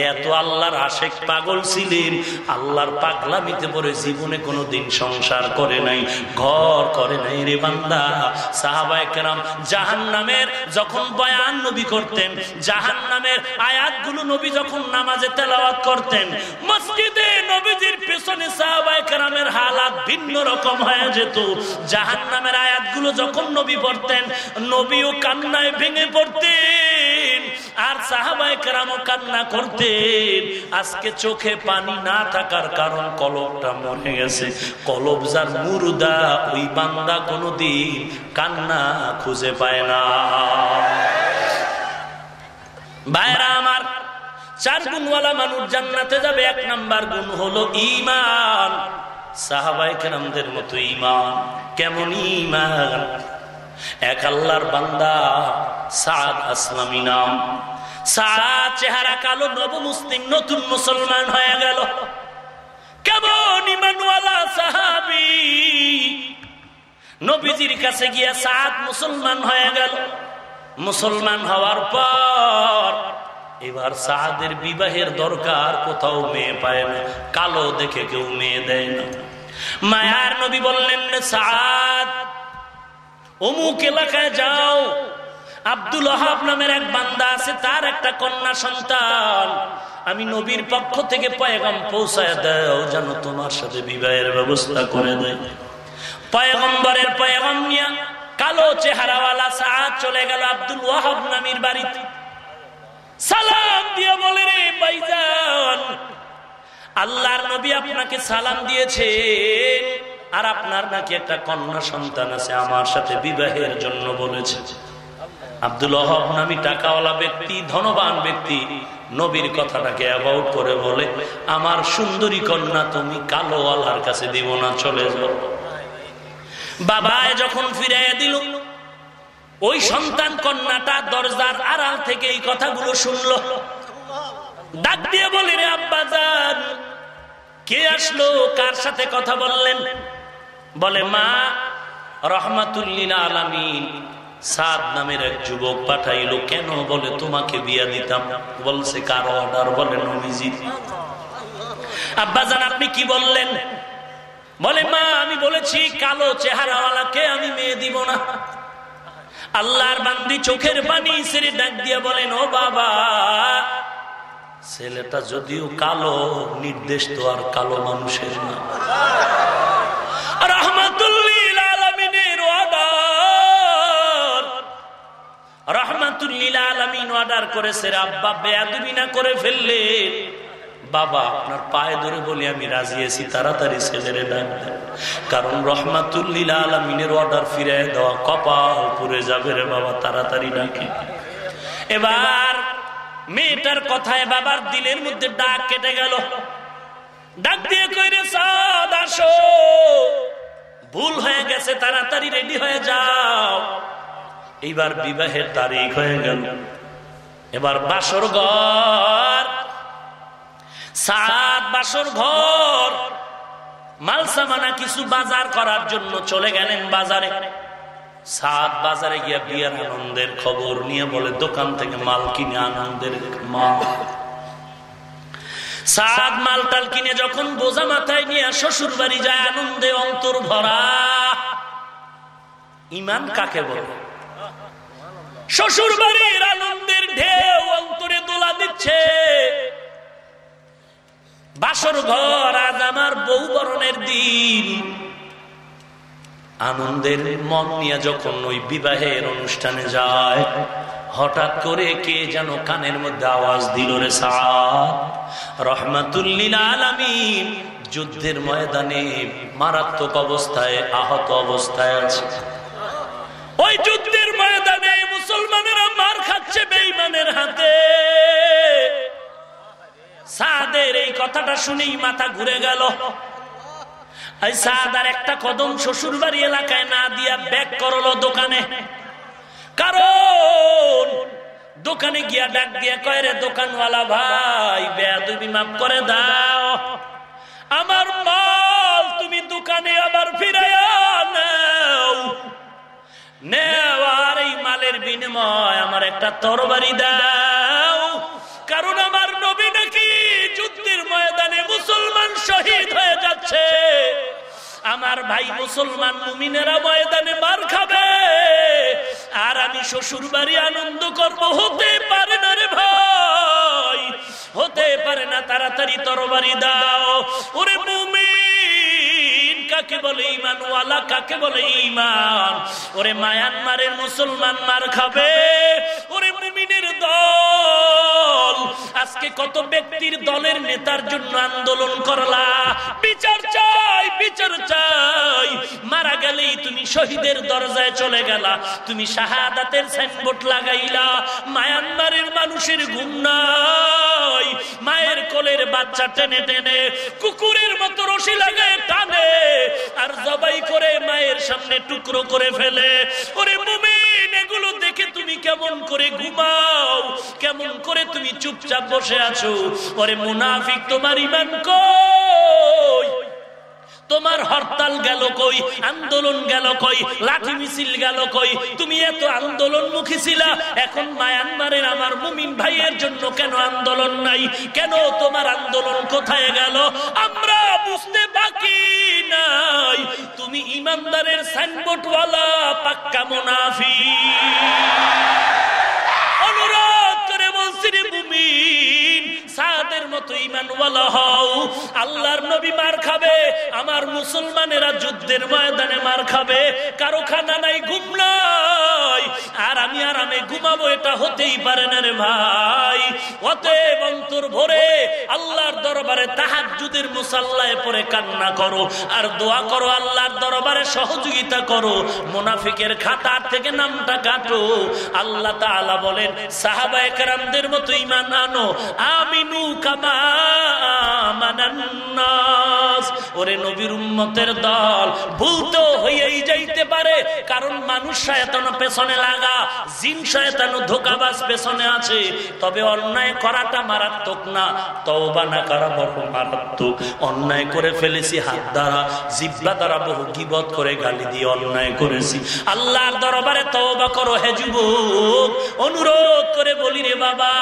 এত আল্লাহর আশেক পাগল ছিলেন। আল্লাহর পাগলামিতে পরে জীবনে কোনো দিন সংসার করে নাই, ঘর করে নাই রে বান্দা। সাহাবাই কেরাম জাহান নামের যখন বয়ান নবী করতেন জাহান নামের আয়াতগুলো নবী যখন নামাজে তেলাওয়াত করতেন, মসজিদে নবীজির পেছনে সাহাবাই কেরামের হালাত ভিন্ন রকম হয়ে যেত। জাহান নামের আয়াতগুলো যখন নবী পড়তেন, নবীও কান্নায় ভেঙে পড়তেন, আর সাহাবাই কেরামও কান্না করতেন। আজকে চোখে পানি না থাকার কারণ কলবটা মরে গেছে কলব যার মুরুদা ওই বান্দা কোনোদিন কান্না খুঁজে পায় না। ভাইরা আমার, চার গুণওয়ালা মানুষ জান্নাতে যাবে, এক নাম্বার গুণ হলো ইমান সাহাবাই কেরামদের মতো ইমান কেমন ইমান এক আল্লাহর বান্দা সাদ আসলামী নাম। সাদ চেহারা কালো নব মুসলিম নতুন মুসলমান হয়ে গেল। কেমন ইমানওয়ালা সাহাবি? নবীজির কাছে গিয়া সাদ মুসলমান হয়ে গেল। মুসলমান হওয়ার পর এবার সাহাদের বিবাহের দরকার কোথাও মেয়ে পায় না, কালো দেখে কেউ মেয়ে দেয় না। মায়ার নবী বললেন সাদ, অমুক এলাকায় যাও। আব্দুল আহাব নামের এক বান্দা আছে, তার একটা কন্যা সন্তান। আমি নবীর পক্ষ থেকে পয়গাম পৌঁছায় দাও যেন তোমার সাথে বিবাহের ব্যবস্থা করে দেয়। পয়গম্বরের পয়গাম নিয়া কালো চেহারাওয়ালা সাহাদ চলে গেল আব্দুল ওয়াহাব নামির বাড়িতে। সালাম দিয়ে বলে, রে ভাইজান, আল্লাহর নবী আপনাকে সালাম দিয়েছে আর আপনার নাকি একটা কন্যা সন্তান আছে, আমার সাথে বিবাহের জন্য বলেছে। আব্দুল ওহাব নামি টাকাওয়ালা ব্যক্তি, ধনবান ব্যক্তি নবীর কথাটাকে অ্যাবাউট করে বলে, আমার সুন্দরী কন্যা, তুমি কালো কালোওয়ালার কাছে দিব না, চলে যাও। বাবায় যখন ফিরাইয়া দিল, ওই সন্তান কন্যাটা দরজার আড়াল থেকে এই কথাগুলো শুনল। ডাক দিয়ে বলি, রে আব্বাজান কে আসলো? কার সাথে কথা বললেন? বলে, মা রহমাতুল্লিল আলামিন। সাদ নামের এক যুবক পাঠাইলো কেন বলে তোমাকে বিয়া দিতাম? বলছে কার অর্ডার বলে নবীজি আব্বাজান আপনি কি বললেন? বলে মা আমি বলেছি কালো চেহারাওয়ালাকে আমি মেয়ে দিব না। আল্লাহর বান্দি চোখের পানি সেরে ডাক দিয়ে বলেন ও বাবা ছেলেটা যদিও কালো নির্দেশ তো আর কালো মানুষের না। রহমাতুল্লিল অর্ডার করেছে না করে ফেললে। বাবা, আপনার পায়ে ধরে আমি রাজি আছি, তাড়াতাড়ি কারণ রহমাতুল্লিল আলমিনের অর্ডার ফিরে দেওয়া কপাল পুরে যাবে রে বাবা, তাড়াতাড়ি ডাকে। এবার মেয়েটার কথায় বাবার দিলের মধ্যে ডাক কেটে গেল। ডাক দিয়ে কইরে ভুল হয়ে গেছে, তাড়াতাড়ি রেডি হয়ে যাও। এইবার বিবাহের তারিখ হয়ে গেল। এবার বাসর ঘর। সাত বাসর ঘর। মালসামানা কিছু বাজার করার জন্য চলে গেলেন বাজারে। সাত বাজারে গিয়া বিয়ার আনন্দের খবর নিয়ে বলে, দোকান থেকে মাল কিনে আনন্দের মাল। সাদ মাল টাল কিনে যখন বোঝা মাথায় নিয়ে শ্বশুর বাড়ি যায়, আনন্দে অন্তর ভরা ইমান কাকে বলে? শ্বশুর বাড়ির আনন্দের ঢেউ অন্তরে দোলা দিচ্ছে। বাসর ঘর আজ আমার বউ বরণের দিন। আনন্দের মন নিয়ে যখন ওই বিবাহের অনুষ্ঠানে যায়, হঠাৎ করে কে যেন কানের মধ্যে আওয়াজ দিল রে সাদ। যুদ্ধের ময়দানে মারাত্মক অবস্থায় আহত অবস্থায় আছে। ওই যুদ্ধের ময়দানে মুসলমানেরা মার খাচ্ছে বেইমানের হাতে। সাদের এই কথাটা শুনেই মাথা ঘুরে গেল। সাদার একটা কদম শ্বশুর বাড়ি এলাকায় না দিয়া ব্যাগ করল দোকানে। কারণ দোকানে গিয়া ডাক দিয়া কয়, রে দোকানওয়ালা ভাই বেয়া তুমি মাফ করে দাও। আমার মাল তুমি দোকানে আবার ফিরাইয়া নাও। মালের বিনিময় আমার একটা তরবারি দাও। কারণ আমার নবী নাকি যুদ্ধের ময়দানে মুসলমান শহীদ হয়ে যাচ্ছে। আমার ভাই মুসলমান মুমিনেরা ময়দানে মার খাবে। আর আমি শ্বশুর বাড়ি আনন্দ করব। হতে পারে না রে ভাই, হতে পারে না। তাড়াতাড়ি তরবারি দাও। ওরে মুমিন কাকে বলে ইমান ওয়ালা কাকে বলে ইমান ওরে মায়ানমারের মুসলমান মার খাবে। ওরে মিনের দল। আজকে কত ব্যক্তির দলের নেতার জন্য আন্দোলন করলা? বিচার চাই। মারা গেলেই তুমি শহীদের দরজায় চলে গেলা। তুমি শাহাদাতের সাইনবোর্ড লাগাইলা। মায়ানমারের মানুষের ঘুম নাই। মায়ের কোলের বাচ্চা টেনে টেনে কুকুরের মতো রশি লাগায় টানে। আর জবাই করে মায়ের সামনে টুকরো করে ফেলে। ওরে মুমিন, এগুলো দেখে তুমি কেমন করে ঘুমাও? কেমন করে তুমি চুপচাপ বসে আছো? ওরে মুনাফিক, তোমার ইমান কই? তোমার হরতাল গেল কই? আন্দোলন গেল কই? লাঠি মিছিল গেল কই? তুমি এত আন্দোলন মুখী ছিলা, এখন মায়ানমারের আমার মুমিন ভাইয়ের জন্য কেন আন্দোলন নাই? কেন তোমার আন্দোলন কোথায় গেল? আমরা বুঝতে বাকি নাই। তুমি ইমানদারের সাইনবোর্ডওয়ালা পাক্কা মুনাফি মতো ইমানওয়ালা হও। আল্লাহর নবী মার খাবে, আমার মুসলমানেরা যুদ্ধের ময়দানে মার খাবে। কারও খানা নাই, ঘুম নাই। আর আমি আরামে ঘুমাবো, এটা হতেই পারে না রে ভাই। অতএব অন্তর ভরে আল্লাহর দরবারে তাহাজ্জুদের মুসাল্লায় পরে কান্না করো। আর দোয়া করো, আল্লাহর দরবারে সহযোগিতা করো। মুনাফিকের খাতার থেকে নামটা কাটো। আল্লাহ তাআলা বলেন সাহাবা একরামদের মতো ইমান আনো। আমিনু কামা ওরে নবীর উম্মতের দল, ভুল তো যাইতে পারে, কারণ মানুষ শয়তান পেছনে লাগা, জিন শয়তান ধোকাবাজ পেছনে আছে। তবে অন্যায় করাটা মারাত্মক না, তওবা না করা বড় মারাত্মক। অন্যায় করে ফেলেছি হাত দ্বারা, জিব্বা দ্বারা বহু গিবত করে গালি দিয়ে অন্যায় করেছি। আল্লাহর দরবারে তওবা করো হে যুবক। অনুরোধ করে বলি রে বাবা,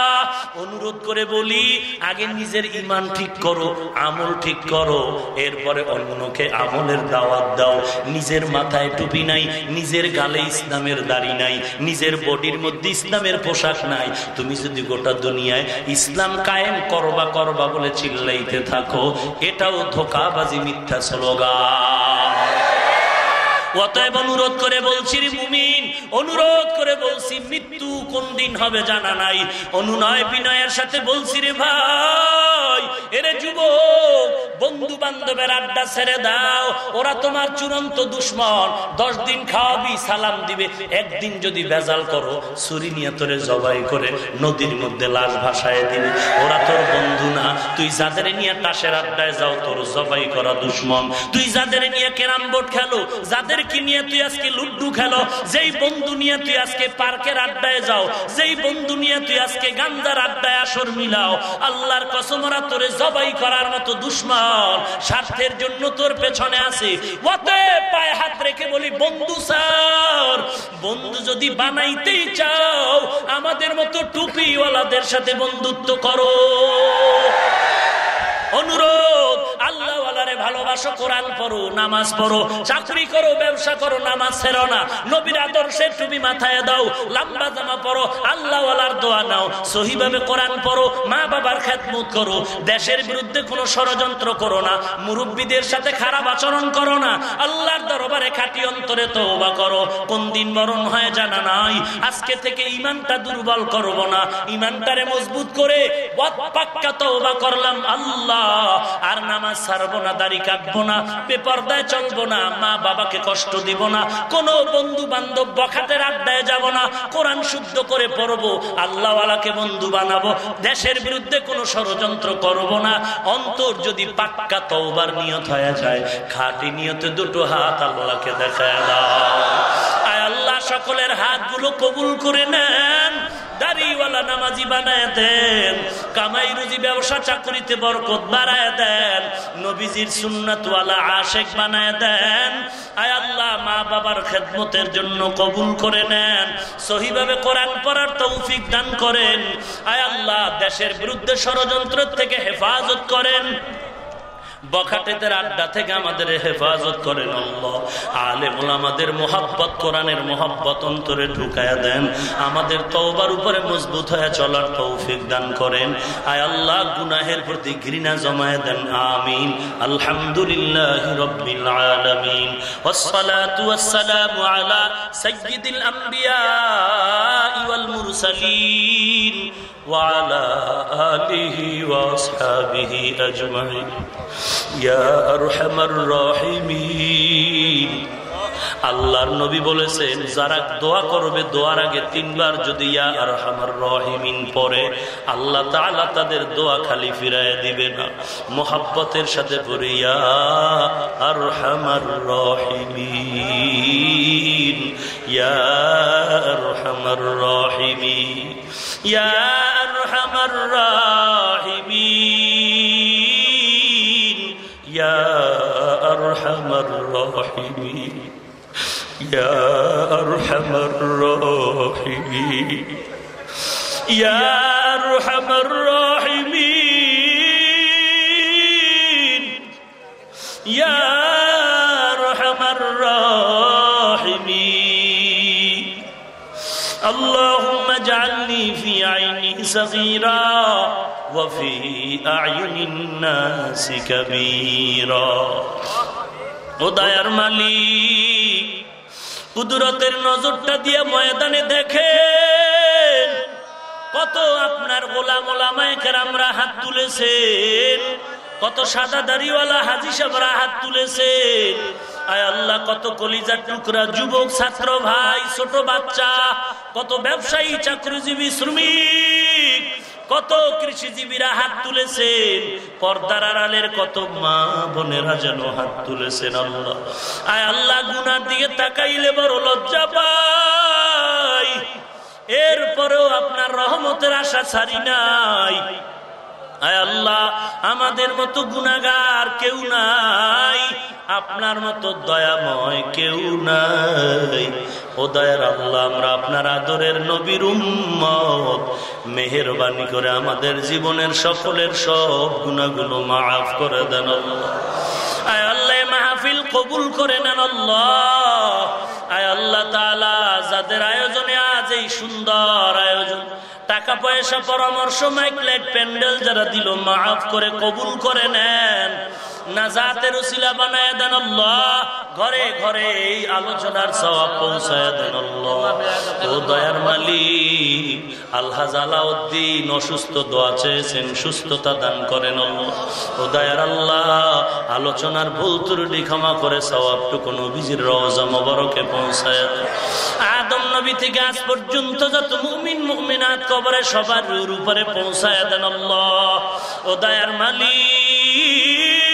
অনুরোধ করে বলি, আগে নিজের ইমান ঠিক করো, আমল ঠিক করো, এরপরে অন্যকে আমলের দাওয়াত দাও। নিজের মাথায় টুপি নাই, নিজের গালে ইসলামের দাড়ি নাই, নিজের বডির মধ্যে ইসলামের পোশাক নাই। তুমি যদি গোটা দুনিয়ায় ইসলাম কায়েম করবা করবা বলে চিল্লাইতে থাকো, এটাও ধোকাবাজি মিথ্যা স্লোগান। অতএব অনুরোধ করে বলছি মুমিন, অনুরোধ করে বলছি, মৃত্যু কোন দিন হবে জানা নাই। অনুনয় বিনয়ের সাথে বলছি রে ভাই, এরে যুবক বন্ধু বান্ধবের আড্ডা ছেড়ে দাও, ওরা তোমার চূড়ান্ত দুশ্মন। দশ দিন খাওয়াবি, সালাম দিবে। একদিন যদি বেজাল করো, ছুরি নিয়ে তোরে জবাই করে নদীর মধ্যে লাশ ভাসায় দিবে। ওরা তোর বন্ধু না। তুই যাদের নিয়ে টাসের আড্ডায় যাও, তোর জবাই করা দুশ্মন। তুই যাদের নিয়ে ক্যারাম বোর্ড খেলো, যাদের কি নিয়ে তুই আজকে লুড্ডু খেলো, যেই বন্ধু নিয়ে তুই আজকে পার্কের আড্ডায় যাও, যেই বন্ধু নিয়ে তুই আজকে গান্দার আড্ডায় আসর মিলাও, আল্লাহর কসমরা তোরে জবাই করার মতো দুশ্মন, স্বার্থের জন্য তোর পেছনে আছে। অতএব পায়ে হাত রেখে বলি, বন্ধু স্যার, বন্ধু যদি বানাইতেই চাও, আমাদের মতো টুপিওয়ালাদের সাথে বন্ধুত্ব করো। অনুরোধ আল্লাহরে ভালোবাসো, কোরআন পড়ো, নামাজ পড়ো, চাকরি করো, ব্যবসা করো, নামাজ ছেড়ো না। নবীর তুমি মাথায় দাও জামা পড়ো আল্লাহ দোয়া নাও, সহিভাবে কোরআন পড়ো, মা বাবার করো, দেশের বিরুদ্ধে কোনো ষড়যন্ত্র করো না, মুরব্বীদের সাথে খারাপ আচরণ করো না, আল্লাহর দরবারে খাটি অন্তরে তওবা করো, কোন দিন মরণ হয় জানা নাই, আজকে থেকে ইমানটা দুর্বল করব না ইমানটারে মজবুত করে পাক্কা করলাম, আল্লাহ আর নামাজ ছাড়বো না, দাড়ি কাটবো না, বেপর্দায় চলবো না, মা বাবাকে কষ্ট দিব না, কোন বন্ধু বান্ধব বখাতের আড্ডায় যাব না, কোরআন শুদ্ধ করে পড়ব, আল্লাহওয়ালাকে বন্ধু বানাবো, দেশের বিরুদ্ধে কোনো ষড়যন্ত্র করব না, অন্তর যদি পাক্কা তওবার নিয়ত হয়ে যায়, খাটি নিয়তে দুটো হাত আল্লাহকে দেখায় দাও। আয় আল্লাহ, সকলের হাতগুলো কবুল করে নেন। দাড়িওয়ালা নামাজি বানায় দেন, কামাই রুজি ব্যবসা চাকরিতে বরকত বাড়ায় দেন, নবীজির সুন্নাতওয়ালা আশেক বানায় দেন। আয় আল্লাহ, মা বাবার খেদমতের জন্য কবুল করে নেন, সহিভাবে কোরআন পড়ার তৌফিক দান করেন। আয় আল্লাহ, দেশের বিরুদ্ধে ষড়যন্ত্র থেকে হেফাজত করেন। বখাটেদের আড্ডা থেকে আমাদের হেফাজত করেন আল্লাহ আলেমুল আমাদের মোহাব্বত কোরআনের মোহাব্বত অন্তরে ঢুকায়া দেন আমাদের তওবার উপরে মজবুত হয়ে চলার তৌফিক দান করেন আয় আল্লাহ গুনাহের প্রতি ঘৃণা জমায় দেন আমিন আলহামদুলিল্লাহ রব্বিল আলামিন والصلاه والسلام على سيد الانبياء والمرسلين وعلى آله وأصحابه أجمعين يا أرحم الراحمين আল্লাহর নবী বলেছেন যারা দোয়া করবে দোয়ার আগে তিনবার যদি ইয়া আর হামার রহিমিন পরে আল্লাহ তাআলা তাদের দোয়া খালি ফিরায় দিবে না মোহাব্বতের সাথে পড়ে ইয়া আর হামার রহিমিন ইয়া আর হামার রহিমিন يا أرحم الراحمين يا أرحم الراحمين يا أرحم الراحمين يا أرحم الراحمين يا أرحم الراحمين. اللهم اجعلني في عيني صغيرا وفي أعين الناس كبيرا ও দায়ার মালিক কুদরতের নজরটা দিয়ে ময়দানে দেখেন কত আপনার গোলাম ওলামায়কের আমরা হাত তুলেছেন কত সাদা দাড়িওয়ালা হাজি সাহরা হাত তুলেছেন আয় আল্লাহ, কত কলিজার টুকরা, যুবক, ছাত্র ভাই, ছোট বাচ্চা, কত ব্যবসায়ী, চাকরিজীবী, শ্রমিক, কত কৃষিজীবীরা হাত তুলেছেন, পর্দার আড়ালের কত মা বোনেরা যেন হাত তুলেছেন আল্লাহ। আয় আল্লাহ, গুনার দিকে তাকাইলে বড় লজ্জা পাই। এরপরেও আপনার রহমতের আশা ছাড়ি নাই। আল্লাহ, আমাদের মতো গুনাগার কেউ নাই। আপনার মতো দয়াময় কেউ নাই। ও দয়ার আল্লাহ, আমরা আপনার আদরের নবীর উম্মত। মেহরবানি করে আমাদের জীবনের সকলের সব গুণাগুলো মাফ করে দেন আল্লাহ। আয় আল্লাহ মাহফিল কবুল করে নেন আল্লাহ। আয় আল্লাহ যাদের আয়োজনে আজ এই সুন্দর আয়োজন টাকা পয়সা পরামর্শ মাইকলেট প্যান্ডেল যারা দিল, মাফ করে, কবুল করে নেন। নাজাতের উসিলা বানায় দেন আল্লাহ। ঘরে ঘরে এই আলোচনার সওয়াব পৌঁছায় দেন ও দয়ার মালিক, আলহাজ আলাউদ্দিন অসুস্থ দোয়া চেয়েছেন, সুস্থতা দান করেন আল্লাহ। ও দয়ার আল্লাহ, আলোচনার ভুল ত্রুটি ক্ষমা করে সওয়াবটুকু নবীজির রওজা মোবারকে পৌঁছায় দেন। আদম নবী থেকে আজ পর্যন্ত যত মুমিন, মুমিনাত কবরে সবার উপরে পৌঁছায় দেন ও দয়ার মালিক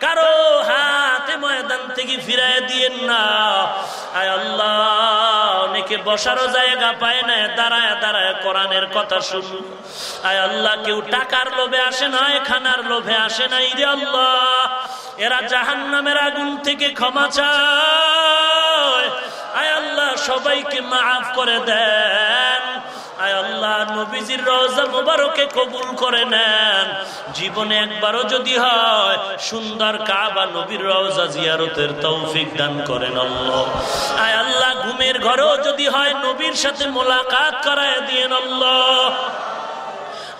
কারও হাতে ময়দান থেকে ফিরাই দিয়েন না। আয় আল্লাহ, অনেকে বসারও জায়গা পায় না, দাঁড়ায় দাঁড়ায় কোরআনের কথা শুন। আয় আল্লাহ, কেউ টাকার লোভে আসে না, খানার লোভে আসে নাই রে আল্লাহ। এরা জাহান নামের আগুন থেকে ক্ষমা চায়। আয় আল্লাহ, সবাইকে মাফ করে দেন। আয় আল্লাহ নবীজির রোজা মোবারকে কবুল করে নেন। জীবনে একবারও যদি হয়, সুন্দর কাবা নবীর রোজা জিয়ারতের তৌফিক দান করেন আল্লাহ। আয় আল্লাহ, ঘুমের ঘরেও যদি হয়, নবীর সাথে মোলাকাত করায় দিয়ে আল্লাহ।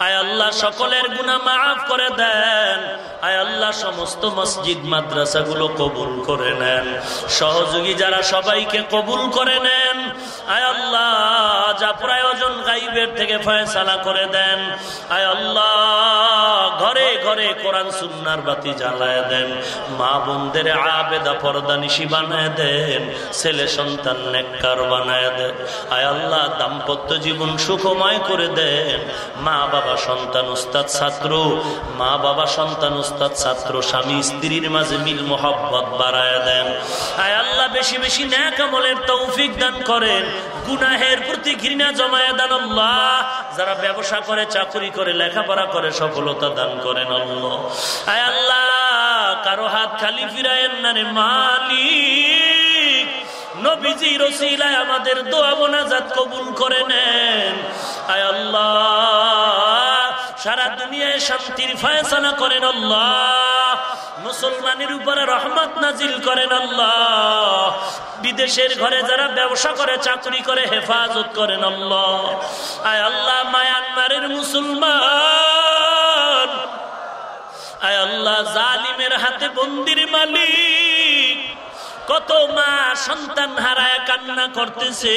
আয় আল্লাহ, সকলের গুণা মাফ করে দেন। আয় আল্লাহ, সমস্ত মসজিদ, মাদ্রাসাগুলো কবুল করে নেন। সহযোগী যারা সবাইকে কবুল করে নেন। আয় আল্লাহ, যা প্রয়োজন গাইবের থেকে ফয়সালা করে দেন। আয় আল্লাহ, ঘরে ঘরে কোরআন, সুন্নার বাতি জ্বালায় দেন। মা বোনদের আবেদা পর্দা নিশি বানায় দেন। ছেলে সন্তান নেককার বানায় দেন। আয় আল্লাহ, দাম্পত্য জীবন সুখময় করে দেন। মা বাবা সন্তান, উস্তাদ, ছাত্র, মা বাবা সন্তান, উস্তাদ, ছাত্র, স্বামী, স্ত্রীর মাঝে মিল, মোহাব্বত বাড়ায় দেন। আয় আল্লাহ বেশি বেশি ন্যাক আমলের তৌফিক দান করেন। যারা ব্যবসা করে, চাকরি করে, লেখাপড়া করে, সফলতা দান করেন কারও হাত খালি ফিরায়েন না রে মালিক। নবীজি রসিলায় আমাদের দোয়া মোনাজাত কবুল করে নেন। আয় আল্লাহ। সারা দুনিয়ায় শান্তির ফয়সালা করেন আল্লাহ। মুসলমানের উপরে রহমত নাজিল করেন আল্লাহ। বিদেশের ঘরে যারা ব্যবসা করে, চাকরি করে, হেফাজত করেন আল্লাহ। আয় আল্লাহ, মায়ানমারের মুসলমান। আয় আল্লাহ, জালিমের হাতে বন্দির মালিক। কত মা সন্তান হারায়, কান্না করতেছে।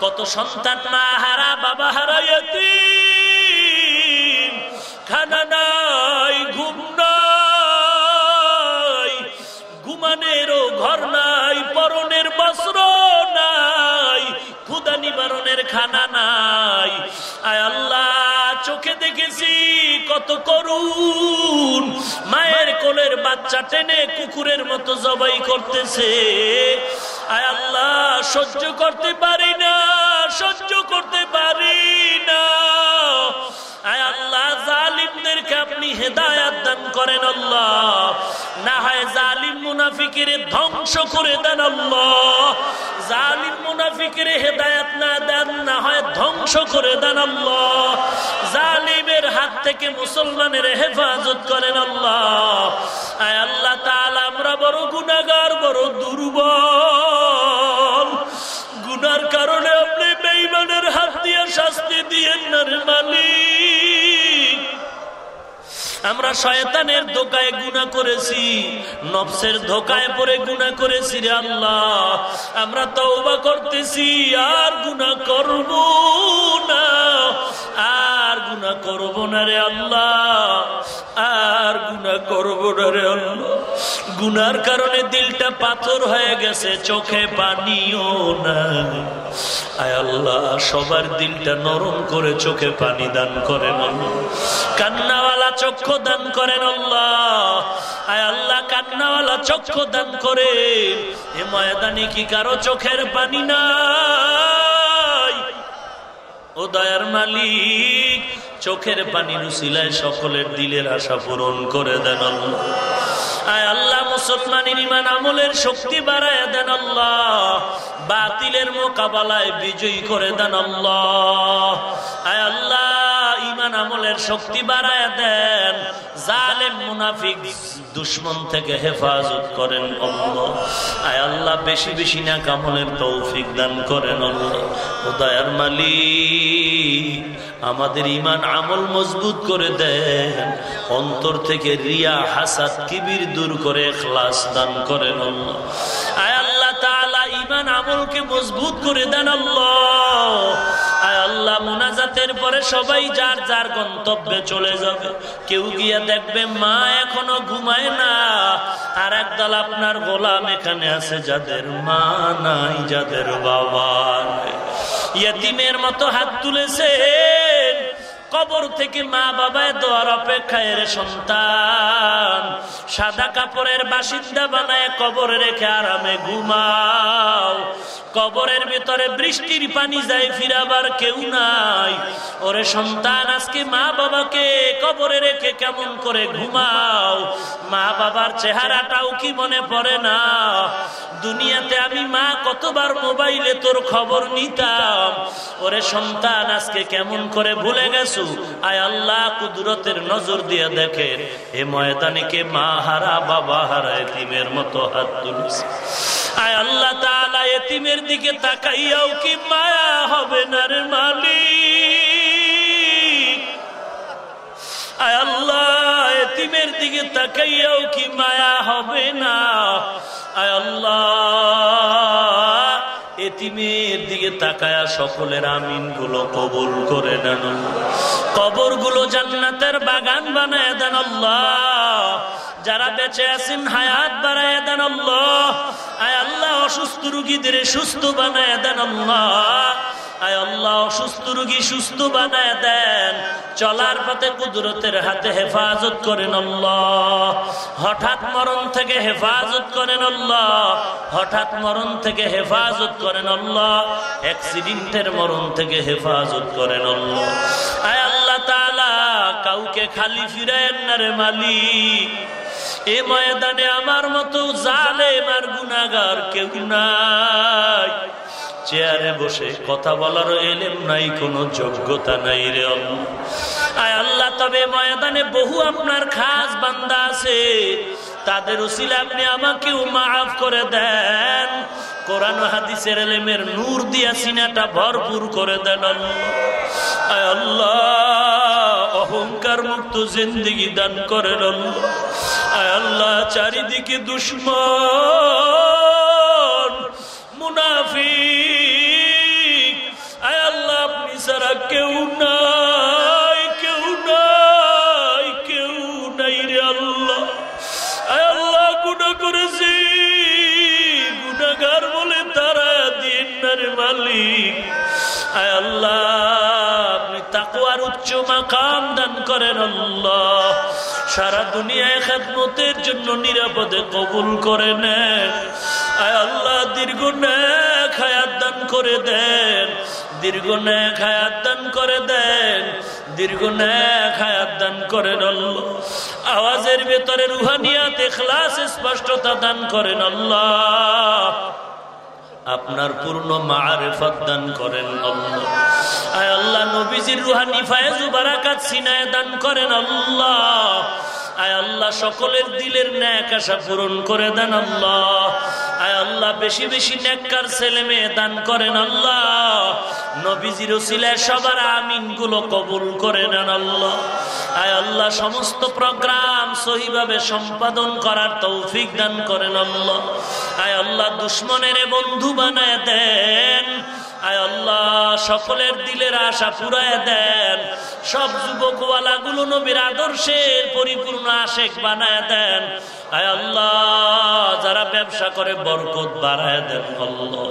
কত সন্তান মা হারা, বাবা হারাইয়াতি খানা নাই, ঘুম নাই। ঘুমানেরও ঘর নাই, পরনের বস্ত্র নাই ক্ষুদা নিবারণের খানা নাই। আয় আল্লাহ, চোখে দেখেছি কত করুন মায়ের কোলের বাচ্চা টেনে কুকুরের মতো জবাই করতেছে। আয় আল্লাহ, সহ্য করতে পারি না, সহ্য করতে পারি না। আল্লাহ, জালিমদেরকে আপনি হেদায়াত দান করেন আল্লাহ। না হয় জালিম মুনাফিকের ধ্বংস করে দেন আল্লাহ। জালিম মুনাফিকের হেদায়াত না দেন, না হয় ধ্বংস করে দেন আল্লাহ। জালিমের হাত থেকে মুসলমানের হেফাজত করেন আল্লাহ। আয় আল্লাহ তাআলা আমরা বড় গুনাহগার, বড় দুর্বল। গুনার কারণে আপনি বেইমানের হাত দিয়ে শাস্তি দিয়েন না রে মালিক। আমরা শয়তানের ধোকায় গুণা করেছি, নফসের ধোকায় পরে গুণা করেছি রে আল্লাহ। আমরা তওবা করতেছি, আর গুণা করব না, আর গুণা করব না রে আল্লাহ, আর গুণা করব না রে আল্লাহ। গুনার কারণে দিলটা পাথর হয়ে গেছে, চোখে পানিও না আয় আল্লাহ, সবার দিলটা নরম করে চোখে পানি দান করেন কান্নাওয়ালা চক্ষু দান করেন আল্লাহ। আয় আল্লাহ, কান্নাওয়ালা চক্ষু দান করে এ ময়দানে কি কারও চোখের পানি না ও দয়ার মালিক, চোখের পানি রুসিলায় সকলের দিলের আশা পূরণ করে দেন আল্লাহ। আয় আল্লাহ, মুসলমানের ইমান আমলের শক্তি বাড়ায় দেন আল্লাহ। বাতিলের মোকাবেলায় বিজয়ী করে দেন আল্লাহ। আয় আল্লাহ ইমান আমলের শক্তি বাড়ায় দেন। জালেম, মুনাফিক, দুশ্মন থেকে হেফাজত করেন আল্লাহ। আয় আল্লাহ, বেশি বেশি না কামলের তৌফিক দান করেন আল্লাহ। দয়ার মালিক। আমাদের ইমান আমল মজবুত করে দেন। অন্তর থেকে রিয়া, হাসাদ, কিবির দূর করে খ্লাস দান করেন আল্লাহ। ইমান মজবুত করে দেন আল্লাহ। আল্লাহ, মোনাজাতের পরে সবাই যার যার গন্তব্যে চলে যাবে। কেউ গিয়া দেখবে মা এখনও ঘুমায় না। আর আপনার গোলাম এখানে আছে যাদের মা নাই, যাদের বাবা ইয়তিমের মতো হাত তুলেছেন। কবর থেকে মা বাবায় দোয়ার অপেক্ষায় রে সন্তান। সাদা কাপড়ের বাসিন্দা বানায় কবর রেখে আরামে ঘুমাও। কবরের ভিতরে বৃষ্টির পানি যায়, ফিরাবার কেউ নাই। ওরে সন্তান, আজকে মা বাবাকে কবরে রেখে কেমন করে ঘুমাও? মা বাবার চেহারাটাও কি মনে পড়ে না? দুনিয়াতে আমি মা কতবার মোবাইলে তোর খবর নিতাম। ওরে সন্তান, আজকে কেমন করে ভুলে গেছু? আয় আল্লাহ কুদরতের নজর দিয়ে দেখে। এ ময়দানিকে মা হারা, বাবা হারা এতিমের মতো হাত তুলছে। আয় আল্লাহ তালা এতিমের দিকে তাকাইয়াও কি মায়া হবে না রে মালিক? আয় আল্লাহ এতিমের দিকে তাকাইয়াও কি মায়া হবে না? আয় আল্লাহ এতিমের দিকে তাকায়া সকলের আমিনগুলো কবুল করে দেন কবরগুলো জান্নাতের বাগান বানায় দেন যারা বেঁচে আছেন, হায়াত বাড়ায় দেন আল্লাহ। আয় আল্লাহ, অসুস্থ রুগীদের সুস্থ বানায় দেন আয় আল্লাহ অসুস্থ রুগী সুস্থ বানায় দেন। চলার পথে কুদরতের হাতে হেফাজত করেন আল্লাহ। হঠাৎ মরণ থেকে হেফাজত করেন আল্লাহ। হঠাৎ মরণ থেকে হেফাজত করেন আল্লাহ। অ্যাক্সিডেন্টের মরণ থেকে হেফাজত করেন আল্লাহ। আয় আল্লাহ তালা কাউকে খালি ফিরেন না রে মালিক। এ ময়দানে আমার মতো জালে আর গুনাগার কেউ নাই। চেয়ারে বসে কথা বলার এলেম নাই, কোনো যোগ্যতা নাই রে আয় আল্লাহ, তবে ময়দানে বহু আপনার খাস বান্দা আছে। তাদের উসিলে আপনি আমাকেও মাফ করে দেন। কোরআন হাদিসের এলেমের নূর দিয়া সিনাটা ভরপুর করে দেন আল্লাহ। অহংকার মুক্ত জিন্দিগি দান করে করেন আয় আল্লাহ, চারিদিকে দুশ্মন, মুনাফিক সারা কেউ নাই কেউ নাই কেউ নাই রে আল্লাহ। আল্লাহ গুণা করেছি। গুণাগার বলে তারা দিন না মালিক। আয় আল্লাহ তাকুয়ার উচ্চ মাকাম দান করেন আল্লাহ। সারা দুনিয়ায় খেদমতের জন্য নিরাপদে কবুল করে নেন। আল্লাহ, দীর্ঘ হায়াত দান করে দেন। দীর্ঘ হায়াত দান করে দেন। দীর্ঘ হায়াত দান করেন আল্লাহ। আওয়াজের ভেতরে রুহানিয়াত, এখলাস, স্পষ্টতা দান করেন আল্লাহ। আপনার পূর্ণ মারেফত দান করেন আল্লাহ, নবীজির রুহানি ফায়েজ বারাকাত সিনায় দান করেন আল্লাহ। আয় আল্লাহ, সকলের দিলের ন্যাক আশা পূরণ করে দেন আল্লাহ। আয় আল্লাহ, বেশি বেশি নেককার ছেলে মেয়ে দান করেন আল্লাহ। নবীজির ওসিলায় সবার আমিনগুলো কবুল করে নেন আল্লাহ। আয় আল্লাহ, সমস্ত প্রোগ্রাম সহিভাবে সম্পাদন করার তৌফিক দান করেন আল্লাহ। আয় আল্লাহ, দুশ্মনের বন্ধু বানায় দেন। আয় আল্লাহ, সকলের দিলের আশা পুরায় দেন। সব যুবকওয়ালা গুলো নবীর আদর্শের পরিপূর্ণ আশেক বানায় দেন। আয় আল্লাহ, যারা ব্যবসা করে বরকত বাড়ায় দেন আল্লাহ।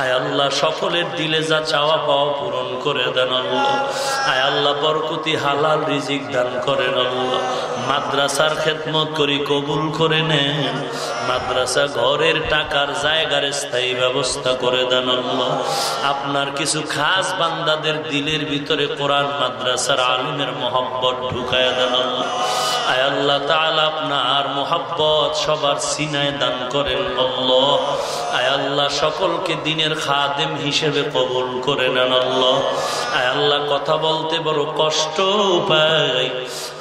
আয় আল্লাহ, সকলের দিলে যা চাওয়া পাওয়া পূরণ করে দেন আল্লাহ। আয় আল্লাহ, বরকতি হালাল রিজিক দান করেন আল্লাহ। মাদ্রাসার খেদমত করি কবুল করে নেন। মাদ্রাসা ঘরের টাকার জায়গার স্থায়ী ব্যবস্থা করে দেন আপনার কিছু খাস বান্দাদের দিলের ভিতরে কোরআন মাদ্রাসার আলিমের মোহব্বত ঢুকায় দেন আয় আল্লাহ তাআলা, আপনার মোহাব্বত সবার সিনায় দান করেন আল্লাহ। আয় আল্লাহ, সকলকে দিনের খাদেম হিসেবে কবুল করে নেন আল্লাহ। আয় আল্লাহ, কথা বলতে বড় কষ্ট পাই।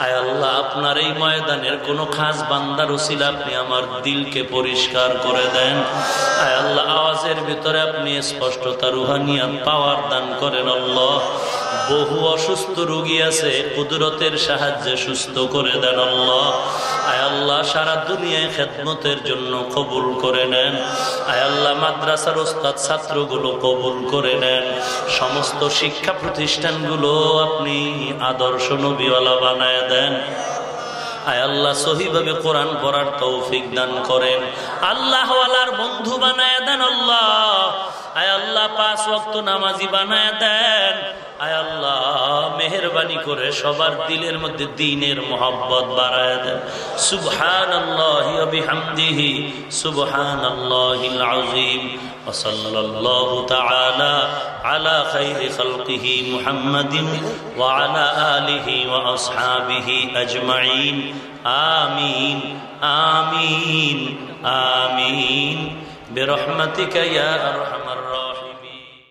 আয় আল্লাহ, আপনার এই ময়দানের কোনো খাস বান্দার উসিল আপনি আমার দিলকে পরিষ্কার করে দেন। আয় আল্লাহ, আওয়াজের ভিতরে আপনি স্পষ্টতা রুহানিয়ান পাওয়ার দান করেন আল্লাহ। বহু অসুস্থ রোগী আছে, কুদরতের সাহায্যে সুস্থ করে দেন আল্লাহ। আয় আল্লাহ, সারা দুনিয়ায় খেদমতের জন্য কবুল করে নেন। আয় আল্লাহ, মাদ্রাসার ওস্তাদ ছাত্রগুলো কবুল করে নেন। সমস্ত শিক্ষা প্রতিষ্ঠানগুলো আপনি আদর্শ নবীওয়ালা বানায় দেন। আয় আল্লাহ, সহিভাবে কোরআন পড়ার তৌফিক দান করেন। আল্লাহওয়ালার বন্ধু বানায় দেন আল্লাহ। আয় আল্লাহ, পাঁচ ওয়াক্ত নামাজি বানায় দেন। আয় আল্লাহ মেহরবানি করে সবার দিলের মধ্যে দিনের মোহাব্বত বাড়ায় দেন সুবহান আল্লাহ وبحمده سبحان الله العظيم وصلى الله تعالى على خير خلقه محمد وعلى آله وأصحابه أجمعين آمين آمين آمين برحمتك يا أرحم